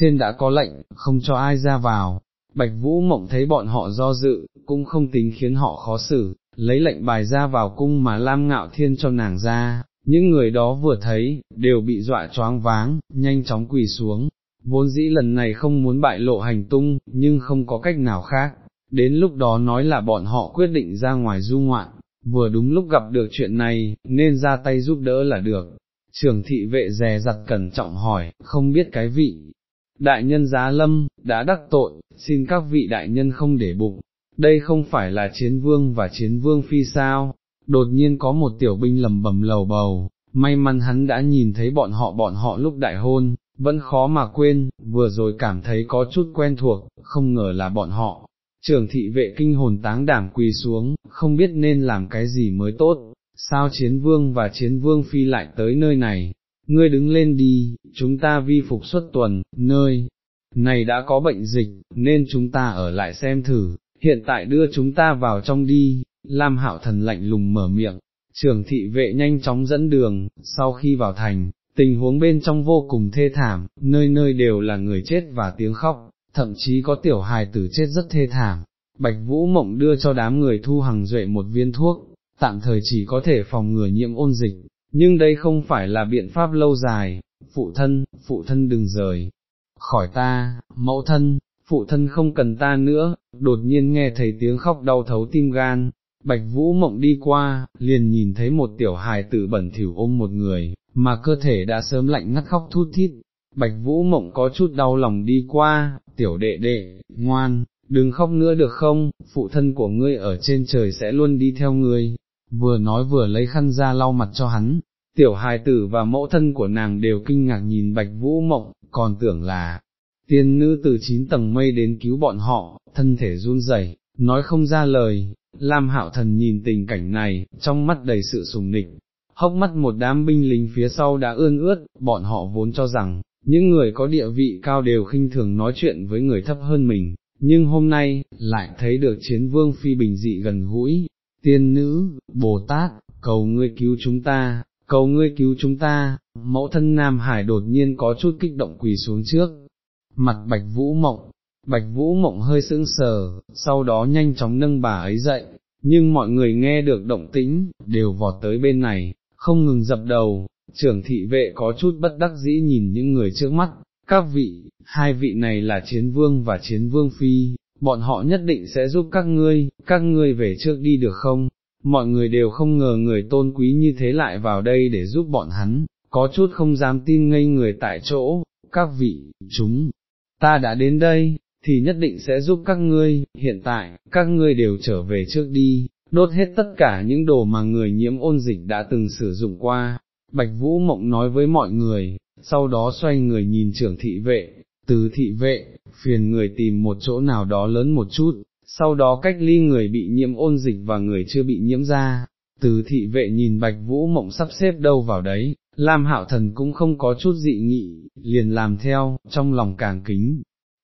Speaker 1: trên đã có lệnh, không cho ai ra vào. Bạch Vũ Mộng thấy bọn họ do dự, cũng không tính khiến họ khó xử, lấy lệnh bài ra vào cung mà Lam Ngạo Thiên cho nàng ra, những người đó vừa thấy, đều bị dọa choáng váng, nhanh chóng quỳ xuống, vốn dĩ lần này không muốn bại lộ hành tung, nhưng không có cách nào khác, đến lúc đó nói là bọn họ quyết định ra ngoài du ngoạn, vừa đúng lúc gặp được chuyện này, nên ra tay giúp đỡ là được. Trường thị vệ dè dặt cẩn trọng hỏi, không biết cái vị, đại nhân giá lâm, đã đắc tội, xin các vị đại nhân không để bụng, đây không phải là chiến vương và chiến vương phi sao, đột nhiên có một tiểu binh lầm bầm lầu bầu, may mắn hắn đã nhìn thấy bọn họ bọn họ lúc đại hôn, vẫn khó mà quên, vừa rồi cảm thấy có chút quen thuộc, không ngờ là bọn họ. Trường thị vệ kinh hồn táng đảm quỳ xuống, không biết nên làm cái gì mới tốt, sao chiến vương và chiến vương phi lại tới nơi này, ngươi đứng lên đi, chúng ta vi phục xuất tuần, nơi này đã có bệnh dịch, nên chúng ta ở lại xem thử, hiện tại đưa chúng ta vào trong đi, Lam Hạo Thần lạnh lùng mở miệng, trường thị vệ nhanh chóng dẫn đường, sau khi vào thành, tình huống bên trong vô cùng thê thảm, nơi nơi đều là người chết và tiếng khóc, thậm chí có tiểu hài tử chết rất thê thảm. Bạch Vũ Mộng đưa cho đám người thu hàng duệ một viên thuốc, tạm thời chỉ có thể phòng ngừa nhiễm ôn dịch, nhưng đây không phải là biện pháp lâu dài, phụ thân, phụ thân đừng rời, khỏi ta, mẫu thân, phụ thân không cần ta nữa, đột nhiên nghe thấy tiếng khóc đau thấu tim gan, Bạch Vũ Mộng đi qua, liền nhìn thấy một tiểu hài tử bẩn thỉu ôm một người, mà cơ thể đã sớm lạnh ngắt khóc thút thít. Bạch Vũ Mộng có chút đau lòng đi qua, tiểu đệ đệ, ngoan, đừng khóc nữa được không, phụ thân của ngươi ở trên trời sẽ luôn đi theo ngươi, vừa nói vừa lấy khăn ra lau mặt cho hắn, tiểu hài tử và mẫu thân của nàng đều kinh ngạc nhìn Bạch Vũ Mộng, còn tưởng là, tiên nữ từ chín tầng mây đến cứu bọn họ, thân thể run rẩy, nói không ra lời, Lam Hạo Thần nhìn tình cảnh này, trong mắt đầy sự sùng nịch, hốc mắt một đám binh lính phía sau đã ươn ướt, bọn họ vốn cho rằng, những người có địa vị cao đều khinh thường nói chuyện với người thấp hơn mình, nhưng hôm nay, lại thấy được chiến vương phi bình dị gần gũi, tiên nữ, Bồ Tát, cầu ngươi cứu chúng ta, cầu ngươi cứu chúng ta, mẫu thân Nam Hải đột nhiên có chút kích động quỳ xuống trước, mặt Bạch Vũ Mộng, Bạch Vũ Mộng hơi sững sờ, sau đó nhanh chóng nâng bà ấy dậy, nhưng mọi người nghe được động tĩnh, đều vọt tới bên này, không ngừng dập đầu, trưởng thị vệ có chút bất đắc dĩ nhìn những người trước mắt, các vị, hai vị này là chiến vương và chiến vương phi, bọn họ nhất định sẽ giúp các ngươi, các ngươi về trước đi được không? Mọi người đều không ngờ người tôn quý như thế lại vào đây để giúp bọn hắn, có chút không dám tin ngây người tại chỗ, các vị, chúng, ta đã đến đây, thì nhất định sẽ giúp các ngươi, hiện tại, các ngươi đều trở về trước đi, đốt hết tất cả những đồ mà người nhiễm ôn dịch đã từng sử dụng qua. Bạch Vũ Mộng nói với mọi người, sau đó xoay người nhìn trưởng thị vệ, từ thị vệ, phiền người tìm một chỗ nào đó lớn một chút, sau đó cách ly người bị nhiễm ôn dịch và người chưa bị nhiễm ra. Từ thị vệ nhìn Bạch Vũ Mộng sắp xếp đâu vào đấy, Lam Hạo Thần cũng không có chút dị nghị, liền làm theo, trong lòng càng kính,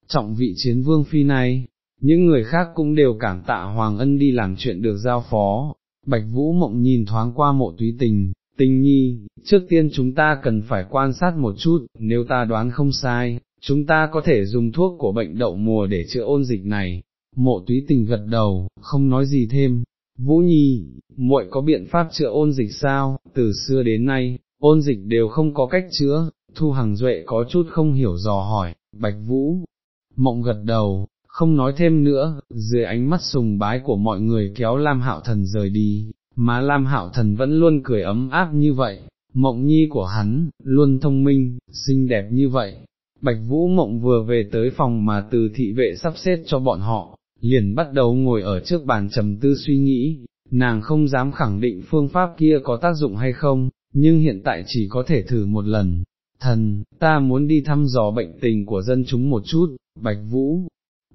Speaker 1: trọng vị chiến vương phi này, những người khác cũng đều cảm tạ Hoàng Ân đi làm chuyện được giao phó. Bạch Vũ Mộng nhìn thoáng qua mộ túy tình, tình nhi, trước tiên chúng ta cần phải quan sát một chút, nếu ta đoán không sai, chúng ta có thể dùng thuốc của bệnh đậu mùa để chữa ôn dịch này. Mộ túy tình gật đầu, không nói gì thêm. Vũ Nhi, muội có biện pháp chữa ôn dịch sao, từ xưa đến nay, ôn dịch đều không có cách chữa, Thu Hằng Duệ có chút không hiểu dò hỏi, Bạch Vũ, mộng gật đầu, không nói thêm nữa, dưới ánh mắt sùng bái của mọi người kéo Lam Hạo Thần rời đi, mà Lam Hạo Thần vẫn luôn cười ấm áp như vậy, mộng nhi của hắn, luôn thông minh, xinh đẹp như vậy. Bạch Vũ Mộng vừa về tới phòng mà từ thị vệ sắp xếp cho bọn họ, liền bắt đầu ngồi ở trước bàn trầm tư suy nghĩ, nàng không dám khẳng định phương pháp kia có tác dụng hay không, nhưng hiện tại chỉ có thể thử một lần. Thần, ta muốn đi thăm dò bệnh tình của dân chúng một chút, Bạch Vũ,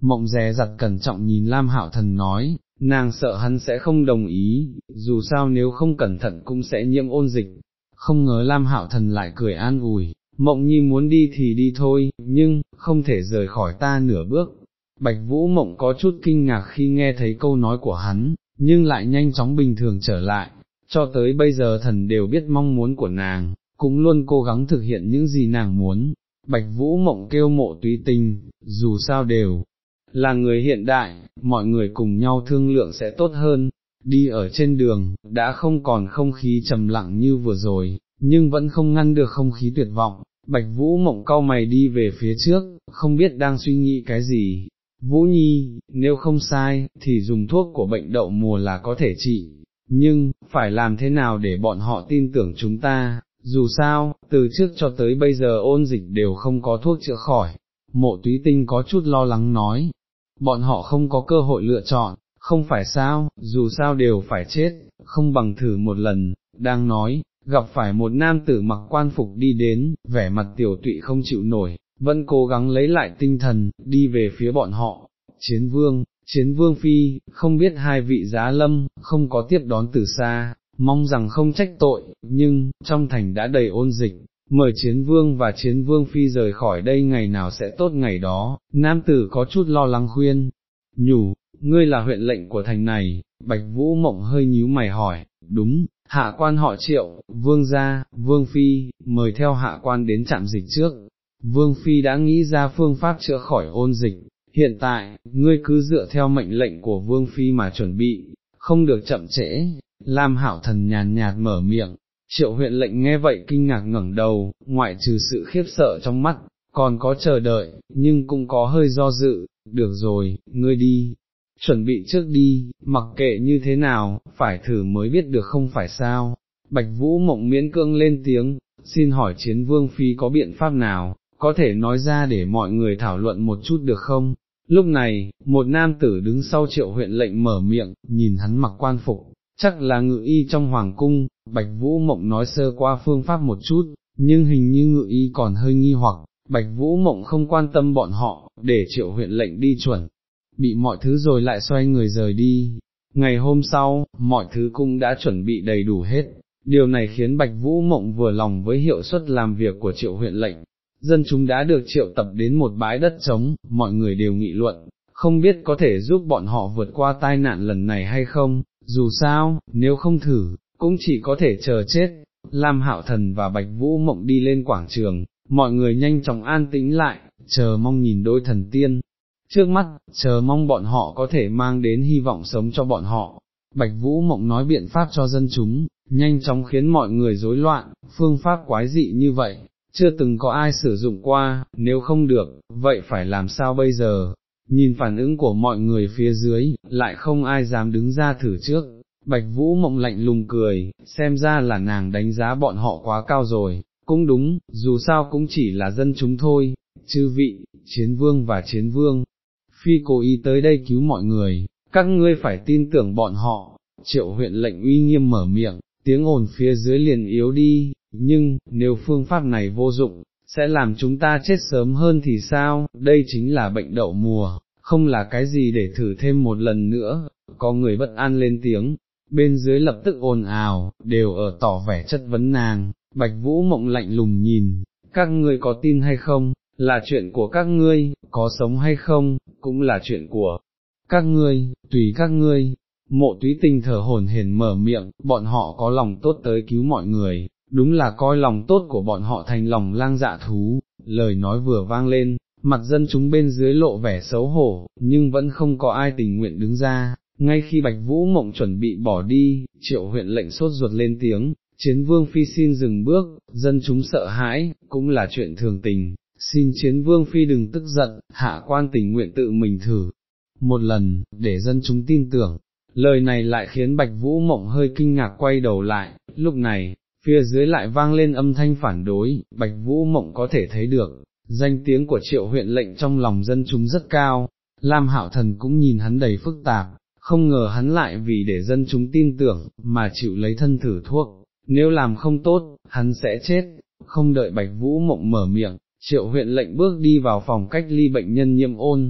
Speaker 1: mộng dè giặt cẩn trọng nhìn Lam Hạo Thần nói, nàng sợ hắn sẽ không đồng ý, dù sao nếu không cẩn thận cũng sẽ nhiễm ôn dịch, không ngờ Lam Hạo Thần lại cười an ủi, mộng nhi muốn đi thì đi thôi, nhưng, không thể rời khỏi ta nửa bước. Bạch Vũ mộng có chút kinh ngạc khi nghe thấy câu nói của hắn, nhưng lại nhanh chóng bình thường trở lại, cho tới bây giờ thần đều biết mong muốn của nàng, cũng luôn cố gắng thực hiện những gì nàng muốn, Bạch Vũ Mộng kêu mộ túy tình, dù sao đều, là người hiện đại, mọi người cùng nhau thương lượng sẽ tốt hơn, đi ở trên đường, đã không còn không khí trầm lặng như vừa rồi, nhưng vẫn không ngăn được không khí tuyệt vọng, Bạch Vũ Mộng cau mày đi về phía trước, không biết đang suy nghĩ cái gì. Vũ Nhi, nếu không sai, thì dùng thuốc của bệnh đậu mùa là có thể trị, nhưng, phải làm thế nào để bọn họ tin tưởng chúng ta, dù sao, từ trước cho tới bây giờ ôn dịch đều không có thuốc chữa khỏi, mộ túy tinh có chút lo lắng nói, bọn họ không có cơ hội lựa chọn, không phải sao, dù sao đều phải chết, không bằng thử một lần, đang nói, gặp phải một nam tử mặc quan phục đi đến, vẻ mặt tiểu tụy không chịu nổi, vẫn cố gắng lấy lại tinh thần, đi về phía bọn họ, chiến vương, chiến vương phi, không biết hai vị giá lâm, không có tiếp đón từ xa, mong rằng không trách tội, nhưng, trong thành đã đầy ôn dịch, mời chiến vương và chiến vương phi rời khỏi đây ngày nào sẽ tốt ngày đó, nam tử có chút lo lắng khuyên, nhủ, ngươi là huyện lệnh của thành này, bạch vũ mộng hơi nhíu mày hỏi, đúng, hạ quan họ triệu, vương gia, vương phi, mời theo hạ quan đến trạm dịch trước, vương phi đã nghĩ ra phương pháp chữa khỏi ôn dịch, hiện tại, ngươi cứ dựa theo mệnh lệnh của vương phi mà chuẩn bị, không được chậm trễ, Lam hảo thần nhàn nhạt mở miệng, triệu huyện lệnh nghe vậy kinh ngạc ngẩng đầu, ngoại trừ sự khiếp sợ trong mắt, còn có chờ đợi, nhưng cũng có hơi do dự, được rồi, ngươi đi, chuẩn bị trước đi, mặc kệ như thế nào, phải thử mới biết được không phải sao. Bạch Vũ mộng miễn cương lên tiếng, xin hỏi chiến vương phi có biện pháp nào, có thể nói ra để mọi người thảo luận một chút được không? Lúc này, một nam tử đứng sau triệu huyện lệnh mở miệng, nhìn hắn mặc quan phục, chắc là ngự y trong hoàng cung, Bạch Vũ Mộng nói sơ qua phương pháp một chút, nhưng hình như ngự y còn hơi nghi hoặc, Bạch Vũ Mộng không quan tâm bọn họ, để triệu huyện lệnh đi chuẩn, bị mọi thứ rồi lại xoay người rời đi. Ngày hôm sau, mọi thứ cũng đã chuẩn bị đầy đủ hết, điều này khiến Bạch Vũ Mộng vừa lòng với hiệu suất làm việc của triệu huyện lệnh. Dân chúng đã được triệu tập đến một bãi đất trống, mọi người đều nghị luận, không biết có thể giúp bọn họ vượt qua tai nạn lần này hay không, dù sao, nếu không thử, cũng chỉ có thể chờ chết. Lam Hạo Thần và Bạch Vũ Mộng đi lên quảng trường, mọi người nhanh chóng an tĩnh lại, chờ mong nhìn đôi thần tiên. Trước mắt, chờ mong bọn họ có thể mang đến hy vọng sống cho bọn họ. Bạch Vũ Mộng nói biện pháp cho dân chúng, nhanh chóng khiến mọi người rối loạn, phương pháp quái dị như vậy, chưa từng có ai sử dụng qua, nếu không được, vậy phải làm sao bây giờ? Nhìn phản ứng của mọi người phía dưới, lại không ai dám đứng ra thử trước, Bạch Vũ mộng lạnh lùng cười, xem ra là nàng đánh giá bọn họ quá cao rồi, cũng đúng, dù sao cũng chỉ là dân chúng thôi, chư vị, chiến vương và chiến vương, phi cố ý tới đây cứu mọi người, các ngươi phải tin tưởng bọn họ, triệu huyện lệnh uy nghiêm mở miệng, tiếng ồn phía dưới liền yếu đi, nhưng, nếu phương pháp này vô dụng, sẽ làm chúng ta chết sớm hơn thì sao, đây chính là bệnh đậu mùa, không là cái gì để thử thêm một lần nữa, có người bất an lên tiếng, bên dưới lập tức ồn ào, đều ở tỏ vẻ chất vấn nàng, bạch vũ mộng lạnh lùng nhìn, các ngươi có tin hay không, là chuyện của các ngươi, có sống hay không, cũng là chuyện của các ngươi, tùy các ngươi. Mộ túy tinh thở hồn hển mở miệng, bọn họ có lòng tốt tới cứu mọi người, đúng là coi lòng tốt của bọn họ thành lòng lang dạ thú, lời nói vừa vang lên, mặt dân chúng bên dưới lộ vẻ xấu hổ, nhưng vẫn không có ai tình nguyện đứng ra, ngay khi Bạch Vũ Mộng chuẩn bị bỏ đi, triệu huyện lệnh sốt ruột lên tiếng, chiến vương phi xin dừng bước, dân chúng sợ hãi, cũng là chuyện thường tình, xin chiến vương phi đừng tức giận, hạ quan tình nguyện tự mình thử, một lần, để dân chúng tin tưởng. Lời này lại khiến Bạch Vũ Mộng hơi kinh ngạc quay đầu lại, lúc này, phía dưới lại vang lên âm thanh phản đối, Bạch Vũ Mộng có thể thấy được, danh tiếng của triệu huyện lệnh trong lòng dân chúng rất cao, Lam Hạo Thần cũng nhìn hắn đầy phức tạp, không ngờ hắn lại vì để dân chúng tin tưởng, mà chịu lấy thân thử thuốc, nếu làm không tốt, hắn sẽ chết, không đợi Bạch Vũ Mộng mở miệng, triệu huyện lệnh bước đi vào phòng cách ly bệnh nhân nhiễm ôn,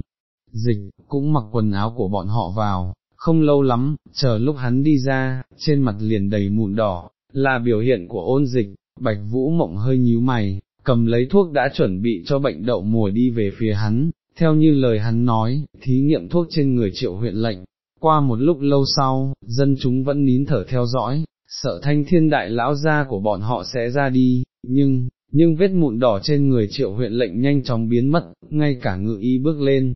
Speaker 1: dịch, cũng mặc quần áo của bọn họ vào, không lâu lắm, chờ lúc hắn đi ra, trên mặt liền đầy mụn đỏ, là biểu hiện của ôn dịch, Bạch Vũ Mộng hơi nhíu mày, cầm lấy thuốc đã chuẩn bị cho bệnh đậu mùa đi về phía hắn, theo như lời hắn nói, thí nghiệm thuốc trên người triệu huyện lệnh. Qua một lúc lâu sau, dân chúng vẫn nín thở theo dõi, sợ thanh thiên đại lão gia của bọn họ sẽ ra đi, nhưng, nhưng vết mụn đỏ trên người triệu huyện lệnh nhanh chóng biến mất, ngay cả ngự y bước lên,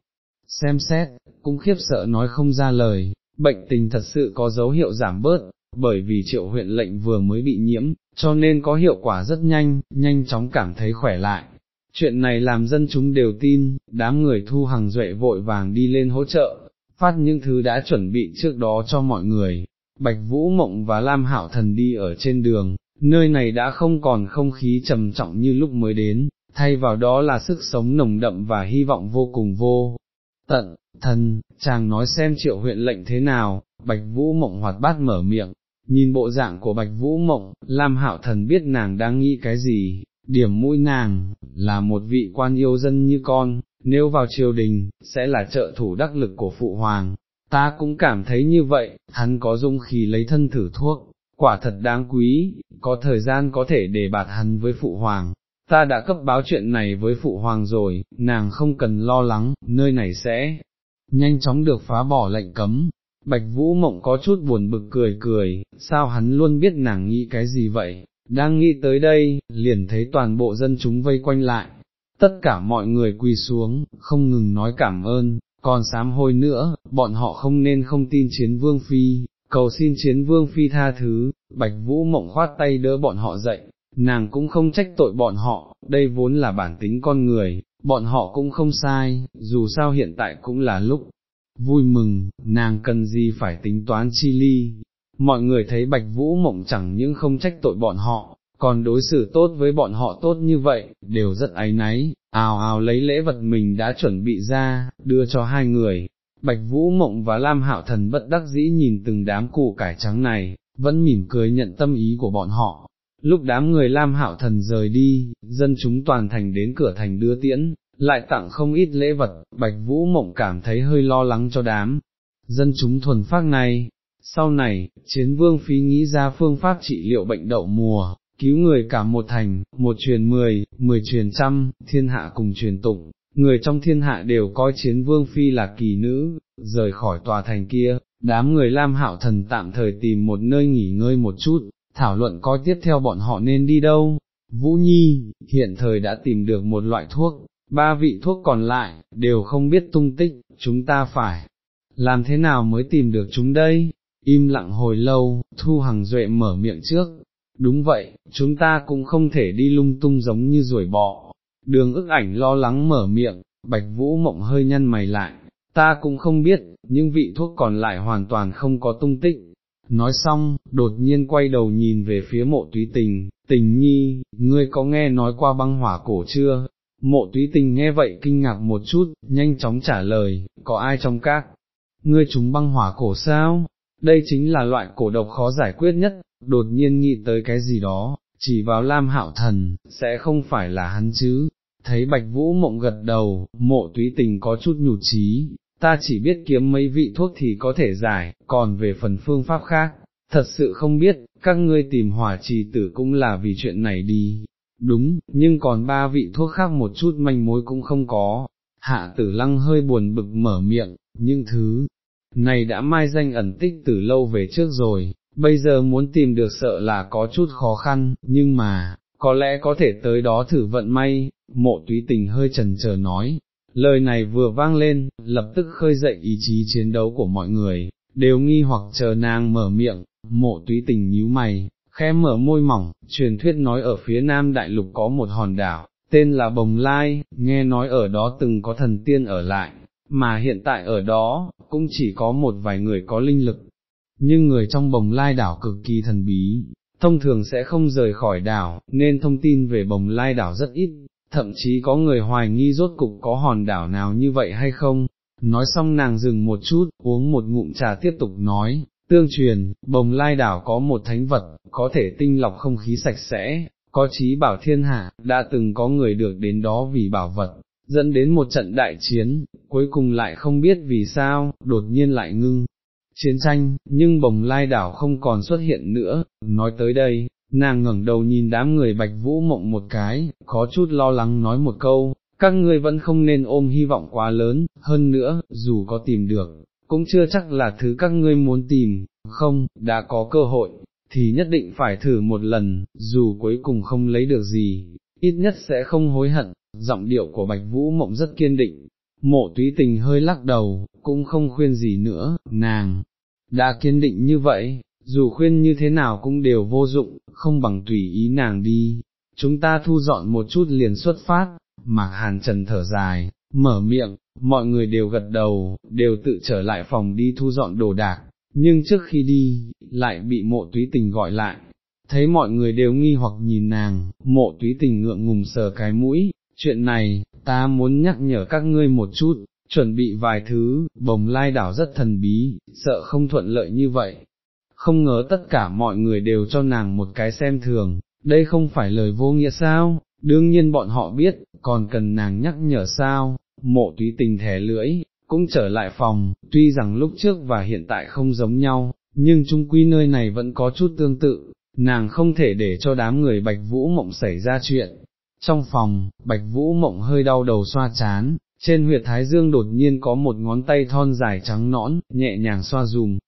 Speaker 1: xem xét, cũng khiếp sợ nói không ra lời, bệnh tình thật sự có dấu hiệu giảm bớt, bởi vì triệu huyện lệnh vừa mới bị nhiễm, cho nên có hiệu quả rất nhanh, nhanh chóng cảm thấy khỏe lại. Chuyện này làm dân chúng đều tin, đám người thu hàng duệ vội vàng đi lên hỗ trợ, phát những thứ đã chuẩn bị trước đó cho mọi người. Bạch Vũ Mộng và Lam Hạo Thần đi ở trên đường, nơi này đã không còn không khí trầm trọng như lúc mới đến, thay vào đó là sức sống nồng đậm và hy vọng vô cùng vô. Tận, thần, chàng nói xem triệu huyện lệnh thế nào, Bạch Vũ Mộng hoạt bát mở miệng, Nhìn bộ dạng của Bạch Vũ Mộng, Lam Hạo Thần biết nàng đang nghĩ cái gì, điểm mũi nàng, là một vị quan yêu dân như con, nếu vào triều đình, sẽ là trợ thủ đắc lực của Phụ Hoàng. Ta cũng cảm thấy như vậy, hắn có dung khí lấy thân thử thuốc, quả thật đáng quý, có thời gian có thể để bạt hắn với Phụ Hoàng. Ta đã cấp báo chuyện này với Phụ Hoàng rồi, nàng không cần lo lắng, nơi này sẽ nhanh chóng được phá bỏ lệnh cấm, Bạch Vũ Mộng có chút buồn bực cười cười, sao hắn luôn biết nàng nghĩ cái gì vậy, đang nghĩ tới đây, liền thấy toàn bộ dân chúng vây quanh lại, tất cả mọi người quỳ xuống, không ngừng nói cảm ơn, còn sám hôi nữa, bọn họ không nên không tin chiến vương phi, cầu xin chiến vương phi tha thứ, Bạch Vũ Mộng khoát tay đỡ bọn họ dậy, nàng cũng không trách tội bọn họ, đây vốn là bản tính con người, bọn họ cũng không sai, dù sao hiện tại cũng là lúc vui mừng, nàng cần gì phải tính toán chi ly. Mọi người thấy Bạch Vũ Mộng chẳng những không trách tội bọn họ, còn đối xử tốt với bọn họ tốt như vậy, đều rất áy náy, ào ào lấy lễ vật mình đã chuẩn bị ra, đưa cho hai người. Bạch Vũ Mộng và Lam Hạo Thần bất đắc dĩ nhìn từng đám củ cải trắng này, vẫn mỉm cười nhận tâm ý của bọn họ. Lúc đám người Lam Hạo Thần rời đi, dân chúng toàn thành đến cửa thành đưa tiễn, lại tặng không ít lễ vật, Bạch Vũ Mộng cảm thấy hơi lo lắng cho đám. Dân chúng thuần phác này, sau này, chiến vương phí nghĩ ra phương pháp trị liệu bệnh đậu mùa, cứu người cả một thành, một truyền mười, mười truyền trăm, thiên hạ cùng truyền tụng, người trong thiên hạ đều coi chiến vương phi là kỳ nữ, rời khỏi tòa thành kia, đám người Lam Hạo Thần tạm thời tìm một nơi nghỉ ngơi một chút, thảo luận coi tiếp theo bọn họ nên đi đâu. Vũ Nhi, hiện thời đã tìm được một loại thuốc, ba vị thuốc còn lại, đều không biết tung tích, chúng ta phải làm thế nào mới tìm được chúng đây? Im lặng hồi lâu, Thu Hằng Duệ mở miệng trước, đúng vậy, chúng ta cũng không thể đi lung tung giống như ruồi bọ. Đường ức ảnh lo lắng mở miệng, Bạch Vũ Mộng hơi nhăn mày lại, ta cũng không biết, nhưng vị thuốc còn lại hoàn toàn không có tung tích. Nói xong, đột nhiên quay đầu nhìn về phía mộ túy tình, tình nhi, ngươi có nghe nói qua băng hỏa cổ chưa? Mộ túy tình nghe vậy kinh ngạc một chút, nhanh chóng trả lời, có ai trong các? Ngươi chúng băng hỏa cổ sao? Đây chính là loại cổ độc khó giải quyết nhất, đột nhiên nghĩ tới cái gì đó, chỉ vào Lam Hạo Thần, sẽ không phải là hắn chứ, thấy Bạch Vũ mộng gật đầu, mộ túy tình có chút nhụt chí, ta chỉ biết kiếm mấy vị thuốc thì có thể giải, còn về phần phương pháp khác, thật sự không biết, các ngươi tìm hỏa trì tử cũng là vì chuyện này đi, đúng, nhưng còn ba vị thuốc khác một chút manh mối cũng không có, hạ tử lăng hơi buồn bực mở miệng, nhưng thứ này đã mai danh ẩn tích từ lâu về trước rồi, bây giờ muốn tìm được sợ là có chút khó khăn, nhưng mà, có lẽ có thể tới đó thử vận may, mộ túy tình hơi trần chờ nói. Lời này vừa vang lên, lập tức khơi dậy ý chí chiến đấu của mọi người, đều nghi hoặc chờ nàng mở miệng, mộ túy tình nhíu mày, khẽ mở môi mỏng, truyền thuyết nói ở phía nam đại lục có một hòn đảo, tên là Bồng Lai, nghe nói ở đó từng có thần tiên ở lại, mà hiện tại ở đó, cũng chỉ có một vài người có linh lực, nhưng người trong bồng lai đảo cực kỳ thần bí, thông thường sẽ không rời khỏi đảo, nên thông tin về bồng lai đảo rất ít, thậm chí có người hoài nghi rốt cục có hòn đảo nào như vậy hay không. Nói xong nàng dừng một chút, uống một ngụm trà tiếp tục nói, tương truyền, bồng lai đảo có một thánh vật, có thể tinh lọc không khí sạch sẽ, có trí bảo thiên hạ, đã từng có người được đến đó vì bảo vật, dẫn đến một trận đại chiến, cuối cùng lại không biết vì sao, đột nhiên lại ngưng. Chiến tranh, nhưng bồng lai đảo không còn xuất hiện nữa, nói tới đây, nàng ngẩng đầu nhìn đám người bạch vũ mộng một cái, có chút lo lắng nói một câu, các ngươi vẫn không nên ôm hy vọng quá lớn, hơn nữa, dù có tìm được, cũng chưa chắc là thứ các ngươi muốn tìm, không, đã có cơ hội, thì nhất định phải thử một lần, dù cuối cùng không lấy được gì, ít nhất sẽ không hối hận, giọng điệu của Bạch Vũ Mộng rất kiên định, mộ túy tình hơi lắc đầu, cũng không khuyên gì nữa, nàng, đã kiên định như vậy, dù khuyên như thế nào cũng đều vô dụng, không bằng tùy ý nàng đi, chúng ta thu dọn một chút liền xuất phát, mạc hàn trần thở dài, mở miệng, mọi người đều gật đầu, đều tự trở lại phòng đi thu dọn đồ đạc, nhưng trước khi đi, lại bị mộ túy tình gọi lại, thấy mọi người đều nghi hoặc nhìn nàng, mộ túy tình ngượng ngùng sờ cái mũi, chuyện này, ta muốn nhắc nhở các ngươi một chút, chuẩn bị vài thứ, bồng lai đảo rất thần bí, sợ không thuận lợi như vậy. Không ngờ tất cả mọi người đều cho nàng một cái xem thường, đây không phải lời vô nghĩa sao, đương nhiên bọn họ biết, còn cần nàng nhắc nhở sao, mộ túy tình thẻ lưỡi, cũng trở lại phòng, tuy rằng lúc trước và hiện tại không giống nhau, nhưng chung quy nơi này vẫn có chút tương tự, nàng không thể để cho đám người bạch vũ mộng xảy ra chuyện, trong phòng, Bạch Vũ Mộng hơi đau đầu xoa chán, trên huyệt thái dương đột nhiên có một ngón tay thon dài trắng nõn, nhẹ nhàng xoa dùm.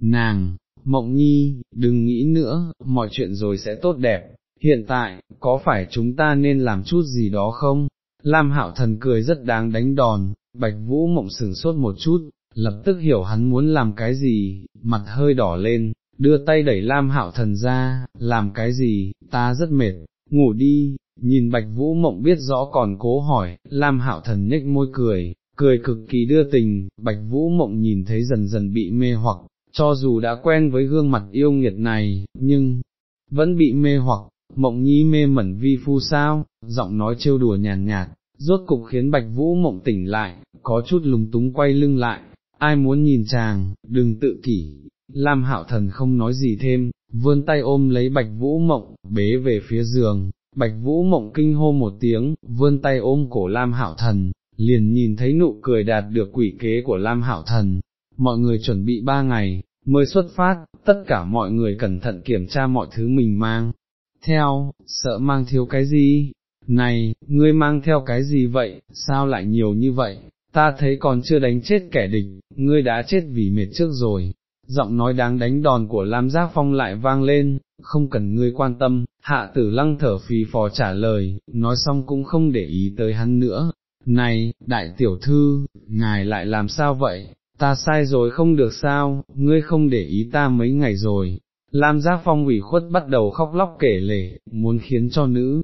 Speaker 1: Nàng, Mộng Nhi, đừng nghĩ nữa, mọi chuyện rồi sẽ tốt đẹp, hiện tại, có phải chúng ta nên làm chút gì đó không? Lam Hạo Thần cười rất đáng đánh đòn, Bạch Vũ Mộng sừng sốt một chút, lập tức hiểu hắn muốn làm cái gì, mặt hơi đỏ lên, đưa tay đẩy Lam Hạo Thần ra, làm cái gì, ta rất mệt, ngủ đi, nhìn bạch vũ mộng biết rõ còn cố hỏi, Lam hạo thần nhếch môi cười, cười cực kỳ đưa tình, bạch vũ mộng nhìn thấy dần dần bị mê hoặc, cho dù đã quen với gương mặt yêu nghiệt này, nhưng, vẫn bị mê hoặc, mộng nhi mê mẩn vi phu sao, giọng nói trêu đùa nhàn nhạt, rốt cục khiến bạch vũ mộng tỉnh lại, có chút lúng túng quay lưng lại, ai muốn nhìn chàng, đừng tự kỷ, Lam hạo thần không nói gì thêm, vươn tay ôm lấy bạch vũ mộng, bế về phía giường, bạch vũ mộng kinh hô một tiếng, vươn tay ôm cổ Lam hạo thần, liền nhìn thấy nụ cười đạt được quỷ kế của Lam hạo thần, mọi người chuẩn bị ba ngày, mới xuất phát, tất cả mọi người cẩn thận kiểm tra mọi thứ mình mang, theo, sợ mang thiếu cái gì, này, ngươi mang theo cái gì vậy, sao lại nhiều như vậy, ta thấy còn chưa đánh chết kẻ địch, ngươi đã chết vì mệt trước rồi. Giọng nói đáng đánh đòn của Lam Giác Phong lại vang lên, không cần ngươi quan tâm, hạ tử lăng thở phì phò trả lời, nói xong cũng không để ý tới hắn nữa. Này, đại tiểu thư, ngài lại làm sao vậy, ta sai rồi không được sao, ngươi không để ý ta mấy ngày rồi. Lam Giác Phong ủy khuất bắt đầu khóc lóc kể lể, muốn khiến cho nữ,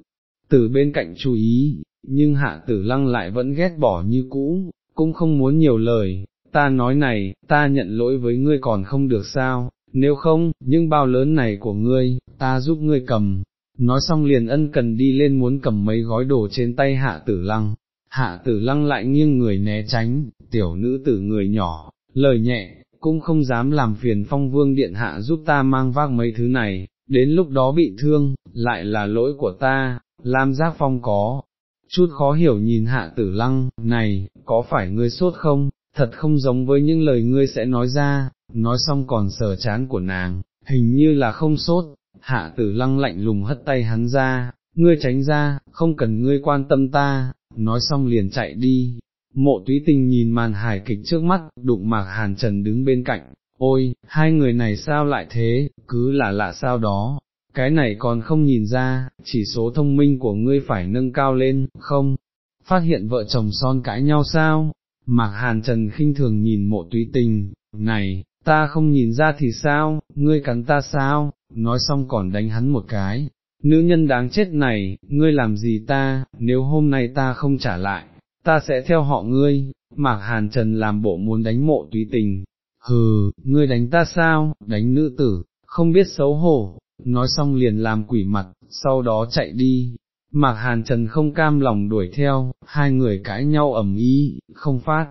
Speaker 1: từ bên cạnh chú ý, nhưng hạ tử lăng lại vẫn ghét bỏ như cũ, cũng không muốn nhiều lời, ta nói này, ta nhận lỗi với ngươi còn không được sao, nếu không, những bao lớn này của ngươi, ta giúp ngươi cầm. Nói xong liền ân cần đi lên muốn cầm mấy gói đồ trên tay hạ tử lăng, hạ tử lăng lại nghiêng người né tránh, tiểu nữ tử người nhỏ, lời nhẹ, cũng không dám làm phiền phong vương điện hạ giúp ta mang vác mấy thứ này, đến lúc đó bị thương, lại là lỗi của ta, Lam Giác Phong có, chút khó hiểu nhìn hạ tử lăng, này, có phải ngươi sốt không, thật không giống với những lời ngươi sẽ nói ra, nói xong còn sờ chán của nàng, hình như là không sốt, hạ tử lăng lạnh lùng hất tay hắn ra, ngươi tránh ra, không cần ngươi quan tâm ta, nói xong liền chạy đi. Mộ túy tình nhìn màn hài kịch trước mắt, đụng mạc hàn trần đứng bên cạnh, ôi, hai người này sao lại thế, cứ là lạ sao đó, cái này còn không nhìn ra, chỉ số thông minh của ngươi phải nâng cao lên, không, phát hiện vợ chồng son cãi nhau sao, Mạc Hàn Trần khinh thường nhìn mộ túy tình, này, ta không nhìn ra thì sao, ngươi cắn ta sao, nói xong còn đánh hắn một cái, nữ nhân đáng chết này, ngươi làm gì ta, nếu hôm nay ta không trả lại, ta sẽ theo họ ngươi, Mạc Hàn Trần làm bộ muốn đánh mộ tùy tình, hừ, ngươi đánh ta sao, đánh nữ tử, không biết xấu hổ, nói xong liền làm quỷ mặt, sau đó chạy đi. Mạc Hàn Trần không cam lòng đuổi theo, hai người cãi nhau ầm ý, không phát.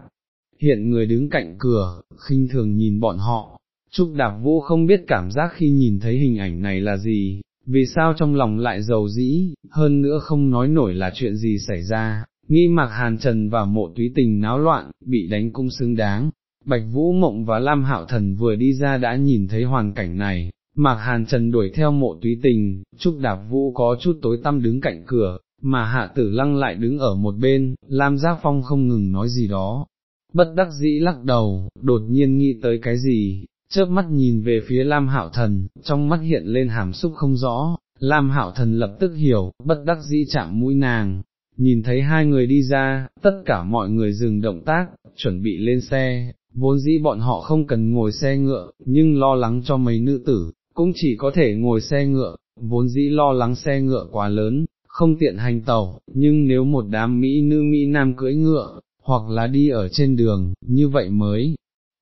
Speaker 1: Hiện người đứng cạnh cửa, khinh thường nhìn bọn họ, Trúc Đạp Vũ không biết cảm giác khi nhìn thấy hình ảnh này là gì, vì sao trong lòng lại giàu dĩ, hơn nữa không nói nổi là chuyện gì xảy ra, nghi Mạc Hàn Trần và mộ túy tình náo loạn, bị đánh cung xứng đáng. Bạch Vũ Mộng và Lam Hạo Thần vừa đi ra đã nhìn thấy hoàn cảnh này, Mạc Hàn Trần đuổi theo mộ túy tình, Trúc Đạp Vũ có chút tối tăm đứng cạnh cửa, mà Hạ Tử Lăng lại đứng ở một bên, Lam Giác Phong không ngừng nói gì đó. Bất đắc dĩ lắc đầu, đột nhiên nghĩ tới cái gì, chớp mắt nhìn về phía Lam Hạo Thần, trong mắt hiện lên hàm xúc không rõ, Lam Hạo Thần lập tức hiểu, bất đắc dĩ chạm mũi nàng, nhìn thấy hai người đi ra, tất cả mọi người dừng động tác, chuẩn bị lên xe, vốn dĩ bọn họ không cần ngồi xe ngựa, nhưng lo lắng cho mấy nữ tử, cũng chỉ có thể ngồi xe ngựa, vốn dĩ lo lắng xe ngựa quá lớn, không tiện hành tàu, nhưng nếu một đám Mỹ nữ Mỹ Nam cưỡi ngựa, hoặc là đi ở trên đường, như vậy mới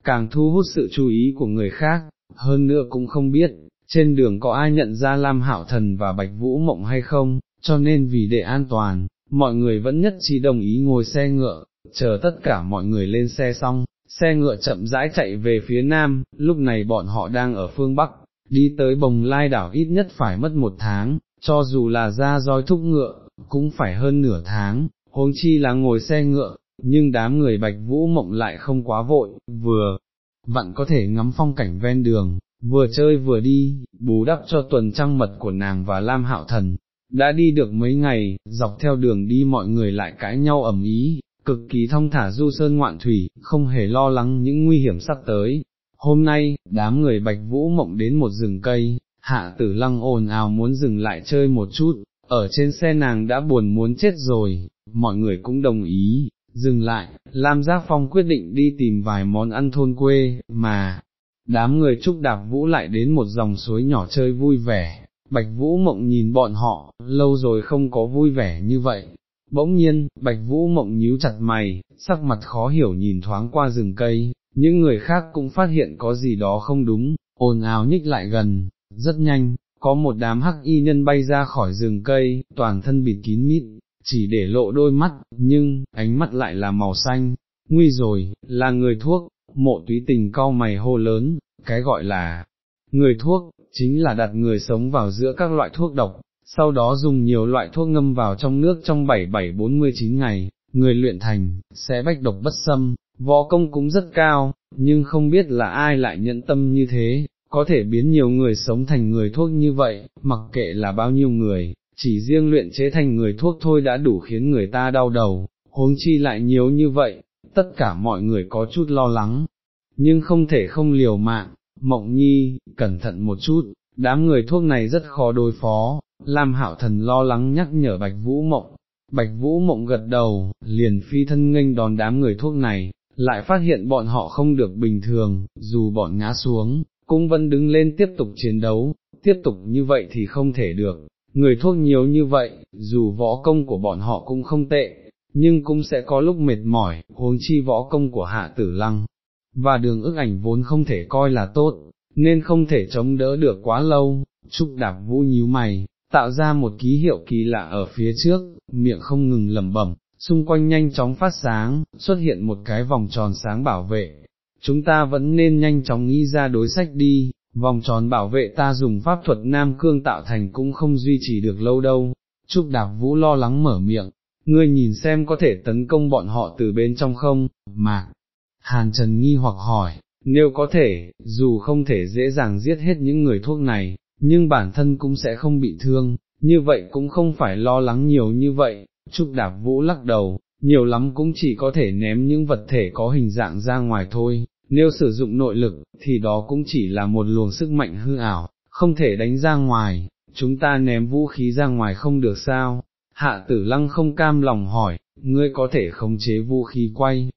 Speaker 1: càng thu hút sự chú ý của người khác, hơn nữa cũng không biết, trên đường có ai nhận ra Lam Hạo Thần và Bạch Vũ Mộng hay không, cho nên vì để an toàn, mọi người vẫn nhất trí đồng ý ngồi xe ngựa, chờ tất cả mọi người lên xe xong, xe ngựa chậm rãi chạy về phía nam, lúc này bọn họ đang ở phương Bắc, đi tới bồng lai đảo ít nhất phải mất một tháng, cho dù là ra roi thúc ngựa, cũng phải hơn nửa tháng, huống chi là ngồi xe ngựa, nhưng đám người bạch vũ mộng lại không quá vội, vừa, vặn có thể ngắm phong cảnh ven đường, vừa chơi vừa đi, bù đắp cho tuần trăng mật của nàng và Lam Hạo Thần. Đã đi được mấy ngày, dọc theo đường đi mọi người lại cãi nhau ầm ý, cực kỳ thông thả du sơn ngoạn thủy, không hề lo lắng những nguy hiểm sắp tới, Hôm nay, đám người bạch vũ mộng đến một rừng cây, hạ tử lăng ồn ào muốn dừng lại chơi một chút, ở trên xe nàng đã buồn muốn chết rồi, mọi người cũng đồng ý, dừng lại, Lam Giác Phong quyết định đi tìm vài món ăn thôn quê, mà, đám người trúc đạp vũ lại đến một dòng suối nhỏ chơi vui vẻ, Bạch Vũ Mộng nhìn bọn họ, lâu rồi không có vui vẻ như vậy. Bỗng nhiên, Bạch Vũ Mộng nhíu chặt mày, sắc mặt khó hiểu nhìn thoáng qua rừng cây, những người khác cũng phát hiện có gì đó không đúng, ồn ào nhích lại gần, rất nhanh, có một đám hắc y nhân bay ra khỏi rừng cây, toàn thân bịt kín mít, chỉ để lộ đôi mắt, nhưng, ánh mắt lại là màu xanh, nguy rồi, là người thuốc, mộ túy tình cau mày hô lớn, cái gọi là, người thuốc, chính là đặt người sống vào giữa các loại thuốc độc, sau đó dùng nhiều loại thuốc ngâm vào trong nước trong 7749 ngày, người luyện thành, sẽ bách độc bất xâm, võ công cũng rất cao, nhưng không biết là ai lại nhận tâm như thế, có thể biến nhiều người sống thành người thuốc như vậy, mặc kệ là bao nhiêu người, chỉ riêng luyện chế thành người thuốc thôi đã đủ khiến người ta đau đầu, huống chi lại nhiều như vậy, tất cả mọi người có chút lo lắng, nhưng không thể không liều mạng, mộng nhi, cẩn thận một chút, đám người thuốc này rất khó đối phó, Lam hảo Thần lo lắng nhắc nhở Bạch Vũ Mộng, Bạch Vũ Mộng gật đầu, liền phi thân nghênh đón đám người thuốc này, lại phát hiện bọn họ không được bình thường, dù bọn ngã xuống, cũng vẫn đứng lên tiếp tục chiến đấu, tiếp tục như vậy thì không thể được, người thuốc nhiều như vậy, dù võ công của bọn họ cũng không tệ, nhưng cũng sẽ có lúc mệt mỏi, huống chi võ công của hạ tử lăng, và đường ức ảnh vốn không thể coi là tốt, nên không thể chống đỡ được quá lâu, Trúc Đạp Vũ nhíu mày, tạo ra một ký hiệu kỳ lạ ở phía trước, miệng không ngừng lẩm bẩm, xung quanh nhanh chóng phát sáng, xuất hiện một cái vòng tròn sáng bảo vệ. Chúng ta vẫn nên nhanh chóng nghĩ ra đối sách đi, vòng tròn bảo vệ ta dùng pháp thuật Nam Cương tạo thành cũng không duy trì được lâu đâu. Trúc Đạp Vũ lo lắng mở miệng, ngươi nhìn xem có thể tấn công bọn họ từ bên trong không, Mà, Hàn Trần nghi hoặc hỏi, nếu có thể, dù không thể dễ dàng giết hết những người thuốc này, nhưng bản thân cũng sẽ không bị thương, như vậy cũng không phải lo lắng nhiều như vậy, Trúc Đạp Vũ lắc đầu, nhiều lắm cũng chỉ có thể ném những vật thể có hình dạng ra ngoài thôi, nếu sử dụng nội lực, thì đó cũng chỉ là một luồng sức mạnh hư ảo, không thể đánh ra ngoài, chúng ta ném vũ khí ra ngoài không được sao, hạ tử lăng không cam lòng hỏi, ngươi có thể khống chế vũ khí quay,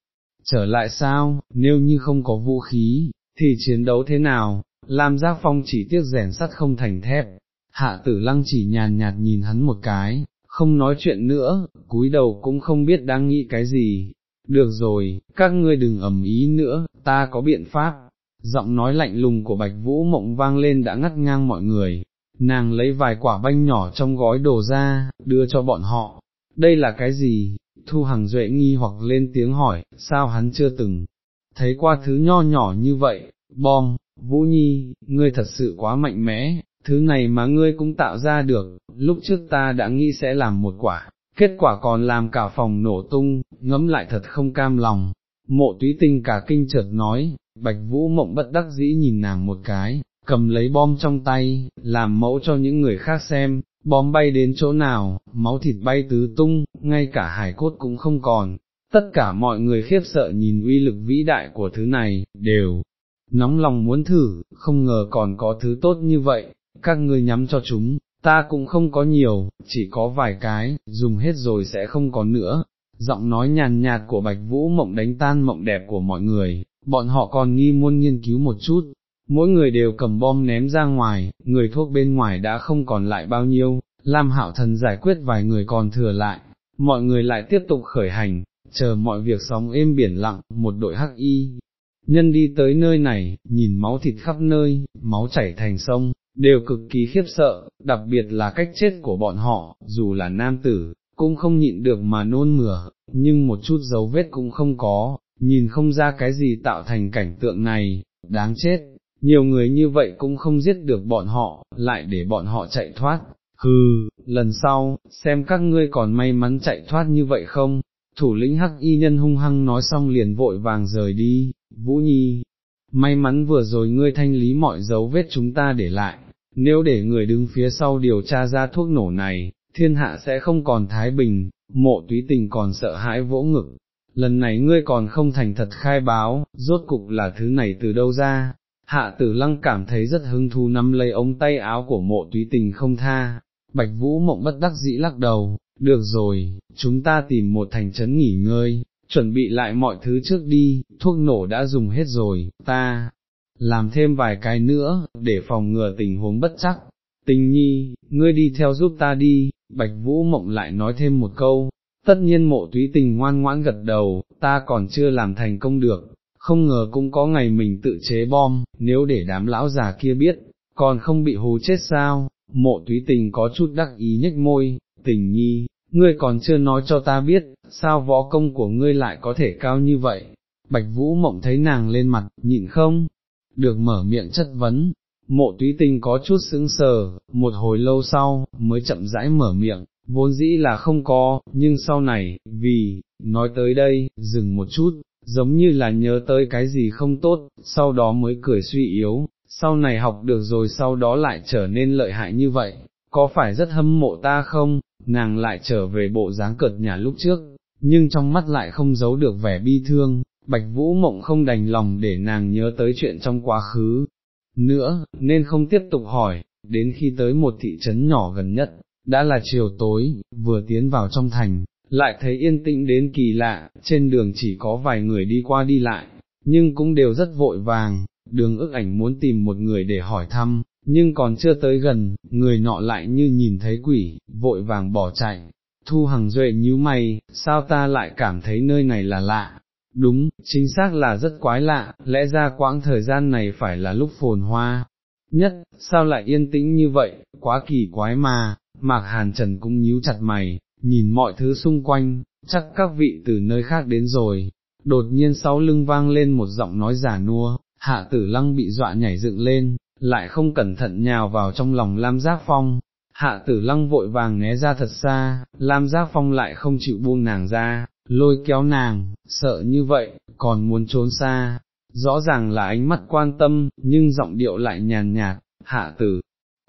Speaker 1: trở lại sao, nếu như không có vũ khí, thì chiến đấu thế nào, Lam Giác Phong chỉ tiếc rèn sắt không thành thép, hạ tử lăng chỉ nhàn nhạt nhìn hắn một cái, không nói chuyện nữa, cúi đầu cũng không biết đang nghĩ cái gì. Được rồi, các ngươi đừng ầm ý nữa, ta có biện pháp. Giọng nói lạnh lùng của Bạch Vũ Mộng vang lên đã ngắt ngang mọi người, nàng lấy vài quả banh nhỏ trong gói đồ ra, đưa cho bọn họ. Đây là cái gì? Thu Hằng Duệ nghi hoặc lên tiếng hỏi, sao hắn chưa từng thấy qua thứ nho nhỏ như vậy, bom, Vũ Nhi, ngươi thật sự quá mạnh mẽ, thứ này mà ngươi cũng tạo ra được, lúc trước ta đã nghĩ sẽ làm một quả, kết quả còn làm cả phòng nổ tung, ngấm lại thật không cam lòng. Mộ túy tinh cả kinh chợt nói, bạch vũ mộng bất đắc dĩ nhìn nàng một cái, cầm lấy bom trong tay, làm mẫu cho những người khác xem, bom bay đến chỗ nào, máu thịt bay tứ tung, ngay cả hải cốt cũng không còn. Tất cả mọi người khiếp sợ nhìn uy lực vĩ đại của thứ này, đều nóng lòng muốn thử, không ngờ còn có thứ tốt như vậy, các ngươi nhắm cho chúng, ta cũng không có nhiều, chỉ có vài cái, dùng hết rồi sẽ không có nữa. Giọng nói nhàn nhạt của Bạch Vũ mộng đánh tan mộng đẹp của mọi người, bọn họ còn nghi muốn nghiên cứu một chút, mỗi người đều cầm bom ném ra ngoài, người thuốc bên ngoài đã không còn lại bao nhiêu, Lam Hạo Thần giải quyết vài người còn thừa lại, mọi người lại tiếp tục khởi hành, chờ mọi việc sóng êm biển lặng, một đội hắc y, nhân đi tới nơi này, nhìn máu thịt khắp nơi, máu chảy thành sông, đều cực kỳ khiếp sợ, đặc biệt là cách chết của bọn họ, dù là nam tử, cũng không nhịn được mà nôn mửa, nhưng một chút dấu vết cũng không có, nhìn không ra cái gì tạo thành cảnh tượng này, đáng chết, nhiều người như vậy cũng không giết được bọn họ, lại để bọn họ chạy thoát. Hừ, lần sau, xem các ngươi còn may mắn chạy thoát như vậy không? Thủ lĩnh hắc y nhân hung hăng nói xong liền vội vàng rời đi, Vũ Nhi, may mắn vừa rồi ngươi thanh lý mọi dấu vết chúng ta để lại, nếu để người đứng phía sau điều tra ra thuốc nổ này, thiên hạ sẽ không còn thái bình, mộ túy tình còn sợ hãi vỗ ngực, lần này ngươi còn không thành thật khai báo, rốt cục là thứ này từ đâu ra. Hạ tử lăng cảm thấy rất hứng thú nắm lấy ống tay áo của mộ túy tình không tha, bạch vũ mộng bất đắc dĩ lắc đầu, được rồi, chúng ta tìm một thành trấn nghỉ ngơi, chuẩn bị lại mọi thứ trước đi, thuốc nổ đã dùng hết rồi, ta, làm thêm vài cái nữa, để phòng ngừa tình huống bất chắc. tình nhi, ngươi đi theo giúp ta đi, Bạch Vũ Mộng lại nói thêm một câu, tất nhiên mộ túy tình ngoan ngoãn gật đầu, ta còn chưa làm thành công được, không ngờ cũng có ngày mình tự chế bom, nếu để đám lão già kia biết, còn không bị hù chết sao, mộ túy tình có chút đắc ý nhếch môi, tình nhi, ngươi còn chưa nói cho ta biết, sao võ công của ngươi lại có thể cao như vậy, bạch vũ mộng thấy nàng lên mặt, nhịn không, được mở miệng chất vấn, mộ túy tình có chút sững sờ, một hồi lâu sau, mới chậm rãi mở miệng, vốn dĩ là không có, nhưng sau này, vì, nói tới đây, dừng một chút, giống như là nhớ tới cái gì không tốt, sau đó mới cười suy yếu, sau này học được rồi sau đó lại trở nên lợi hại như vậy, có phải rất hâm mộ ta không, nàng lại trở về bộ dáng cợt nhà lúc trước, nhưng trong mắt lại không giấu được vẻ bi thương, bạch vũ mộng không đành lòng để nàng nhớ tới chuyện trong quá khứ, nữa, nên không tiếp tục hỏi, đến khi tới một thị trấn nhỏ gần nhất, đã là chiều tối, vừa tiến vào trong thành, lại thấy yên tĩnh đến kỳ lạ, trên đường chỉ có vài người đi qua đi lại, nhưng cũng đều rất vội vàng, đường ức ảnh muốn tìm một người để hỏi thăm, nhưng còn chưa tới gần, người nọ lại như nhìn thấy quỷ, vội vàng bỏ chạy. Thu Hằng Duệ nhíu mày, sao ta lại cảm thấy nơi này là lạ? Đúng, chính xác là rất quái lạ, lẽ ra quãng thời gian này phải là lúc phồn hoa. Nhất, sao lại yên tĩnh như vậy, quá kỳ quái mà, Mạc Hàn Trần cũng nhíu chặt mày, nhìn mọi thứ xung quanh, chắc các vị từ nơi khác đến rồi. Đột nhiên sau lưng vang lên một giọng nói giả nua, hạ tử lăng bị dọa nhảy dựng lên, lại không cẩn thận nhào vào trong lòng Lam Giác Phong. Hạ tử lăng vội vàng né ra thật xa, Lam Giác Phong lại không chịu buông nàng ra, lôi kéo nàng, sợ như vậy, còn muốn trốn xa. Rõ ràng là ánh mắt quan tâm, nhưng giọng điệu lại nhàn nhạt, hạ tử,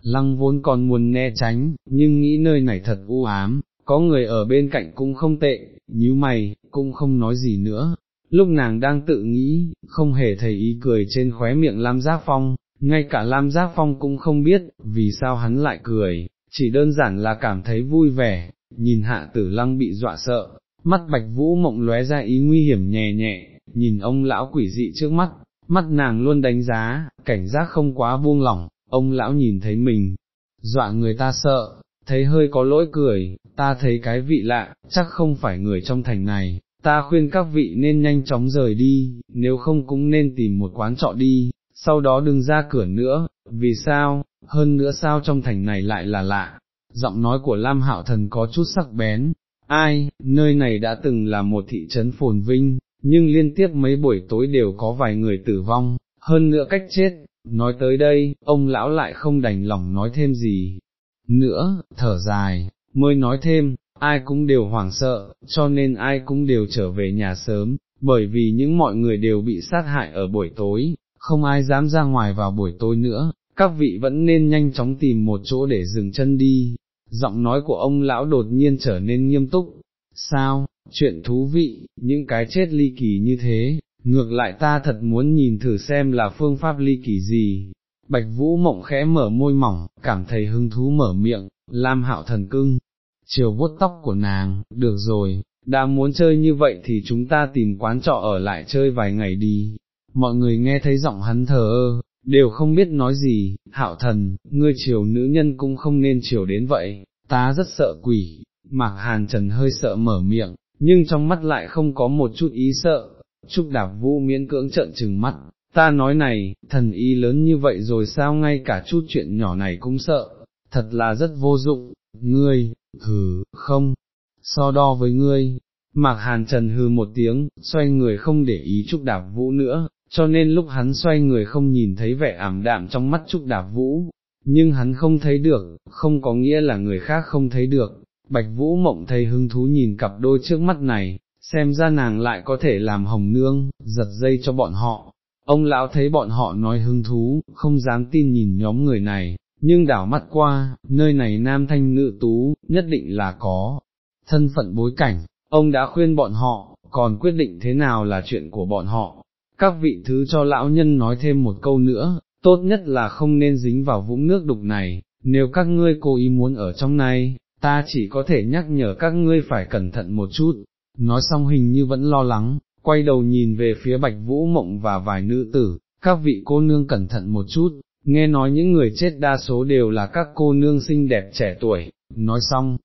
Speaker 1: lăng vốn còn muốn né tránh, nhưng nghĩ nơi này thật u ám, có người ở bên cạnh cũng không tệ, nhíu mày, cũng không nói gì nữa. Lúc nàng đang tự nghĩ, không hề thấy ý cười trên khóe miệng Lam Giác Phong, ngay cả Lam Giác Phong cũng không biết, vì sao hắn lại cười, chỉ đơn giản là cảm thấy vui vẻ, nhìn hạ tử lăng bị dọa sợ, mắt bạch vũ mộng lóe ra ý nguy hiểm nhẹ nhẹ, nhìn ông lão quỷ dị trước mắt, mắt nàng luôn đánh giá, cảnh giác không quá buông lỏng, ông lão nhìn thấy mình, dọa người ta sợ, thấy hơi có lỗi cười, ta thấy cái vị lạ, chắc không phải người trong thành này, ta khuyên các vị nên nhanh chóng rời đi, nếu không cũng nên tìm một quán trọ đi, sau đó đừng ra cửa nữa, vì sao, hơn nữa sao trong thành này lại là lạ, giọng nói của Lam Hạo Thần có chút sắc bén, ai, nơi này đã từng là một thị trấn phồn vinh, nhưng liên tiếp mấy buổi tối đều có vài người tử vong, hơn nữa cách chết, nói tới đây, ông lão lại không đành lòng nói thêm gì, nữa, thở dài, mới nói thêm, ai cũng đều hoảng sợ, cho nên ai cũng đều trở về nhà sớm, bởi vì những mọi người đều bị sát hại ở buổi tối, không ai dám ra ngoài vào buổi tối nữa, các vị vẫn nên nhanh chóng tìm một chỗ để dừng chân đi. Giọng nói của ông lão đột nhiên trở nên nghiêm túc, sao, chuyện thú vị, những cái chết ly kỳ như thế, ngược lại ta thật muốn nhìn thử xem là phương pháp ly kỳ gì, Bạch Vũ mộng khẽ mở môi mỏng, cảm thấy hứng thú mở miệng, Lam Hạo thần cưng, chiều vuốt tóc của nàng, được rồi, đã muốn chơi như vậy thì chúng ta tìm quán trọ ở lại chơi vài ngày đi. Mọi người nghe thấy giọng hắn thờ ơ, đều không biết nói gì, hạo thần, ngươi chiều nữ nhân cũng không nên chiều đến vậy, ta rất sợ quỷ, mạc hàn trần hơi sợ mở miệng, nhưng trong mắt lại không có một chút ý sợ, Trúc Đạp Vũ miễn cưỡng trợn trừng mắt, ta nói này, thần y lớn như vậy rồi sao ngay cả chút chuyện nhỏ này cũng sợ, thật là rất vô dụng, ngươi, hừ, không, so đo với ngươi, Mạc Hàn Trần hừ một tiếng, xoay người không để ý Trúc Đạp Vũ nữa, cho nên lúc hắn xoay người không nhìn thấy vẻ ảm đạm trong mắt Trúc Đạp Vũ, nhưng hắn không thấy được, không có nghĩa là người khác không thấy được. Bạch Vũ mộng thấy hứng thú nhìn cặp đôi trước mắt này, xem ra nàng lại có thể làm hồng nương, giật dây cho bọn họ, Ông lão thấy bọn họ nói hứng thú, không dám tin nhìn nhóm người này, nhưng đảo mắt qua, nơi này nam thanh nữ tú, nhất định là có thân phận bối cảnh, ông đã khuyên bọn họ, còn quyết định thế nào là chuyện của bọn họ. Các vị thứ cho lão nhân nói thêm một câu nữa, tốt nhất là không nên dính vào vũng nước đục này, nếu các ngươi cố ý muốn ở trong này, ta chỉ có thể nhắc nhở các ngươi phải cẩn thận một chút. Nói xong hình như vẫn lo lắng, quay đầu nhìn về phía bạch vũ mộng và vài nữ tử, các vị cô nương cẩn thận một chút, nghe nói những người chết đa số đều là các cô nương xinh đẹp trẻ tuổi, nói xong,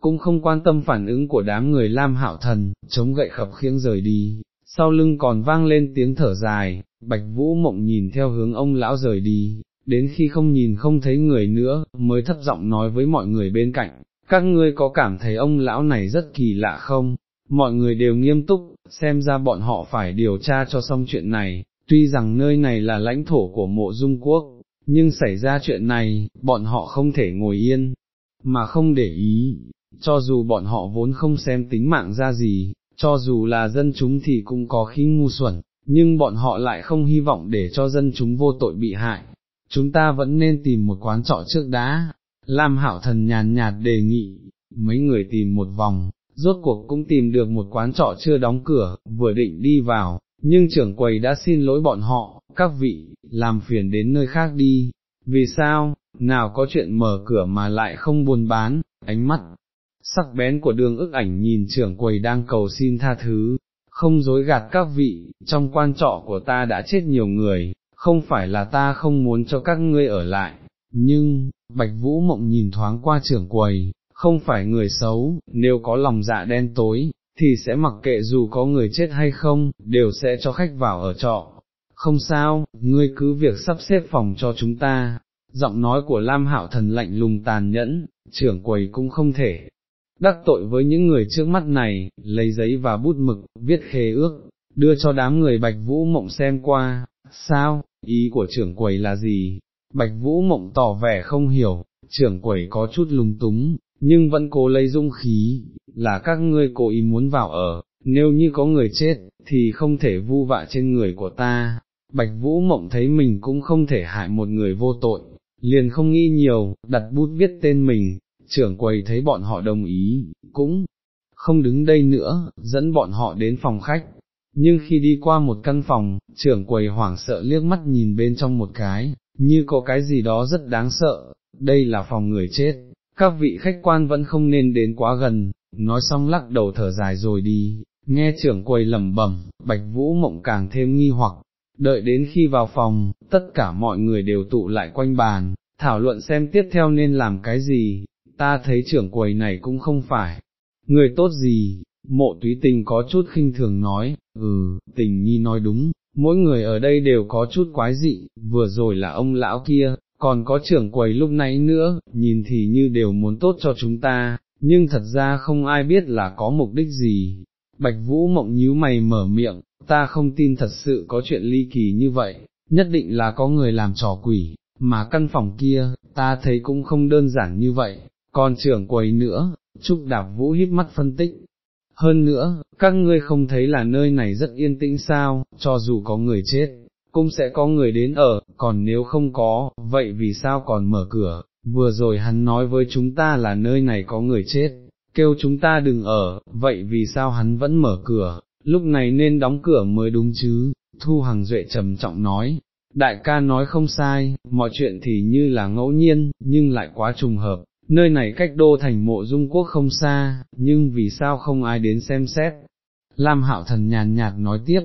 Speaker 1: cũng không quan tâm phản ứng của đám người Lam Hạo Thần, chống gậy khập khiễng rời đi, sau lưng còn vang lên tiếng thở dài, Bạch Vũ Mộng nhìn theo hướng ông lão rời đi, đến khi không nhìn không thấy người nữa, mới thấp giọng nói với mọi người bên cạnh, các ngươi có cảm thấy ông lão này rất kỳ lạ không? Mọi người đều nghiêm túc, xem ra bọn họ phải điều tra cho xong chuyện này, tuy rằng nơi này là lãnh thổ của mộ dung quốc, nhưng xảy ra chuyện này, bọn họ không thể ngồi yên, mà không để ý, cho dù bọn họ vốn không xem tính mạng ra gì, cho dù là dân chúng thì cũng có khi ngu xuẩn, nhưng bọn họ lại không hy vọng để cho dân chúng vô tội bị hại. Chúng ta vẫn nên tìm một quán trọ trước đã, Lam Hảo Thần nhàn nhạt đề nghị, mấy người tìm một vòng, rốt cuộc cũng tìm được một quán trọ chưa đóng cửa, vừa định đi vào, nhưng trưởng quầy đã xin lỗi bọn họ, các vị, làm phiền đến nơi khác đi, vì sao, nào có chuyện mở cửa mà lại không buôn bán, ánh mắt, sắc bén của đường ức ảnh nhìn trưởng quầy đang cầu xin tha thứ, không dối gạt các vị, trong quan trọ của ta đã chết nhiều người, không phải là ta không muốn cho các ngươi ở lại, nhưng, Bạch Vũ Mộng nhìn thoáng qua trưởng quầy, không phải người xấu, nếu có lòng dạ đen tối, thì sẽ mặc kệ dù có người chết hay không, đều sẽ cho khách vào ở trọ. Không sao, ngươi cứ việc sắp xếp phòng cho chúng ta. Giọng nói của Lam Hạo Thần lạnh lùng tàn nhẫn, trưởng quầy cũng không thể. Đắc tội với những người trước mắt này, lấy giấy và bút mực, viết khế ước, đưa cho đám người Bạch Vũ Mộng xem qua. Sao, ý của trưởng quầy là gì? Bạch Vũ Mộng tỏ vẻ không hiểu, trưởng quầy có chút lung túng, nhưng vẫn cố lấy dung khí, là các ngươi cố ý muốn vào ở, nếu như có người chết, thì không thể vu vạ trên người của ta. Bạch Vũ Mộng thấy mình cũng không thể hại một người vô tội, liền không nghĩ nhiều, đặt bút viết tên mình, trưởng quầy thấy bọn họ đồng ý, cũng không đứng đây nữa, dẫn bọn họ đến phòng khách. Nhưng khi đi qua một căn phòng, trưởng quầy hoảng sợ liếc mắt nhìn bên trong một cái, như có cái gì đó rất đáng sợ, đây là phòng người chết, các vị khách quan vẫn không nên đến quá gần, nói xong lắc đầu thở dài rồi đi, nghe trưởng quầy lẩm bẩm, bạch vũ mộng càng thêm nghi hoặc, đợi đến khi vào phòng, tất cả mọi người đều tụ lại quanh bàn, thảo luận xem tiếp theo nên làm cái gì, ta thấy trưởng quầy này cũng không phải, người tốt gì, mộ túy tình có chút khinh thường nói, ừ, tình nhi nói đúng, mỗi người ở đây đều có chút quái dị, vừa rồi là ông lão kia, còn có trưởng quầy lúc nãy nữa, nhìn thì như đều muốn tốt cho chúng ta, nhưng thật ra không ai biết là có mục đích gì. Bạch Vũ mộng nhíu mày mở miệng, ta không tin thật sự có chuyện ly kỳ như vậy, nhất định là có người làm trò quỷ, mà căn phòng kia, ta thấy cũng không đơn giản như vậy, còn trưởng quầy nữa, Trúc Đạp Vũ híp mắt phân tích. Hơn nữa, các ngươi không thấy là nơi này rất yên tĩnh sao, cho dù có người chết, cũng sẽ có người đến ở, còn nếu không có, vậy vì sao còn mở cửa, vừa rồi hắn nói với chúng ta là nơi này có người chết, kêu chúng ta đừng ở, vậy vì sao hắn vẫn mở cửa, lúc này nên đóng cửa mới đúng chứ, Thu Hằng Duệ trầm trọng nói, đại ca nói không sai, mọi chuyện thì như là ngẫu nhiên, nhưng lại quá trùng hợp, nơi này cách đô thành mộ dung quốc không xa, nhưng vì sao không ai đến xem xét. Lam Hạo Thần nhàn nhạt nói tiếp,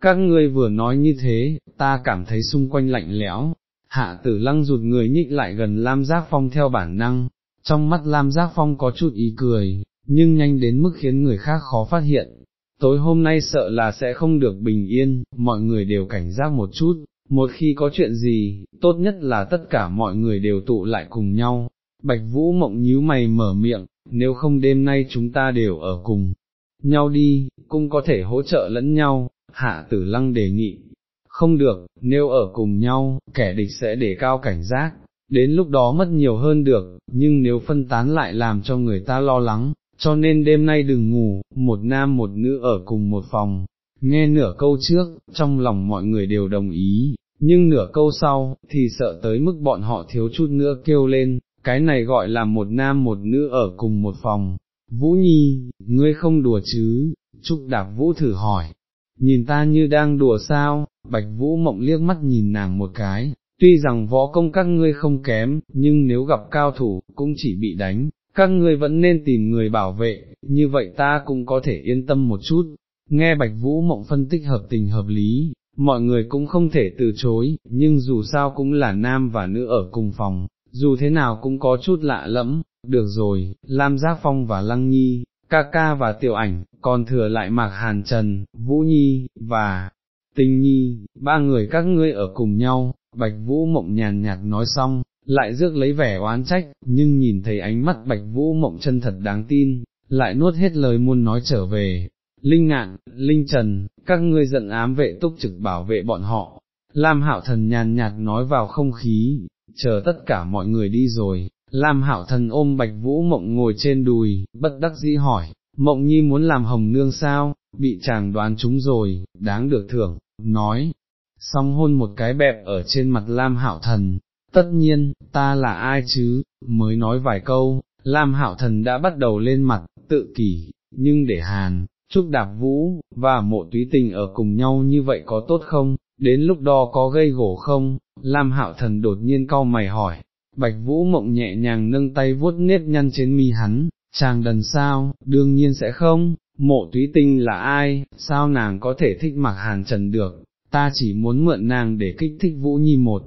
Speaker 1: các ngươi vừa nói như thế, ta cảm thấy xung quanh lạnh lẽo, hạ tử lăng rụt người nhích lại gần Lam Giác Phong theo bản năng, trong mắt Lam Giác Phong có chút ý cười, nhưng nhanh đến mức khiến người khác khó phát hiện. Tối hôm nay sợ là sẽ không được bình yên, mọi người đều cảnh giác một chút, một khi có chuyện gì, tốt nhất là tất cả mọi người đều tụ lại cùng nhau. Bạch Vũ mộng nhíu mày mở miệng, nếu không đêm nay chúng ta đều ở cùng nhau đi, cũng có thể hỗ trợ lẫn nhau, hạ tử lăng đề nghị, không được, nếu ở cùng nhau, kẻ địch sẽ để cao cảnh giác, đến lúc đó mất nhiều hơn được, nhưng nếu phân tán lại làm cho người ta lo lắng, cho nên đêm nay đừng ngủ, một nam một nữ ở cùng một phòng. Nghe nửa câu trước, trong lòng mọi người đều đồng ý, nhưng nửa câu sau, thì sợ tới mức bọn họ thiếu chút nữa kêu lên, cái này gọi là một nam một nữ ở cùng một phòng. Vũ Nhi, ngươi không đùa chứ, Trúc Đạc Vũ thử hỏi, nhìn ta như đang đùa sao, Bạch Vũ Mộng liếc mắt nhìn nàng một cái, tuy rằng võ công các ngươi không kém, nhưng nếu gặp cao thủ, cũng chỉ bị đánh, các ngươi vẫn nên tìm người bảo vệ, như vậy ta cũng có thể yên tâm một chút. Nghe Bạch Vũ Mộng phân tích hợp tình hợp lý, mọi người cũng không thể từ chối, nhưng dù sao cũng là nam và nữ ở cùng phòng, dù thế nào cũng có chút lạ lẫm, được rồi, Lam Giác Phong và Lăng Nhi, ca ca và tiểu ảnh, còn thừa lại Mạc Hàn Trần, Vũ Nhi, và Tình Nhi, ba người các ngươi ở cùng nhau, Bạch Vũ Mộng nhàn nhạt nói xong, lại rước lấy vẻ oán trách, nhưng nhìn thấy ánh mắt Bạch Vũ Mộng chân thật đáng tin, lại nuốt hết lời muốn nói trở về. Linh ngạn, Linh Trần, các ngươi giận ám vệ túc trực bảo vệ bọn họ. Lam Hạo Thần nhàn nhạt nói vào không khí, chờ tất cả mọi người đi rồi, Lam Hạo Thần ôm Bạch Vũ Mộng ngồi trên đùi, bất đắc dĩ hỏi, Mộng Nhi muốn làm hồng nương sao, bị chàng đoán trúng rồi, đáng được thưởng, nói, xong hôn một cái bẹp ở trên mặt Lam Hạo Thần, tất nhiên, ta là ai chứ, mới nói vài câu, Lam Hạo Thần đã bắt đầu lên mặt, tự kỷ, nhưng để Hàn, Trúc Đạp Vũ, và mộ túy tình ở cùng nhau như vậy có tốt không, đến lúc đó có gây gổ không, Lam Hạo Thần đột nhiên cau mày hỏi, Bạch Vũ Mộng nhẹ nhàng nâng tay vuốt nếp nhăn trên mi hắn, chàng đần sao, đương nhiên sẽ không, mộ túy tinh là ai, sao nàng có thể thích mặc hàn trần được, ta chỉ muốn mượn nàng để kích thích Vũ Nhi một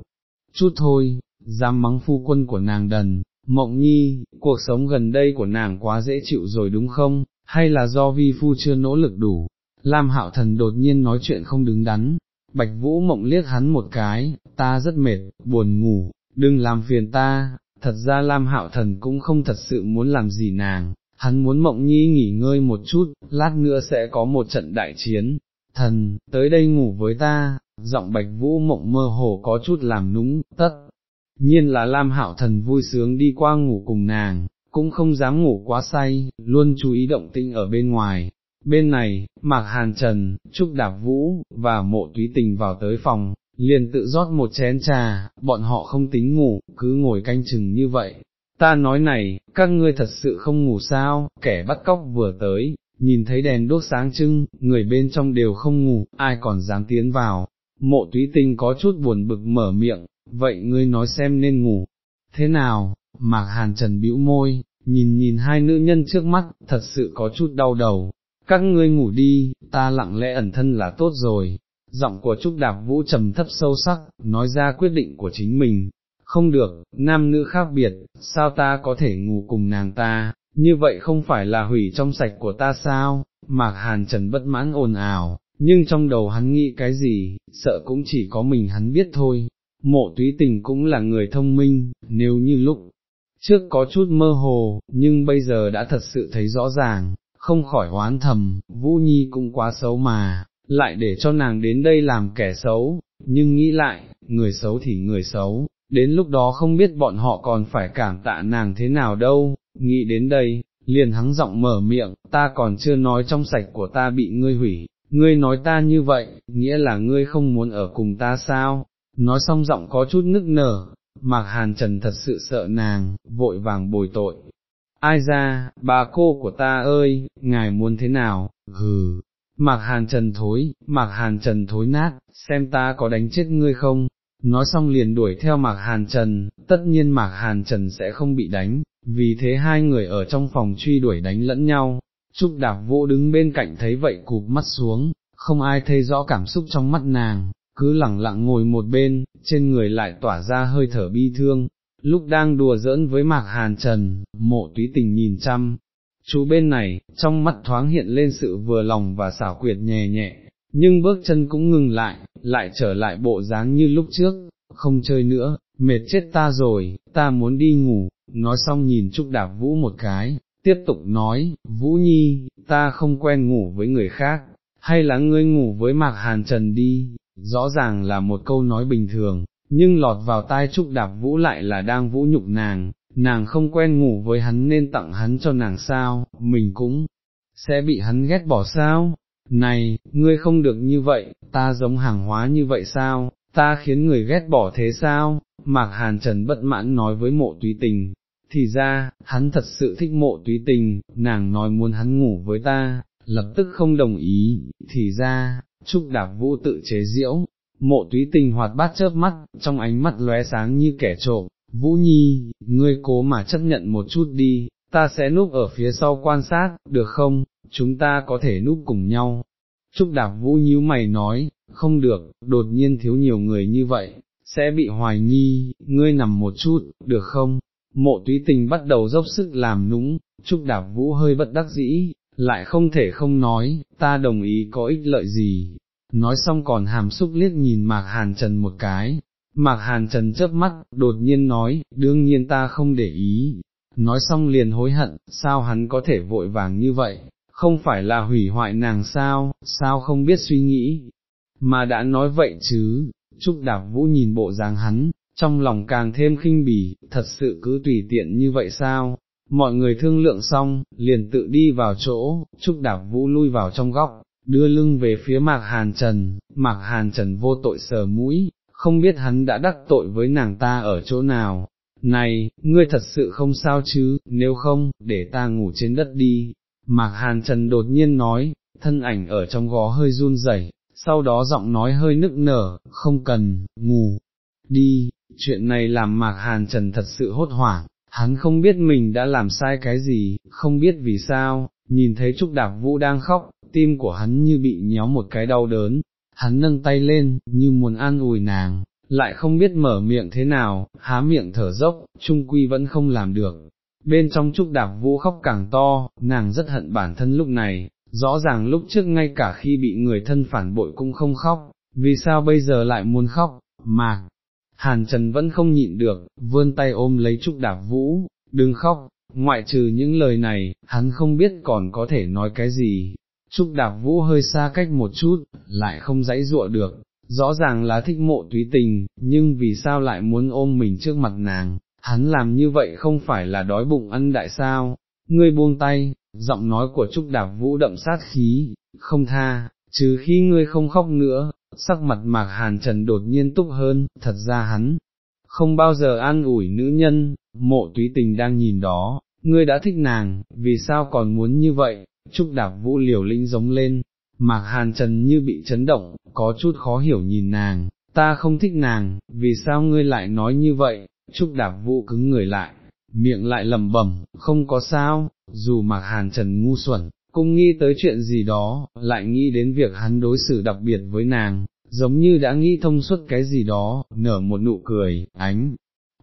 Speaker 1: chút thôi, dám mắng phu quân của nàng đần, mộng nhi, cuộc sống gần đây của nàng quá dễ chịu rồi đúng không, hay là do vi phu chưa nỗ lực đủ, Lam Hạo Thần đột nhiên nói chuyện không đứng đắn, Bạch Vũ mộng liếc hắn một cái, ta rất mệt, buồn ngủ, đừng làm phiền ta, thật ra Lam Hạo Thần cũng không thật sự muốn làm gì nàng, hắn muốn mộng nhi nghỉ ngơi một chút, lát nữa sẽ có một trận đại chiến, thần, tới đây ngủ với ta, giọng bạch vũ mộng mơ hồ có chút làm núng, tất, nhiên là Lam Hạo Thần vui sướng đi qua ngủ cùng nàng, cũng không dám ngủ quá say, luôn chú ý động tĩnh ở bên ngoài. Bên này, Mạc Hàn Trần, Trúc Đạp Vũ, và mộ túy tình vào tới phòng, liền tự rót một chén trà, bọn họ không tính ngủ, cứ ngồi canh chừng như vậy. Ta nói này, các ngươi thật sự không ngủ sao, kẻ bắt cóc vừa tới, nhìn thấy đèn đốt sáng trưng, người bên trong đều không ngủ, ai còn dám tiến vào. Mộ túy tinh có chút buồn bực mở miệng, vậy ngươi nói xem nên ngủ, thế nào, mạc hàn trần bĩu môi, nhìn nhìn hai nữ nhân trước mắt, thật sự có chút đau đầu, các ngươi ngủ đi, ta lặng lẽ ẩn thân là tốt rồi, giọng của Trúc Đạp Vũ trầm thấp sâu sắc, nói ra quyết định của chính mình, không được, nam nữ khác biệt, sao ta có thể ngủ cùng nàng ta, như vậy không phải là hủy trong sạch của ta sao, mạc hàn trần bất mãn ồn ào, nhưng trong đầu hắn nghĩ cái gì, sợ cũng chỉ có mình hắn biết thôi, mộ túy tình cũng là người thông minh, nếu như lúc trước có chút mơ hồ, nhưng bây giờ đã thật sự thấy rõ ràng, không khỏi hoán thầm, Vũ Nhi cũng quá xấu mà, lại để cho nàng đến đây làm kẻ xấu, nhưng nghĩ lại, người xấu thì người xấu, đến lúc đó không biết bọn họ còn phải cảm tạ nàng thế nào đâu, nghĩ đến đây, liền hắng giọng mở miệng, ta còn chưa nói trong sạch của ta bị ngươi hủy, ngươi nói ta như vậy, nghĩa là ngươi không muốn ở cùng ta sao, nói xong giọng có chút nức nở, Mạc Hàn Trần thật sự sợ nàng, vội vàng bồi tội. Ai ra, bà cô của ta ơi, ngài muốn thế nào, hừ, Mạc Hàn Trần thối, Mạc Hàn Trần thối nát, xem ta có đánh chết ngươi không, nói xong liền đuổi theo Mạc Hàn Trần, tất nhiên Mạc Hàn Trần sẽ không bị đánh, vì thế hai người ở trong phòng truy đuổi đánh lẫn nhau, Trúc Đạp Vũ đứng bên cạnh thấy vậy cụp mắt xuống, không ai thấy rõ cảm xúc trong mắt nàng, cứ lẳng lặng ngồi một bên, trên người lại tỏa ra hơi thở bi thương, lúc đang đùa giỡn với Mạc Hàn Trần, mộ túy tình nhìn chăm, chú bên này, trong mắt thoáng hiện lên sự vừa lòng và xảo quyệt nhẹ nhẹ, nhưng bước chân cũng ngừng lại, lại trở lại bộ dáng như lúc trước, không chơi nữa, mệt chết ta rồi, ta muốn đi ngủ, nói xong nhìn Trúc Đạp Vũ một cái, tiếp tục nói, Vũ Nhi, ta không quen ngủ với người khác, hay là ngươi ngủ với Mạc Hàn Trần đi, rõ ràng là một câu nói bình thường, nhưng lọt vào tai Trúc Đạp Vũ lại là đang vũ nhục nàng, nàng không quen ngủ với hắn nên tặng hắn cho nàng sao, mình cũng sẽ bị hắn ghét bỏ sao, này, ngươi không được như vậy, ta giống hàng hóa như vậy sao, ta khiến người ghét bỏ thế sao, Mạc Hàn Trần bất mãn nói với mộ túy tình, thì ra, hắn thật sự thích mộ túy tình, nàng nói muốn hắn ngủ với ta, lập tức không đồng ý, thì ra, Trúc Đạp Vũ tự chế diễu, mộ túy tình hoạt bát chớp mắt, trong ánh mắt lóe sáng như kẻ trộm, Vũ Nhi, ngươi cố mà chấp nhận một chút đi, ta sẽ núp ở phía sau quan sát, được không, chúng ta có thể núp cùng nhau. Trúc Đạp Vũ nhíu mày nói, không được, đột nhiên thiếu nhiều người như vậy, sẽ bị hoài nghi, ngươi nằm một chút, được không? Mộ túy tình bắt đầu dốc sức làm nũng, Trúc Đạp Vũ hơi bất đắc dĩ, lại không thể không nói, ta đồng ý có ích lợi gì. Nói xong còn hàm xúc liếc nhìn Mạc Hàn Trần một cái, Mạc Hàn Trần chớp mắt, đột nhiên nói, đương nhiên ta không để ý, nói xong liền hối hận, sao hắn có thể vội vàng như vậy, không phải là hủy hoại nàng sao, sao không biết suy nghĩ, mà đã nói vậy chứ, Trúc Đạp Vũ nhìn bộ dáng hắn, trong lòng càng thêm khinh bỉ, thật sự cứ tùy tiện như vậy sao, mọi người thương lượng xong, liền tự đi vào chỗ, Trúc Đạp Vũ lui vào trong góc, đưa lưng về phía Mạc Hàn Trần, Mạc Hàn Trần vô tội sờ mũi, không biết hắn đã đắc tội với nàng ta ở chỗ nào. Này, ngươi thật sự không sao chứ, nếu không, để ta ngủ trên đất đi. Mạc Hàn Trần đột nhiên nói, thân ảnh ở trong gó hơi run rẩy, sau đó giọng nói hơi nức nở, không cần, ngủ, đi, chuyện này làm Mạc Hàn Trần thật sự hốt hoảng, hắn không biết mình đã làm sai cái gì, không biết vì sao, nhìn thấy Trúc Đạp Vũ đang khóc, tim của hắn như bị nhéo một cái đau đớn, hắn nâng tay lên, như muốn an ủi nàng, lại không biết mở miệng thế nào, há miệng thở dốc, trung quy vẫn không làm được. Bên trong Trúc Đạp Vũ khóc càng to, nàng rất hận bản thân lúc này, rõ ràng lúc trước ngay cả khi bị người thân phản bội cũng không khóc, vì sao bây giờ lại muốn khóc, Mà Hàn Trần vẫn không nhịn được, vươn tay ôm lấy Trúc Đạp Vũ, đừng khóc, ngoại trừ những lời này, hắn không biết còn có thể nói cái gì. Trúc Đạp Vũ hơi xa cách một chút, lại không dãy dụa được, rõ ràng là thích mộ túy tình, nhưng vì sao lại muốn ôm mình trước mặt nàng, hắn làm như vậy không phải là đói bụng ăn đại sao, ngươi buông tay, giọng nói của Trúc Đạp Vũ đậm sát khí, không tha, trừ khi ngươi không khóc nữa, sắc mặt mạc hàn trần đột nhiên túc hơn, thật ra hắn, không bao giờ an ủi nữ nhân, mộ túy tình đang nhìn đó, ngươi đã thích nàng, vì sao còn muốn như vậy, Trúc Đạp Vũ liều lĩnh giống lên, mạc hàn trần như bị chấn động, có chút khó hiểu nhìn nàng, ta không thích nàng, vì sao ngươi lại nói như vậy, Trúc Đạp Vũ cứng người lại, miệng lại lầm bẩm, không có sao, dù Mạc Hàn Trần ngu xuẩn, cũng nghĩ tới chuyện gì đó, lại nghĩ đến việc hắn đối xử đặc biệt với nàng, giống như đã nghĩ thông suốt cái gì đó, nở một nụ cười, ánh,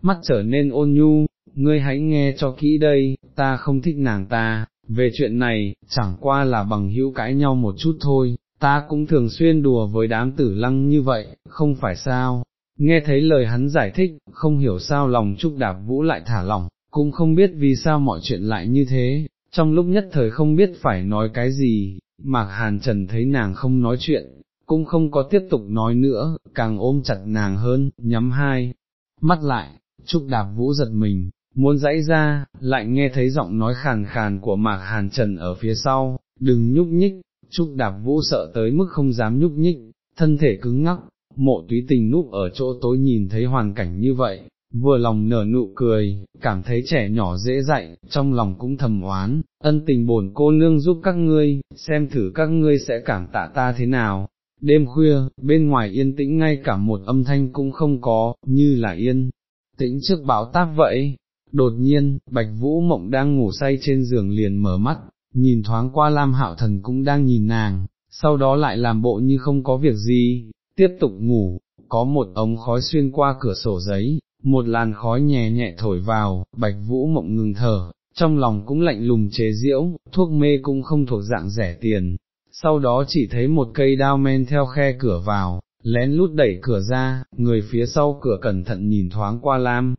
Speaker 1: mắt trở nên ôn nhu, ngươi hãy nghe cho kỹ đây, ta không thích nàng ta, về chuyện này, chẳng qua là bằng hữu cãi nhau một chút thôi, ta cũng thường xuyên đùa với đám tử lăng như vậy, không phải sao. Nghe thấy lời hắn giải thích, không hiểu sao lòng Trúc Đạp Vũ lại thả lỏng, cũng không biết vì sao mọi chuyện lại như thế, trong lúc nhất thời không biết phải nói cái gì, Mạc Hàn Trần thấy nàng không nói chuyện, cũng không có tiếp tục nói nữa, càng ôm chặt nàng hơn, nhắm hai, mắt lại, Trúc Đạp Vũ giật mình, muốn dãy ra, lại nghe thấy giọng nói khàn khàn của Mạc Hàn Trần ở phía sau, đừng nhúc nhích, Trúc Đạp Vũ sợ tới mức không dám nhúc nhích, thân thể cứng ngắc, mộ túy tình núp ở chỗ tối nhìn thấy hoàn cảnh như vậy, vừa lòng nở nụ cười, cảm thấy trẻ nhỏ dễ dạy, trong lòng cũng thầm oán, ân tình bổn cô nương giúp các ngươi, xem thử các ngươi sẽ cảm tạ ta thế nào. Đêm khuya, bên ngoài yên tĩnh ngay cả một âm thanh cũng không có, như là yên, tĩnh trước bão táp vậy. Đột nhiên, Bạch Vũ Mộng đang ngủ say trên giường liền mở mắt, nhìn thoáng qua Lam Hạo Thần cũng đang nhìn nàng, sau đó lại làm bộ như không có việc gì, tiếp tục ngủ, có một ống khói xuyên qua cửa sổ giấy, một làn khói nhẹ nhẹ thổi vào, bạch vũ mộng ngừng thở, trong lòng cũng lạnh lùng chế diễu, thuốc mê cũng không thuộc dạng rẻ tiền, sau đó chỉ thấy một cây đao men theo khe cửa vào, lén lút đẩy cửa ra, người phía sau cửa cẩn thận nhìn thoáng qua lam.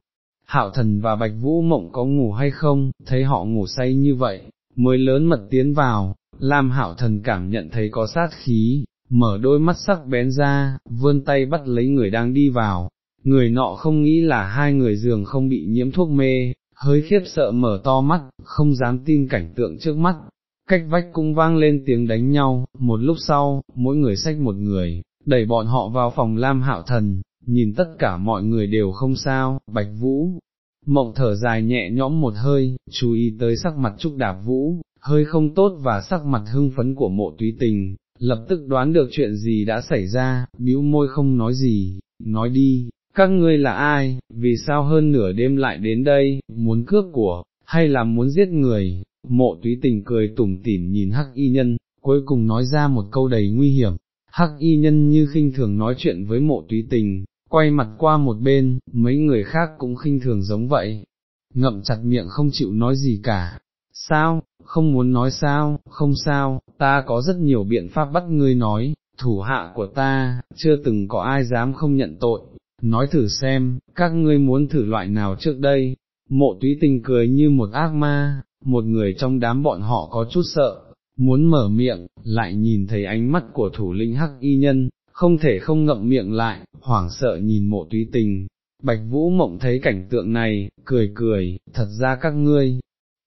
Speaker 1: Hạo thần và bạch vũ mộng có ngủ hay không, thấy họ ngủ say như vậy, mới lớn mật tiến vào, Lam hạo thần cảm nhận thấy có sát khí, mở đôi mắt sắc bén ra, vươn tay bắt lấy người đang đi vào, người nọ không nghĩ là hai người giường không bị nhiễm thuốc mê, hơi khiếp sợ mở to mắt, không dám tin cảnh tượng trước mắt. Cách vách cũng vang lên tiếng đánh nhau, một lúc sau, mỗi người xách một người, đẩy bọn họ vào phòng Lam Hạo Thần, nhìn tất cả mọi người đều không sao, Bạch Vũ. Mộng thở dài nhẹ nhõm một hơi, chú ý tới sắc mặt Trúc Đạp Vũ, hơi không tốt và sắc mặt hưng phấn của mộ túy tình, lập tức đoán được chuyện gì đã xảy ra, bĩu môi không nói gì, nói đi, các ngươi là ai, vì sao hơn nửa đêm lại đến đây, muốn cướp của, hay là muốn giết người, mộ túy tình cười tủm tỉm nhìn hắc y nhân, cuối cùng nói ra một câu đầy nguy hiểm, hắc y nhân như khinh thường nói chuyện với mộ túy tình, quay mặt qua một bên, mấy người khác cũng khinh thường giống vậy, ngậm chặt miệng không chịu nói gì cả. Sao, không muốn nói sao, không sao, ta có rất nhiều biện pháp bắt ngươi nói, thủ hạ của ta, chưa từng có ai dám không nhận tội, nói thử xem, các ngươi muốn thử loại nào trước đây, mộ túy tình cười như một ác ma, một người trong đám bọn họ có chút sợ, muốn mở miệng, lại nhìn thấy ánh mắt của thủ lĩnh hắc y nhân, không thể không ngậm miệng lại, hoảng sợ nhìn mộ túy tình. Bạch Vũ Mộng thấy cảnh tượng này, cười cười, thật ra các ngươi,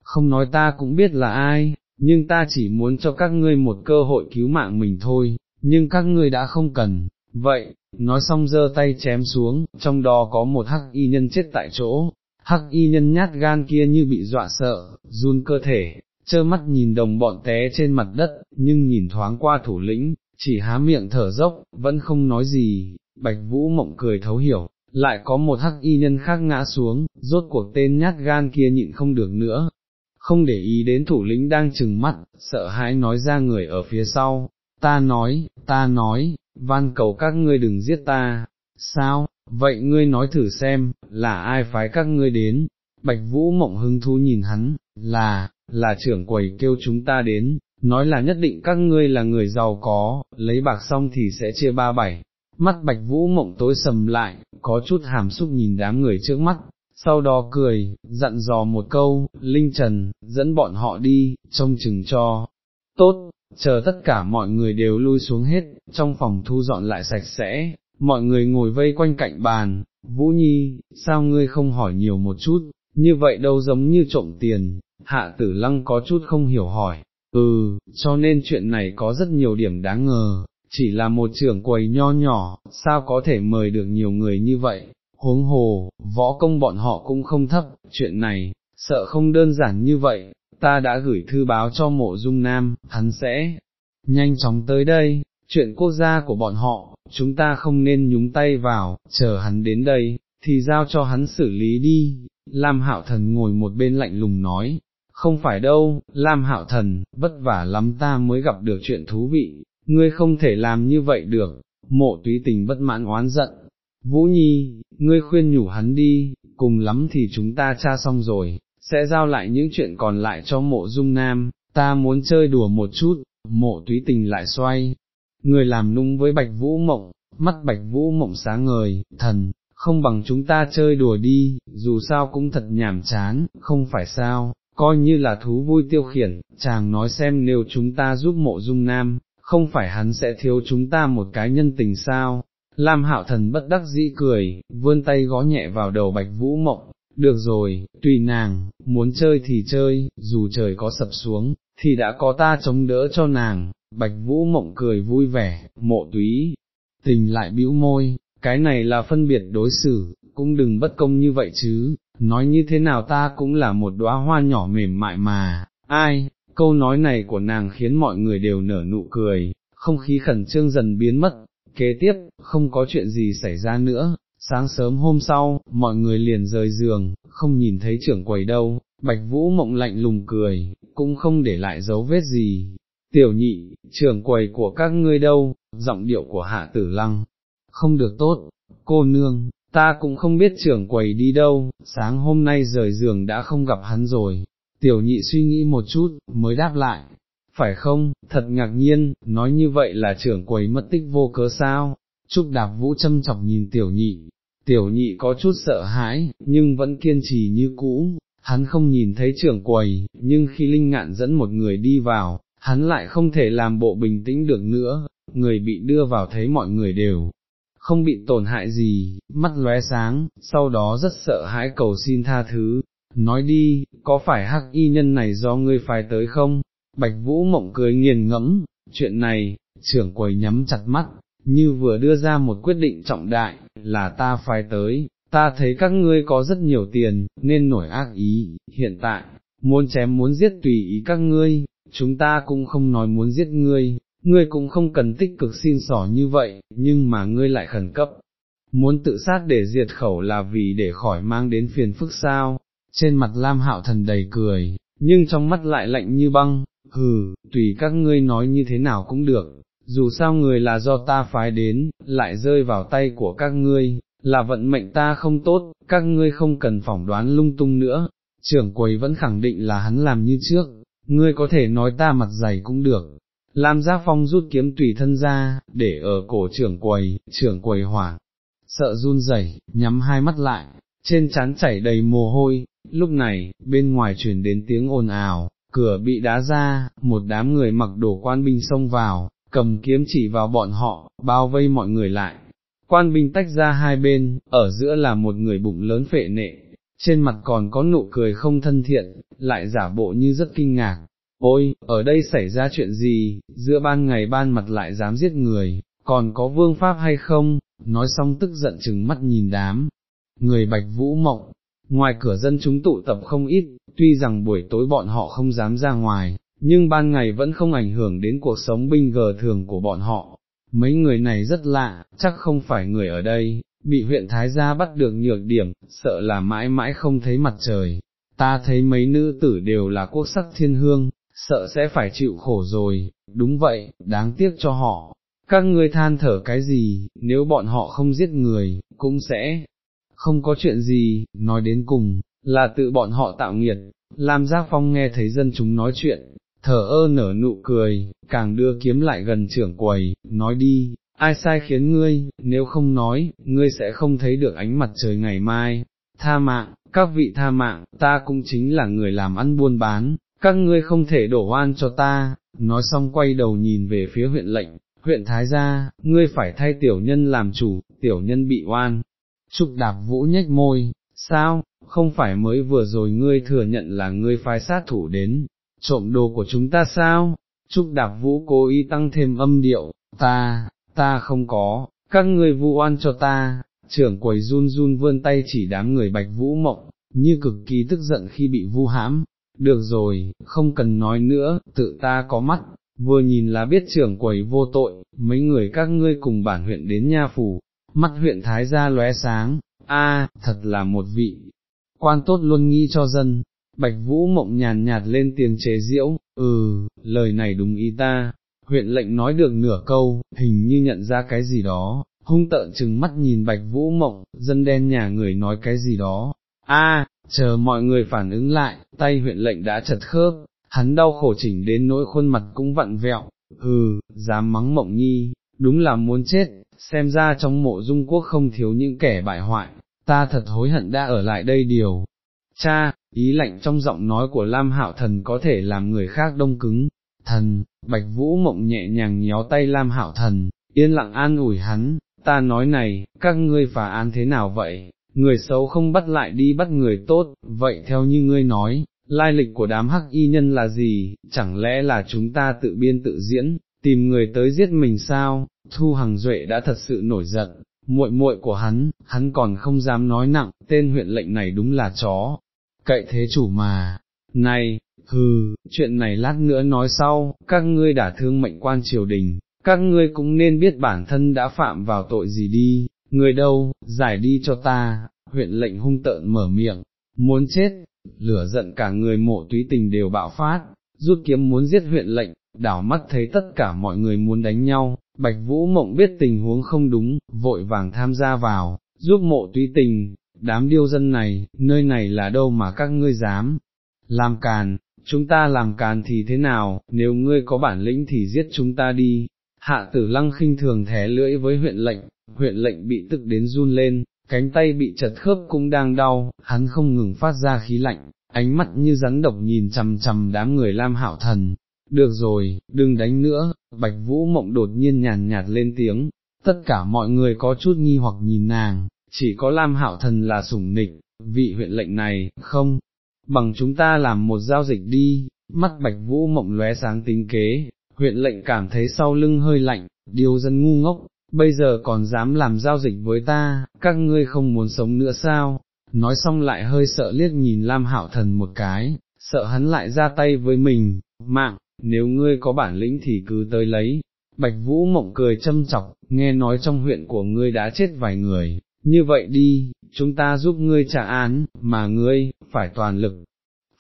Speaker 1: không nói ta cũng biết là ai, nhưng ta chỉ muốn cho các ngươi một cơ hội cứu mạng mình thôi, nhưng các ngươi đã không cần, vậy, nói xong giơ tay chém xuống, trong đó có một hắc y nhân chết tại chỗ, hắc y nhân nhát gan kia như bị dọa sợ, run cơ thể, trơ mắt nhìn đồng bọn té trên mặt đất, nhưng nhìn thoáng qua thủ lĩnh, chỉ há miệng thở dốc, vẫn không nói gì, bạch vũ mộng cười thấu hiểu, lại có một hắc y nhân khác ngã xuống, rốt cuộc tên nhát gan kia nhịn không được nữa, không để ý đến thủ lĩnh đang chừng mắt, sợ hãi nói ra người ở phía sau, ta nói, ta nói, van cầu các ngươi đừng giết ta, sao, vậy ngươi nói thử xem, là ai phái các ngươi đến, bạch vũ mộng hứng thú nhìn hắn, là, là trưởng quầy kêu chúng ta đến, nói là nhất định các ngươi là người giàu có, lấy bạc xong thì sẽ chia ba bảy. Mắt bạch vũ mộng tối sầm lại, có chút hàm xúc nhìn đám người trước mắt, sau đó cười, dặn dò một câu, Linh Trần, dẫn bọn họ đi, trông chừng cho, tốt, chờ tất cả mọi người đều lui xuống hết, trong phòng thu dọn lại sạch sẽ, mọi người ngồi vây quanh cạnh bàn, Vũ Nhi, sao ngươi không hỏi nhiều một chút, như vậy đâu giống như trộm tiền, hạ tử lăng có chút không hiểu hỏi, ừ, cho nên chuyện này có rất nhiều điểm đáng ngờ, chỉ là một trưởng quầy nho nhỏ, sao có thể mời được nhiều người như vậy, huống hồ, võ công bọn họ cũng không thấp, chuyện này, sợ không đơn giản như vậy, ta đã gửi thư báo cho mộ dung nam, hắn sẽ nhanh chóng tới đây, chuyện quốc gia của bọn họ, chúng ta không nên nhúng tay vào, chờ hắn đến đây, thì giao cho hắn xử lý đi, Lam Hạo Thần ngồi một bên lạnh lùng nói, không phải đâu, Lam Hạo Thần, vất vả lắm ta mới gặp được chuyện thú vị, ngươi không thể làm như vậy được, mộ túy tình bất mãn oán giận, Vũ Nhi, ngươi khuyên nhủ hắn đi, cùng lắm thì chúng ta tra xong rồi, sẽ giao lại những chuyện còn lại cho mộ dung nam, ta muốn chơi đùa một chút, mộ túy tình lại xoay, người làm nung với bạch vũ mộng, mắt bạch vũ mộng sáng ngời, thần, không bằng chúng ta chơi đùa đi, dù sao cũng thật nhảm chán, không phải sao, coi như là thú vui tiêu khiển, chàng nói xem nếu chúng ta giúp mộ dung nam, không phải hắn sẽ thiếu chúng ta một cái nhân tình sao, Lam hạo thần bất đắc dĩ cười, vươn tay gõ nhẹ vào đầu bạch vũ mộng, được rồi, tùy nàng, muốn chơi thì chơi, dù trời có sập xuống, thì đã có ta chống đỡ cho nàng, bạch vũ mộng cười vui vẻ, mộ túy, tình lại bĩu môi, cái này là phân biệt đối xử, cũng đừng bất công như vậy chứ, nói như thế nào ta cũng là một đóa hoa nhỏ mềm mại mà, ai, câu nói này của nàng khiến mọi người đều nở nụ cười, không khí khẩn trương dần biến mất, Kế tiếp, không có chuyện gì xảy ra nữa, sáng sớm hôm sau, mọi người liền rời giường, không nhìn thấy trưởng quầy đâu, bạch vũ mộng lạnh lùng cười, cũng không để lại dấu vết gì. Tiểu nhị, trưởng quầy của các ngươi đâu, giọng điệu của hạ tử lăng, không được tốt, cô nương, ta cũng không biết trưởng quầy đi đâu, sáng hôm nay rời giường đã không gặp hắn rồi, tiểu nhị suy nghĩ một chút, mới đáp lại, phải không, thật ngạc nhiên, nói như vậy là trưởng quầy mất tích vô cớ sao, Trúc Đạp Vũ châm chọc nhìn tiểu nhị, tiểu nhị có chút sợ hãi, nhưng vẫn kiên trì như cũ, hắn không nhìn thấy trưởng quầy, nhưng khi Linh Ngạn dẫn một người đi vào, hắn lại không thể làm bộ bình tĩnh được nữa, người bị đưa vào thấy mọi người đều không bị tổn hại gì, mắt lóe sáng, sau đó rất sợ hãi cầu xin tha thứ, nói đi, có phải hắc y nhân này do ngươi phái tới không? Bạch Vũ Mộng cười nghiền ngẫm, chuyện này, trưởng quầy nhắm chặt mắt, như vừa đưa ra một quyết định trọng đại, là ta phải tới, ta thấy các ngươi có rất nhiều tiền, nên nổi ác ý, hiện tại, muốn chém muốn giết tùy ý các ngươi, chúng ta cũng không nói muốn giết ngươi, ngươi cũng không cần tích cực xin sỏ như vậy, nhưng mà ngươi lại khẩn cấp. Muốn tự sát để diệt khẩu là vì để khỏi mang đến phiền phức sao, trên mặt Lam Hạo Thần đầy cười, nhưng trong mắt lại lạnh như băng, hừ, tùy các ngươi nói như thế nào cũng được, dù sao người là do ta phái đến, lại rơi vào tay của các ngươi, là vận mệnh ta không tốt, các ngươi không cần phỏng đoán lung tung nữa, trưởng quầy vẫn khẳng định là hắn làm như trước, ngươi có thể nói ta mặt dày cũng được. Lam Giác Phong rút kiếm tùy thân ra, để ở cổ trưởng quầy, trưởng quầy hỏa. sợ run rẩy, nhắm hai mắt lại, trên trán chảy đầy mồ hôi, lúc này, bên ngoài truyền đến tiếng ồn ào, cửa bị đá ra, một đám người mặc đồ quan binh xông vào, cầm kiếm chỉ vào bọn họ, bao vây mọi người lại. Quan binh tách ra hai bên, ở giữa là một người bụng lớn phệ nệ, trên mặt còn có nụ cười không thân thiện, lại giả bộ như rất kinh ngạc. Ôi, ở đây xảy ra chuyện gì, giữa ban ngày ban mặt lại dám giết người, còn có vương pháp hay không, nói xong tức giận chừng mắt nhìn đám. Người bạch vũ mộng, ngoài cửa dân chúng tụ tập không ít, tuy rằng buổi tối bọn họ không dám ra ngoài, nhưng ban ngày vẫn không ảnh hưởng đến cuộc sống binh gờ thường của bọn họ. Mấy người này rất lạ, chắc không phải người ở đây, bị huyện Thái Gia bắt được nhược điểm, sợ là mãi mãi không thấy mặt trời. Ta thấy mấy nữ tử đều là quốc sắc thiên hương, sợ sẽ phải chịu khổ rồi, đúng vậy, đáng tiếc cho họ. Các ngươi than thở cái gì, nếu bọn họ không giết người, cũng sẽ không có chuyện gì, nói đến cùng, là tự bọn họ tạo nghiệt. Lam Giác Phong nghe thấy dân chúng nói chuyện, thở ơ nở nụ cười, càng đưa kiếm lại gần trưởng quầy, nói đi, ai sai khiến ngươi, nếu không nói, ngươi sẽ không thấy được ánh mặt trời ngày mai, tha mạng, các vị tha mạng, ta cũng chính là người làm ăn buôn bán, các ngươi không thể đổ oan cho ta, nói xong quay đầu nhìn về phía huyện lệnh, huyện Thái Gia, ngươi phải thay tiểu nhân làm chủ, tiểu nhân bị oan. Trục đạp vũ nhếch môi, sao, không phải mới vừa rồi ngươi thừa nhận là ngươi phái sát thủ đến, trộm đồ của chúng ta sao? Trúc Đạp Vũ cố ý tăng thêm âm điệu, ta, ta không có, các ngươi vu oan cho ta, trưởng quầy run run vươn tay chỉ đám người bạch vũ mộng, như cực kỳ tức giận khi bị vu hãm, được rồi, không cần nói nữa, tự ta có mắt, vừa nhìn là biết trưởng quầy vô tội, mấy người các ngươi cùng bản huyện đến nha phủ, mắt huyện thái gia lóe sáng, a, thật là một vị, quan tốt luôn nghi cho dân, bạch vũ mộng nhàn nhạt lên tiếng chế diễu, ừ, lời này đúng ý ta, huyện lệnh nói được nửa câu, hình như nhận ra cái gì đó, hung tợn chừng mắt nhìn bạch vũ mộng, dân đen nhà người nói cái gì đó, a, à, chờ mọi người phản ứng lại, tay huyện lệnh đã chật khớp, hắn đau khổ chỉnh đến nỗi khuôn mặt cũng vặn vẹo, hừ, dám mắng mộng nhi, đúng là muốn chết, xem ra trong mộ dung quốc không thiếu những kẻ bại hoại, ta thật hối hận đã ở lại đây điều. Cha, ý lạnh trong giọng nói của Lam Hạo Thần có thể làm người khác đông cứng, thần, Bạch Vũ Mộng nhẹ nhàng nhéo tay Lam Hạo Thần, yên lặng an ủi hắn, ta nói này, các ngươi phá án thế nào vậy, người xấu không bắt lại đi bắt người tốt, vậy theo như ngươi nói, lai lịch của đám hắc y nhân là gì, chẳng lẽ là chúng ta tự biên tự diễn, tìm người tới giết mình sao, Thu Hằng Duệ đã thật sự nổi giận, muội muội của hắn, hắn còn không dám nói nặng, tên huyện lệnh này đúng là chó, cậy thế chủ mà, này, hừ, chuyện này lát nữa nói sau, các ngươi đã thương mệnh quan triều đình, các ngươi cũng nên biết bản thân đã phạm vào tội gì đi, người đâu, giải đi cho ta, huyện lệnh hung tợn mở miệng, muốn chết, lửa giận cả người mộ túy tình đều bạo phát, rút kiếm muốn giết huyện lệnh, đảo mắt thấy tất cả mọi người muốn đánh nhau, Bạch Vũ Mộng biết tình huống không đúng, vội vàng tham gia vào, giúp mộ túy tình, đám điêu dân này, nơi này là đâu mà các ngươi dám làm càn, chúng ta làm càn thì thế nào, nếu ngươi có bản lĩnh thì giết chúng ta đi. Hạ tử lăng khinh thường thẻ lưỡi với huyện lệnh, huyện lệnh bị tức đến run lên, cánh tay bị chật khớp cũng đang đau, hắn không ngừng phát ra khí lạnh, ánh mắt như rắn độc nhìn chằm chằm đám người lam hảo thần. Được rồi, đừng đánh nữa, bạch vũ mộng đột nhiên nhàn nhạt lên tiếng, tất cả mọi người có chút nghi hoặc nhìn nàng, chỉ có lam hảo thần là sủng nịch, vị huyện lệnh này, không, bằng chúng ta làm một giao dịch đi, mắt bạch vũ mộng lóe sáng tính kế, huyện lệnh cảm thấy sau lưng hơi lạnh, điều dân ngu ngốc, bây giờ còn dám làm giao dịch với ta, các ngươi không muốn sống nữa sao, nói xong lại hơi sợ liếc nhìn Lam Hạo Thần một cái, sợ hắn lại ra tay với mình, mạng, nếu ngươi có bản lĩnh thì cứ tới lấy. Bạch Vũ mộng cười châm chọc, nghe nói trong huyện của ngươi đã chết vài người, như vậy đi, chúng ta giúp ngươi trả án, mà ngươi, phải toàn lực,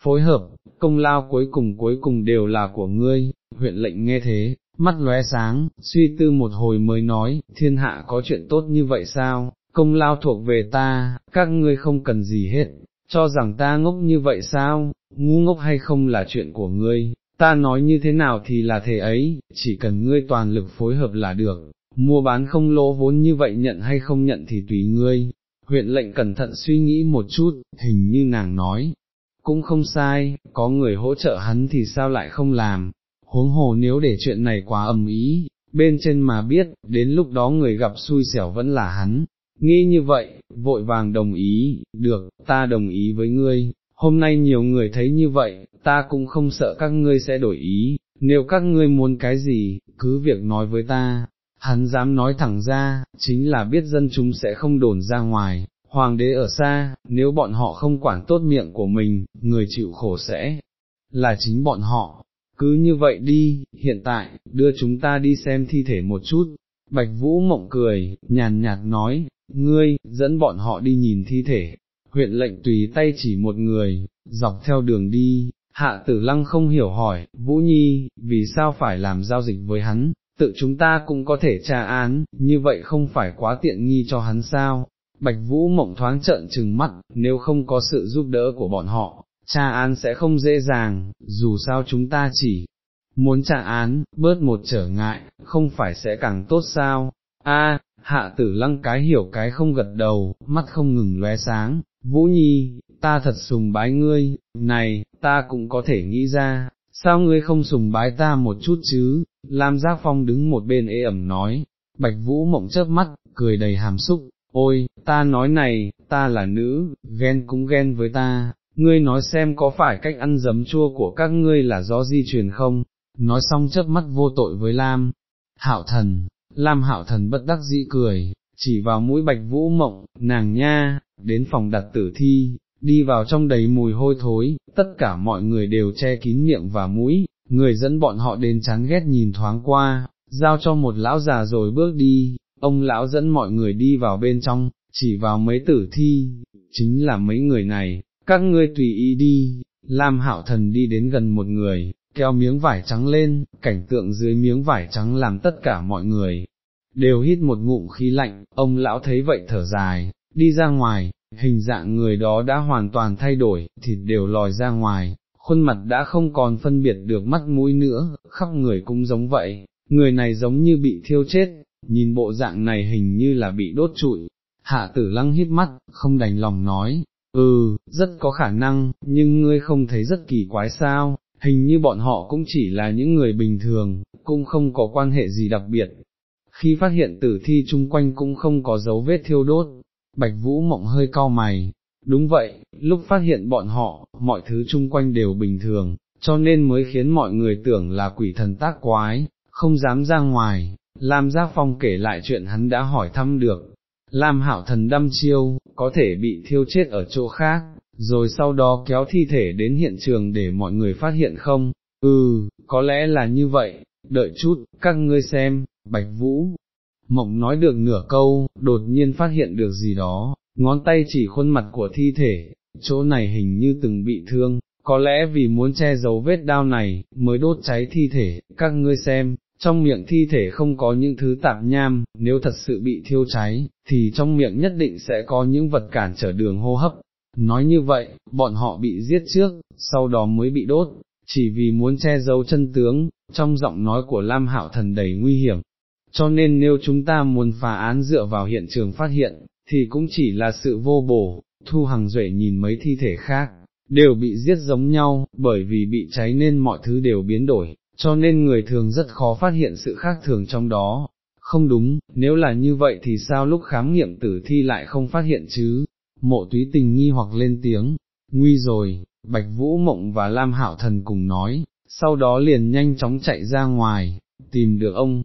Speaker 1: phối hợp, công lao cuối cùng cuối cùng đều là của ngươi, huyện lệnh nghe thế, mắt lóe sáng, suy tư một hồi mới nói, thiên hạ có chuyện tốt như vậy sao, công lao thuộc về ta, các ngươi không cần gì hết, cho rằng ta ngốc như vậy sao, ngu ngốc hay không là chuyện của ngươi, ta nói như thế nào thì là thế ấy, chỉ cần ngươi toàn lực phối hợp là được, mua bán không lỗ vốn như vậy nhận hay không nhận thì tùy ngươi. Huyện lệnh cẩn thận suy nghĩ một chút, hình như nàng nói, cũng không sai, có người hỗ trợ hắn thì sao lại không làm, huống hồ nếu để chuyện này quá ầm ý, bên trên mà biết, đến lúc đó người gặp xui xẻo vẫn là hắn, nghĩ như vậy, vội vàng đồng ý, được, ta đồng ý với ngươi, hôm nay nhiều người thấy như vậy, ta cũng không sợ các ngươi sẽ đổi ý, nếu các ngươi muốn cái gì, cứ việc nói với ta, hắn dám nói thẳng ra, chính là biết dân chúng sẽ không đồn ra ngoài, hoàng đế ở xa, nếu bọn họ không quản tốt miệng của mình, người chịu khổ sẽ là chính bọn họ. Cứ như vậy đi, hiện tại, đưa chúng ta đi xem thi thể một chút. Bạch Vũ mộng cười, nhàn nhạt nói, ngươi, dẫn bọn họ đi nhìn thi thể. Huyện lệnh tùy tay chỉ một người, dọc theo đường đi, hạ tử lăng không hiểu hỏi, Vũ Nhi, vì sao phải làm giao dịch với hắn, tự chúng ta cũng có thể tra án, như vậy không phải quá tiện nghi cho hắn sao, Bạch Vũ mộng thoáng trợn trừng mắt, nếu không có sự giúp đỡ của bọn họ, tra án sẽ không dễ dàng, dù sao chúng ta chỉ muốn tra án, bớt một trở ngại, không phải sẽ càng tốt sao, a hạ tử lăng cái hiểu cái không gật đầu, mắt không ngừng lóe sáng, Vũ Nhi, ta thật sùng bái ngươi, này, ta cũng có thể nghĩ ra, sao ngươi không sùng bái ta một chút chứ, Lam Giác Phong đứng một bên ê ẩm nói, Bạch Vũ mộng chớp mắt, cười đầy hàm xúc, ôi, ta nói này, ta là nữ, ghen cũng ghen với ta, ngươi nói xem có phải cách ăn dấm chua của các ngươi là do di truyền không, nói xong chớp mắt vô tội với Lam, hạo thần, Lam hạo thần bất đắc dĩ cười, chỉ vào mũi bạch vũ mộng, nàng nha, đến phòng đặt tử thi, đi vào trong đầy mùi hôi thối, tất cả mọi người đều che kín miệng và mũi, người dẫn bọn họ đến chán ghét nhìn thoáng qua, giao cho một lão già rồi bước đi, ông lão dẫn mọi người đi vào bên trong, chỉ vào mấy tử thi, chính là mấy người này, các ngươi tùy ý đi, Lam hạo thần đi đến gần một người, kéo miếng vải trắng lên, cảnh tượng dưới miếng vải trắng làm tất cả mọi người, đều hít một ngụm khí lạnh, ông lão thấy vậy thở dài, đi ra ngoài, hình dạng người đó đã hoàn toàn thay đổi, thịt đều lòi ra ngoài, khuôn mặt đã không còn phân biệt được mắt mũi nữa, khắp người cũng giống vậy, người này giống như bị thiêu chết, nhìn bộ dạng này hình như là bị đốt trụi. Hạ tử lăng hít mắt, không đành lòng nói, ừ, rất có khả năng, nhưng ngươi không thấy rất kỳ quái sao, hình như bọn họ cũng chỉ là những người bình thường, cũng không có quan hệ gì đặc biệt. Khi phát hiện tử thi chung quanh cũng không có dấu vết thiêu đốt, Bạch Vũ mộng hơi cau mày, đúng vậy, lúc phát hiện bọn họ, mọi thứ chung quanh đều bình thường, cho nên mới khiến mọi người tưởng là quỷ thần tác quái, không dám ra ngoài, Lam Giác Phong kể lại chuyện hắn đã hỏi thăm được, Lam Hạo thần đâm chiêu, có thể bị thiêu chết ở chỗ khác, rồi sau đó kéo thi thể đến hiện trường để mọi người phát hiện không, ừ, có lẽ là như vậy, đợi chút, các ngươi xem, Bạch Vũ, mộng nói được nửa câu, đột nhiên phát hiện được gì đó, ngón tay chỉ khuôn mặt của thi thể, chỗ này hình như từng bị thương, có lẽ vì muốn che giấu vết đau này, mới đốt cháy thi thể, các ngươi xem, trong miệng thi thể không có những thứ tạp nham, nếu thật sự bị thiêu cháy, thì trong miệng nhất định sẽ có những vật cản trở đường hô hấp. Nói như vậy, bọn họ bị giết trước, sau đó mới bị đốt, chỉ vì muốn che giấu chân tướng, trong giọng nói của Lam Hạo Thần đầy nguy hiểm. Cho nên nếu chúng ta muốn phá án dựa vào hiện trường phát hiện, thì cũng chỉ là sự vô bổ, Thu Hằng Duệ nhìn mấy thi thể khác, đều bị giết giống nhau, bởi vì bị cháy nên mọi thứ đều biến đổi, cho nên người thường rất khó phát hiện sự khác thường trong đó. Không đúng, nếu là như vậy thì sao lúc khám nghiệm tử thi lại không phát hiện chứ? Mộ túy tình nghi hoặc lên tiếng, nguy rồi, Bạch Vũ Mộng và Lam Hảo Thần cùng nói, sau đó liền nhanh chóng chạy ra ngoài, tìm được ông.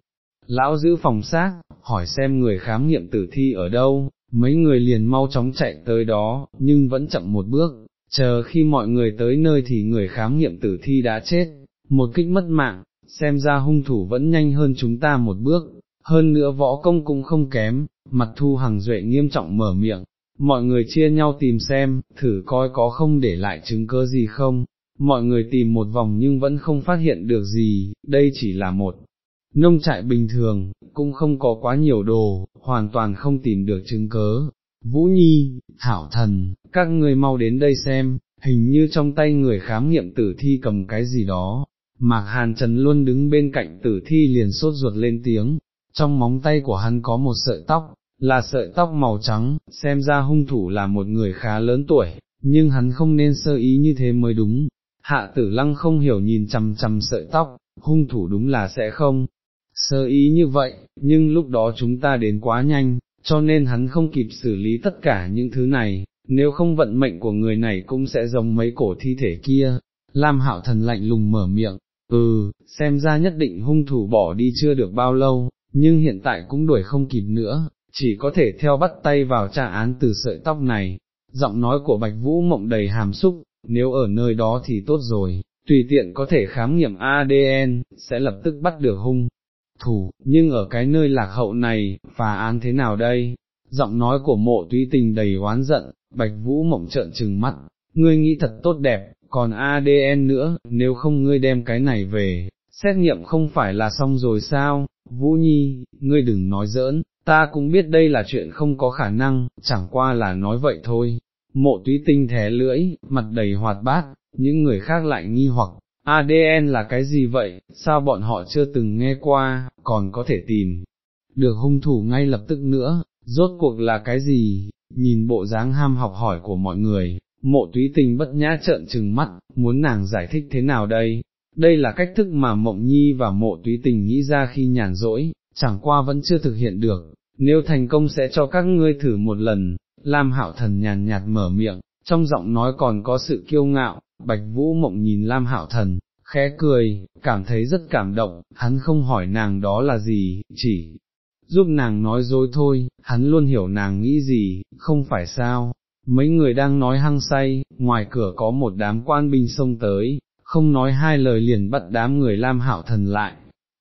Speaker 1: Lão giữ phòng xác, hỏi xem người khám nghiệm tử thi ở đâu, mấy người liền mau chóng chạy tới đó, nhưng vẫn chậm một bước, chờ khi mọi người tới nơi thì người khám nghiệm tử thi đã chết, một kích mất mạng, xem ra hung thủ vẫn nhanh hơn chúng ta một bước, hơn nữa võ công cũng không kém, mặt thu hằng duệ nghiêm trọng mở miệng, mọi người chia nhau tìm xem, thử coi có không để lại chứng cơ gì không, mọi người tìm một vòng nhưng vẫn không phát hiện được gì, đây chỉ là một nông trại bình thường, cũng không có quá nhiều đồ, hoàn toàn không tìm được chứng cớ. Vũ Nhi, Thảo Thần, các ngươi mau đến đây xem, hình như trong tay người khám nghiệm tử thi cầm cái gì đó. Mạc Hàn Trần luôn đứng bên cạnh tử thi liền sốt ruột lên tiếng, trong móng tay của hắn có một sợi tóc, là sợi tóc màu trắng, xem ra hung thủ là một người khá lớn tuổi, nhưng hắn không nên sơ ý như thế mới đúng. Hạ tử lăng không hiểu nhìn chằm chằm sợi tóc, hung thủ đúng là sẽ không, sơ ý như vậy, nhưng lúc đó chúng ta đến quá nhanh, cho nên hắn không kịp xử lý tất cả những thứ này, nếu không vận mệnh của người này cũng sẽ giống mấy cổ thi thể kia. Lam hạo thần lạnh lùng mở miệng, ừ, xem ra nhất định hung thủ bỏ đi chưa được bao lâu, nhưng hiện tại cũng đuổi không kịp nữa, chỉ có thể theo bắt tay vào trả án từ sợi tóc này. Giọng nói của Bạch Vũ mộng đầy hàm xúc, nếu ở nơi đó thì tốt rồi, tùy tiện có thể khám nghiệm ADN, sẽ lập tức bắt được hung thủ, nhưng ở cái nơi lạc hậu này, phà án thế nào đây? Giọng nói của mộ túy tình đầy oán giận, bạch vũ mộng trợn trừng mắt, ngươi nghĩ thật tốt đẹp, còn ADN nữa, nếu không ngươi đem cái này về, xét nghiệm không phải là xong rồi sao, Vũ Nhi, ngươi đừng nói giỡn, ta cũng biết đây là chuyện không có khả năng, chẳng qua là nói vậy thôi. Mộ túy tinh thé lưỡi, mặt đầy hoạt bát, những người khác lại nghi hoặc, ADN là cái gì vậy, sao bọn họ chưa từng nghe qua, còn có thể tìm được hung thủ ngay lập tức nữa, rốt cuộc là cái gì, nhìn bộ dáng ham học hỏi của mọi người, mộ túy tình bất nhã trợn trừng mắt, muốn nàng giải thích thế nào đây, đây là cách thức mà mộng nhi và mộ túy tình nghĩ ra khi nhàn rỗi, chẳng qua vẫn chưa thực hiện được, nếu thành công sẽ cho các ngươi thử một lần, Lam hạo thần nhàn nhạt mở miệng, trong giọng nói còn có sự kiêu ngạo, Bạch Vũ Mộng nhìn Lam Hạo Thần, khẽ cười, cảm thấy rất cảm động, hắn không hỏi nàng đó là gì, chỉ giúp nàng nói dối thôi, hắn luôn hiểu nàng nghĩ gì, không phải sao. Mấy người đang nói hăng say, ngoài cửa có một đám quan binh xông tới, không nói hai lời liền bắt đám người Lam Hạo Thần lại.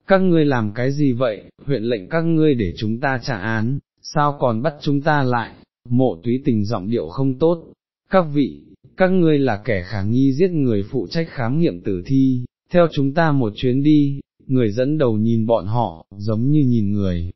Speaker 1: Các ngươi làm cái gì vậy, huyện lệnh các ngươi để chúng ta trả án, sao còn bắt chúng ta lại, mộ túy tình giọng điệu không tốt, các vị, các ngươi là kẻ khả nghi giết người phụ trách khám nghiệm tử thi, theo chúng ta một chuyến đi, người dẫn đầu nhìn bọn họ, giống như nhìn người,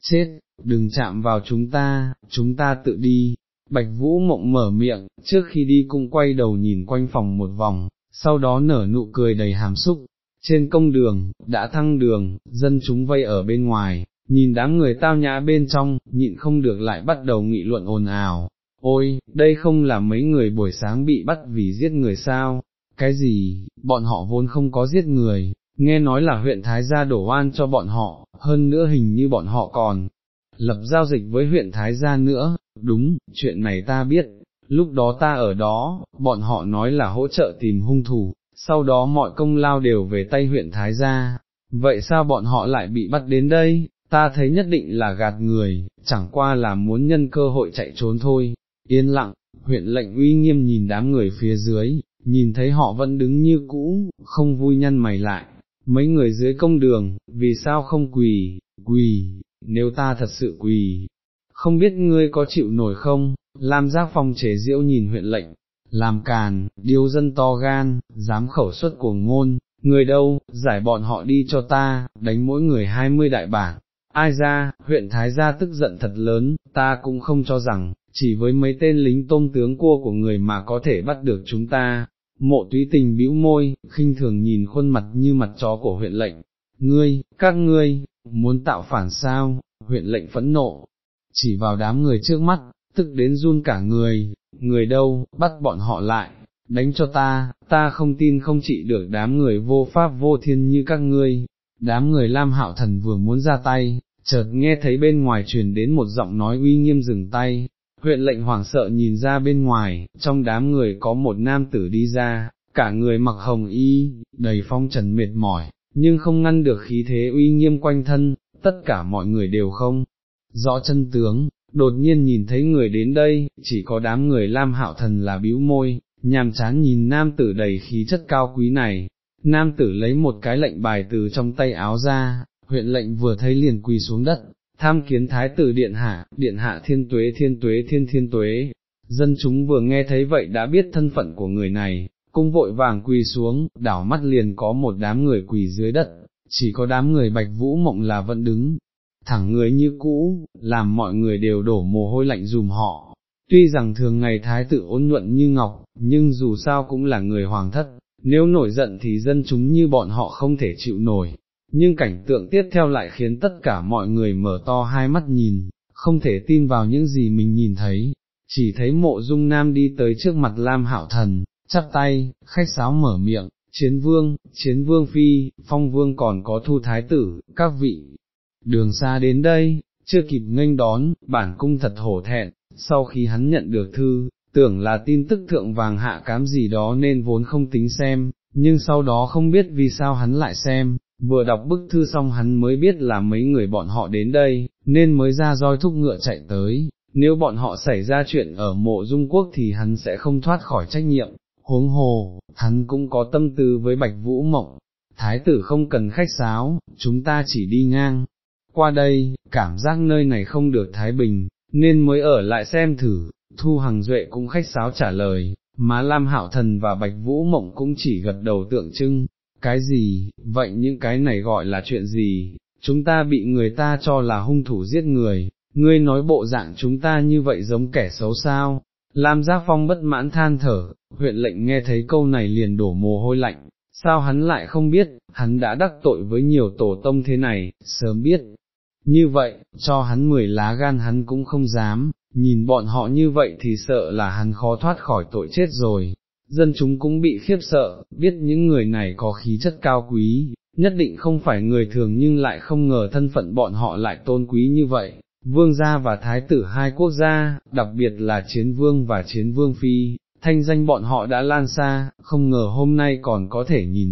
Speaker 1: chết, đừng chạm vào chúng ta, chúng ta tự đi. Bạch Vũ mộng mở miệng, trước khi đi cũng quay đầu nhìn quanh phòng một vòng, sau đó nở nụ cười đầy hàm xúc. Trên công đường, đã thăng đường, dân chúng vây ở bên ngoài, nhìn đám người tao nhã bên trong, nhịn không được lại bắt đầu nghị luận ồn ào, ôi, đây không là mấy người buổi sáng bị bắt vì giết người sao, cái gì, bọn họ vốn không có giết người, nghe nói là huyện Thái Gia đổ oan cho bọn họ, hơn nữa hình như bọn họ còn lập giao dịch với huyện Thái Gia nữa, đúng, chuyện này ta biết, lúc đó ta ở đó, bọn họ nói là hỗ trợ tìm hung thủ, sau đó mọi công lao đều về tay huyện Thái Gia, vậy sao bọn họ lại bị bắt đến đây, ta thấy nhất định là gạt người, chẳng qua là muốn nhân cơ hội chạy trốn thôi, yên lặng, huyện lệnh uy nghiêm nhìn đám người phía dưới, nhìn thấy họ vẫn đứng như cũ, không vui nhăn mày lại, mấy người dưới công đường, vì sao không quỳ, quỳ, nếu ta thật sự quỳ, không biết ngươi có chịu nổi không, làm Giác Phong chế diễu nhìn huyện lệnh, làm càn, điêu dân to gan, dám khẩu xuất cuồng ngôn, người đâu, giải bọn họ đi cho ta, đánh mỗi người hai mươi đại bảng. Ai ra, huyện Thái Gia tức giận thật lớn, ta cũng không cho rằng, chỉ với mấy tên lính tôm tướng cua của người mà có thể bắt được chúng ta. Mộ túy tình bĩu môi, khinh thường nhìn khuôn mặt như mặt chó của huyện lệnh. Ngươi, các ngươi, muốn tạo phản sao, huyện lệnh phẫn nộ, chỉ vào đám người trước mắt, tức đến run cả người, người đâu, bắt bọn họ lại, đánh cho ta, ta không tin không trị được đám người vô pháp vô thiên như các ngươi. Đám người Lam Hạo Thần vừa muốn ra tay, chợt nghe thấy bên ngoài truyền đến một giọng nói uy nghiêm dừng tay, huyện lệnh hoảng sợ nhìn ra bên ngoài, trong đám người có một nam tử đi ra, cả người mặc hồng y, đầy phong trần mệt mỏi, nhưng không ngăn được khí thế uy nghiêm quanh thân, tất cả mọi người đều không. Rõ chân tướng, đột nhiên nhìn thấy người đến đây, chỉ có đám người lam hạo thần là bĩu môi, nhàm chán nhìn nam tử đầy khí chất cao quý này, nam tử lấy một cái lệnh bài từ trong tay áo ra, huyện lệnh vừa thấy liền quỳ xuống đất, tham kiến thái tử điện hạ, điện hạ thiên tuế thiên tuế thiên thiên tuế. Dân chúng vừa nghe thấy vậy đã biết thân phận của người này, cung vội vàng quỳ xuống, đảo mắt liền có một đám người quỳ dưới đất, chỉ có đám người bạch vũ mộng là vẫn đứng, thẳng người như cũ, làm mọi người đều đổ mồ hôi lạnh dùm họ. Tuy rằng thường ngày thái tử ôn nhuận như ngọc, nhưng dù sao cũng là người hoàng thất, nếu nổi giận thì dân chúng như bọn họ không thể chịu nổi, nhưng cảnh tượng tiếp theo lại khiến tất cả mọi người mở to hai mắt nhìn, không thể tin vào những gì mình nhìn thấy, chỉ thấy mộ dung nam đi tới trước mặt Lam hảo Thần, chắp tay, khách sáo mở miệng, chiến vương, chiến vương phi, phong vương còn có thu thái tử, các vị, đường xa đến đây, chưa kịp nghênh đón, bản cung thật hổ thẹn, sau khi hắn nhận được thư, tưởng là tin tức thượng vàng hạ cám gì đó nên vốn không tính xem, nhưng sau đó không biết vì sao hắn lại xem, vừa đọc bức thư xong hắn mới biết là mấy người bọn họ đến đây, nên mới ra roi thúc ngựa chạy tới, nếu bọn họ xảy ra chuyện ở mộ dung quốc thì hắn sẽ không thoát khỏi trách nhiệm, huống hồ, hắn cũng có tâm tư với bạch vũ mộng, thái tử không cần khách sáo, chúng ta chỉ đi ngang. Qua đây, cảm giác nơi này không được thái bình, nên mới ở lại xem thử, Thu Hằng Duệ cũng khách sáo trả lời, má Lam Hạo Thần và Bạch Vũ Mộng cũng chỉ gật đầu tượng trưng, cái gì, vậy những cái này gọi là chuyện gì, chúng ta bị người ta cho là hung thủ giết người, ngươi nói bộ dạng chúng ta như vậy giống kẻ xấu sao, Lam Giác Phong bất mãn than thở, huyện lệnh nghe thấy câu này liền đổ mồ hôi lạnh, sao hắn lại không biết, hắn đã đắc tội với nhiều tổ tông thế này, sớm biết. Như vậy, cho hắn mười lá gan hắn cũng không dám, nhìn bọn họ như vậy thì sợ là hắn khó thoát khỏi tội chết rồi. Dân chúng cũng bị khiếp sợ, biết những người này có khí chất cao quý, nhất định không phải người thường nhưng lại không ngờ thân phận bọn họ lại tôn quý như vậy, vương gia và thái tử hai quốc gia, đặc biệt là chiến vương và chiến vương phi, thanh danh bọn họ đã lan xa, không ngờ hôm nay còn có thể nhìn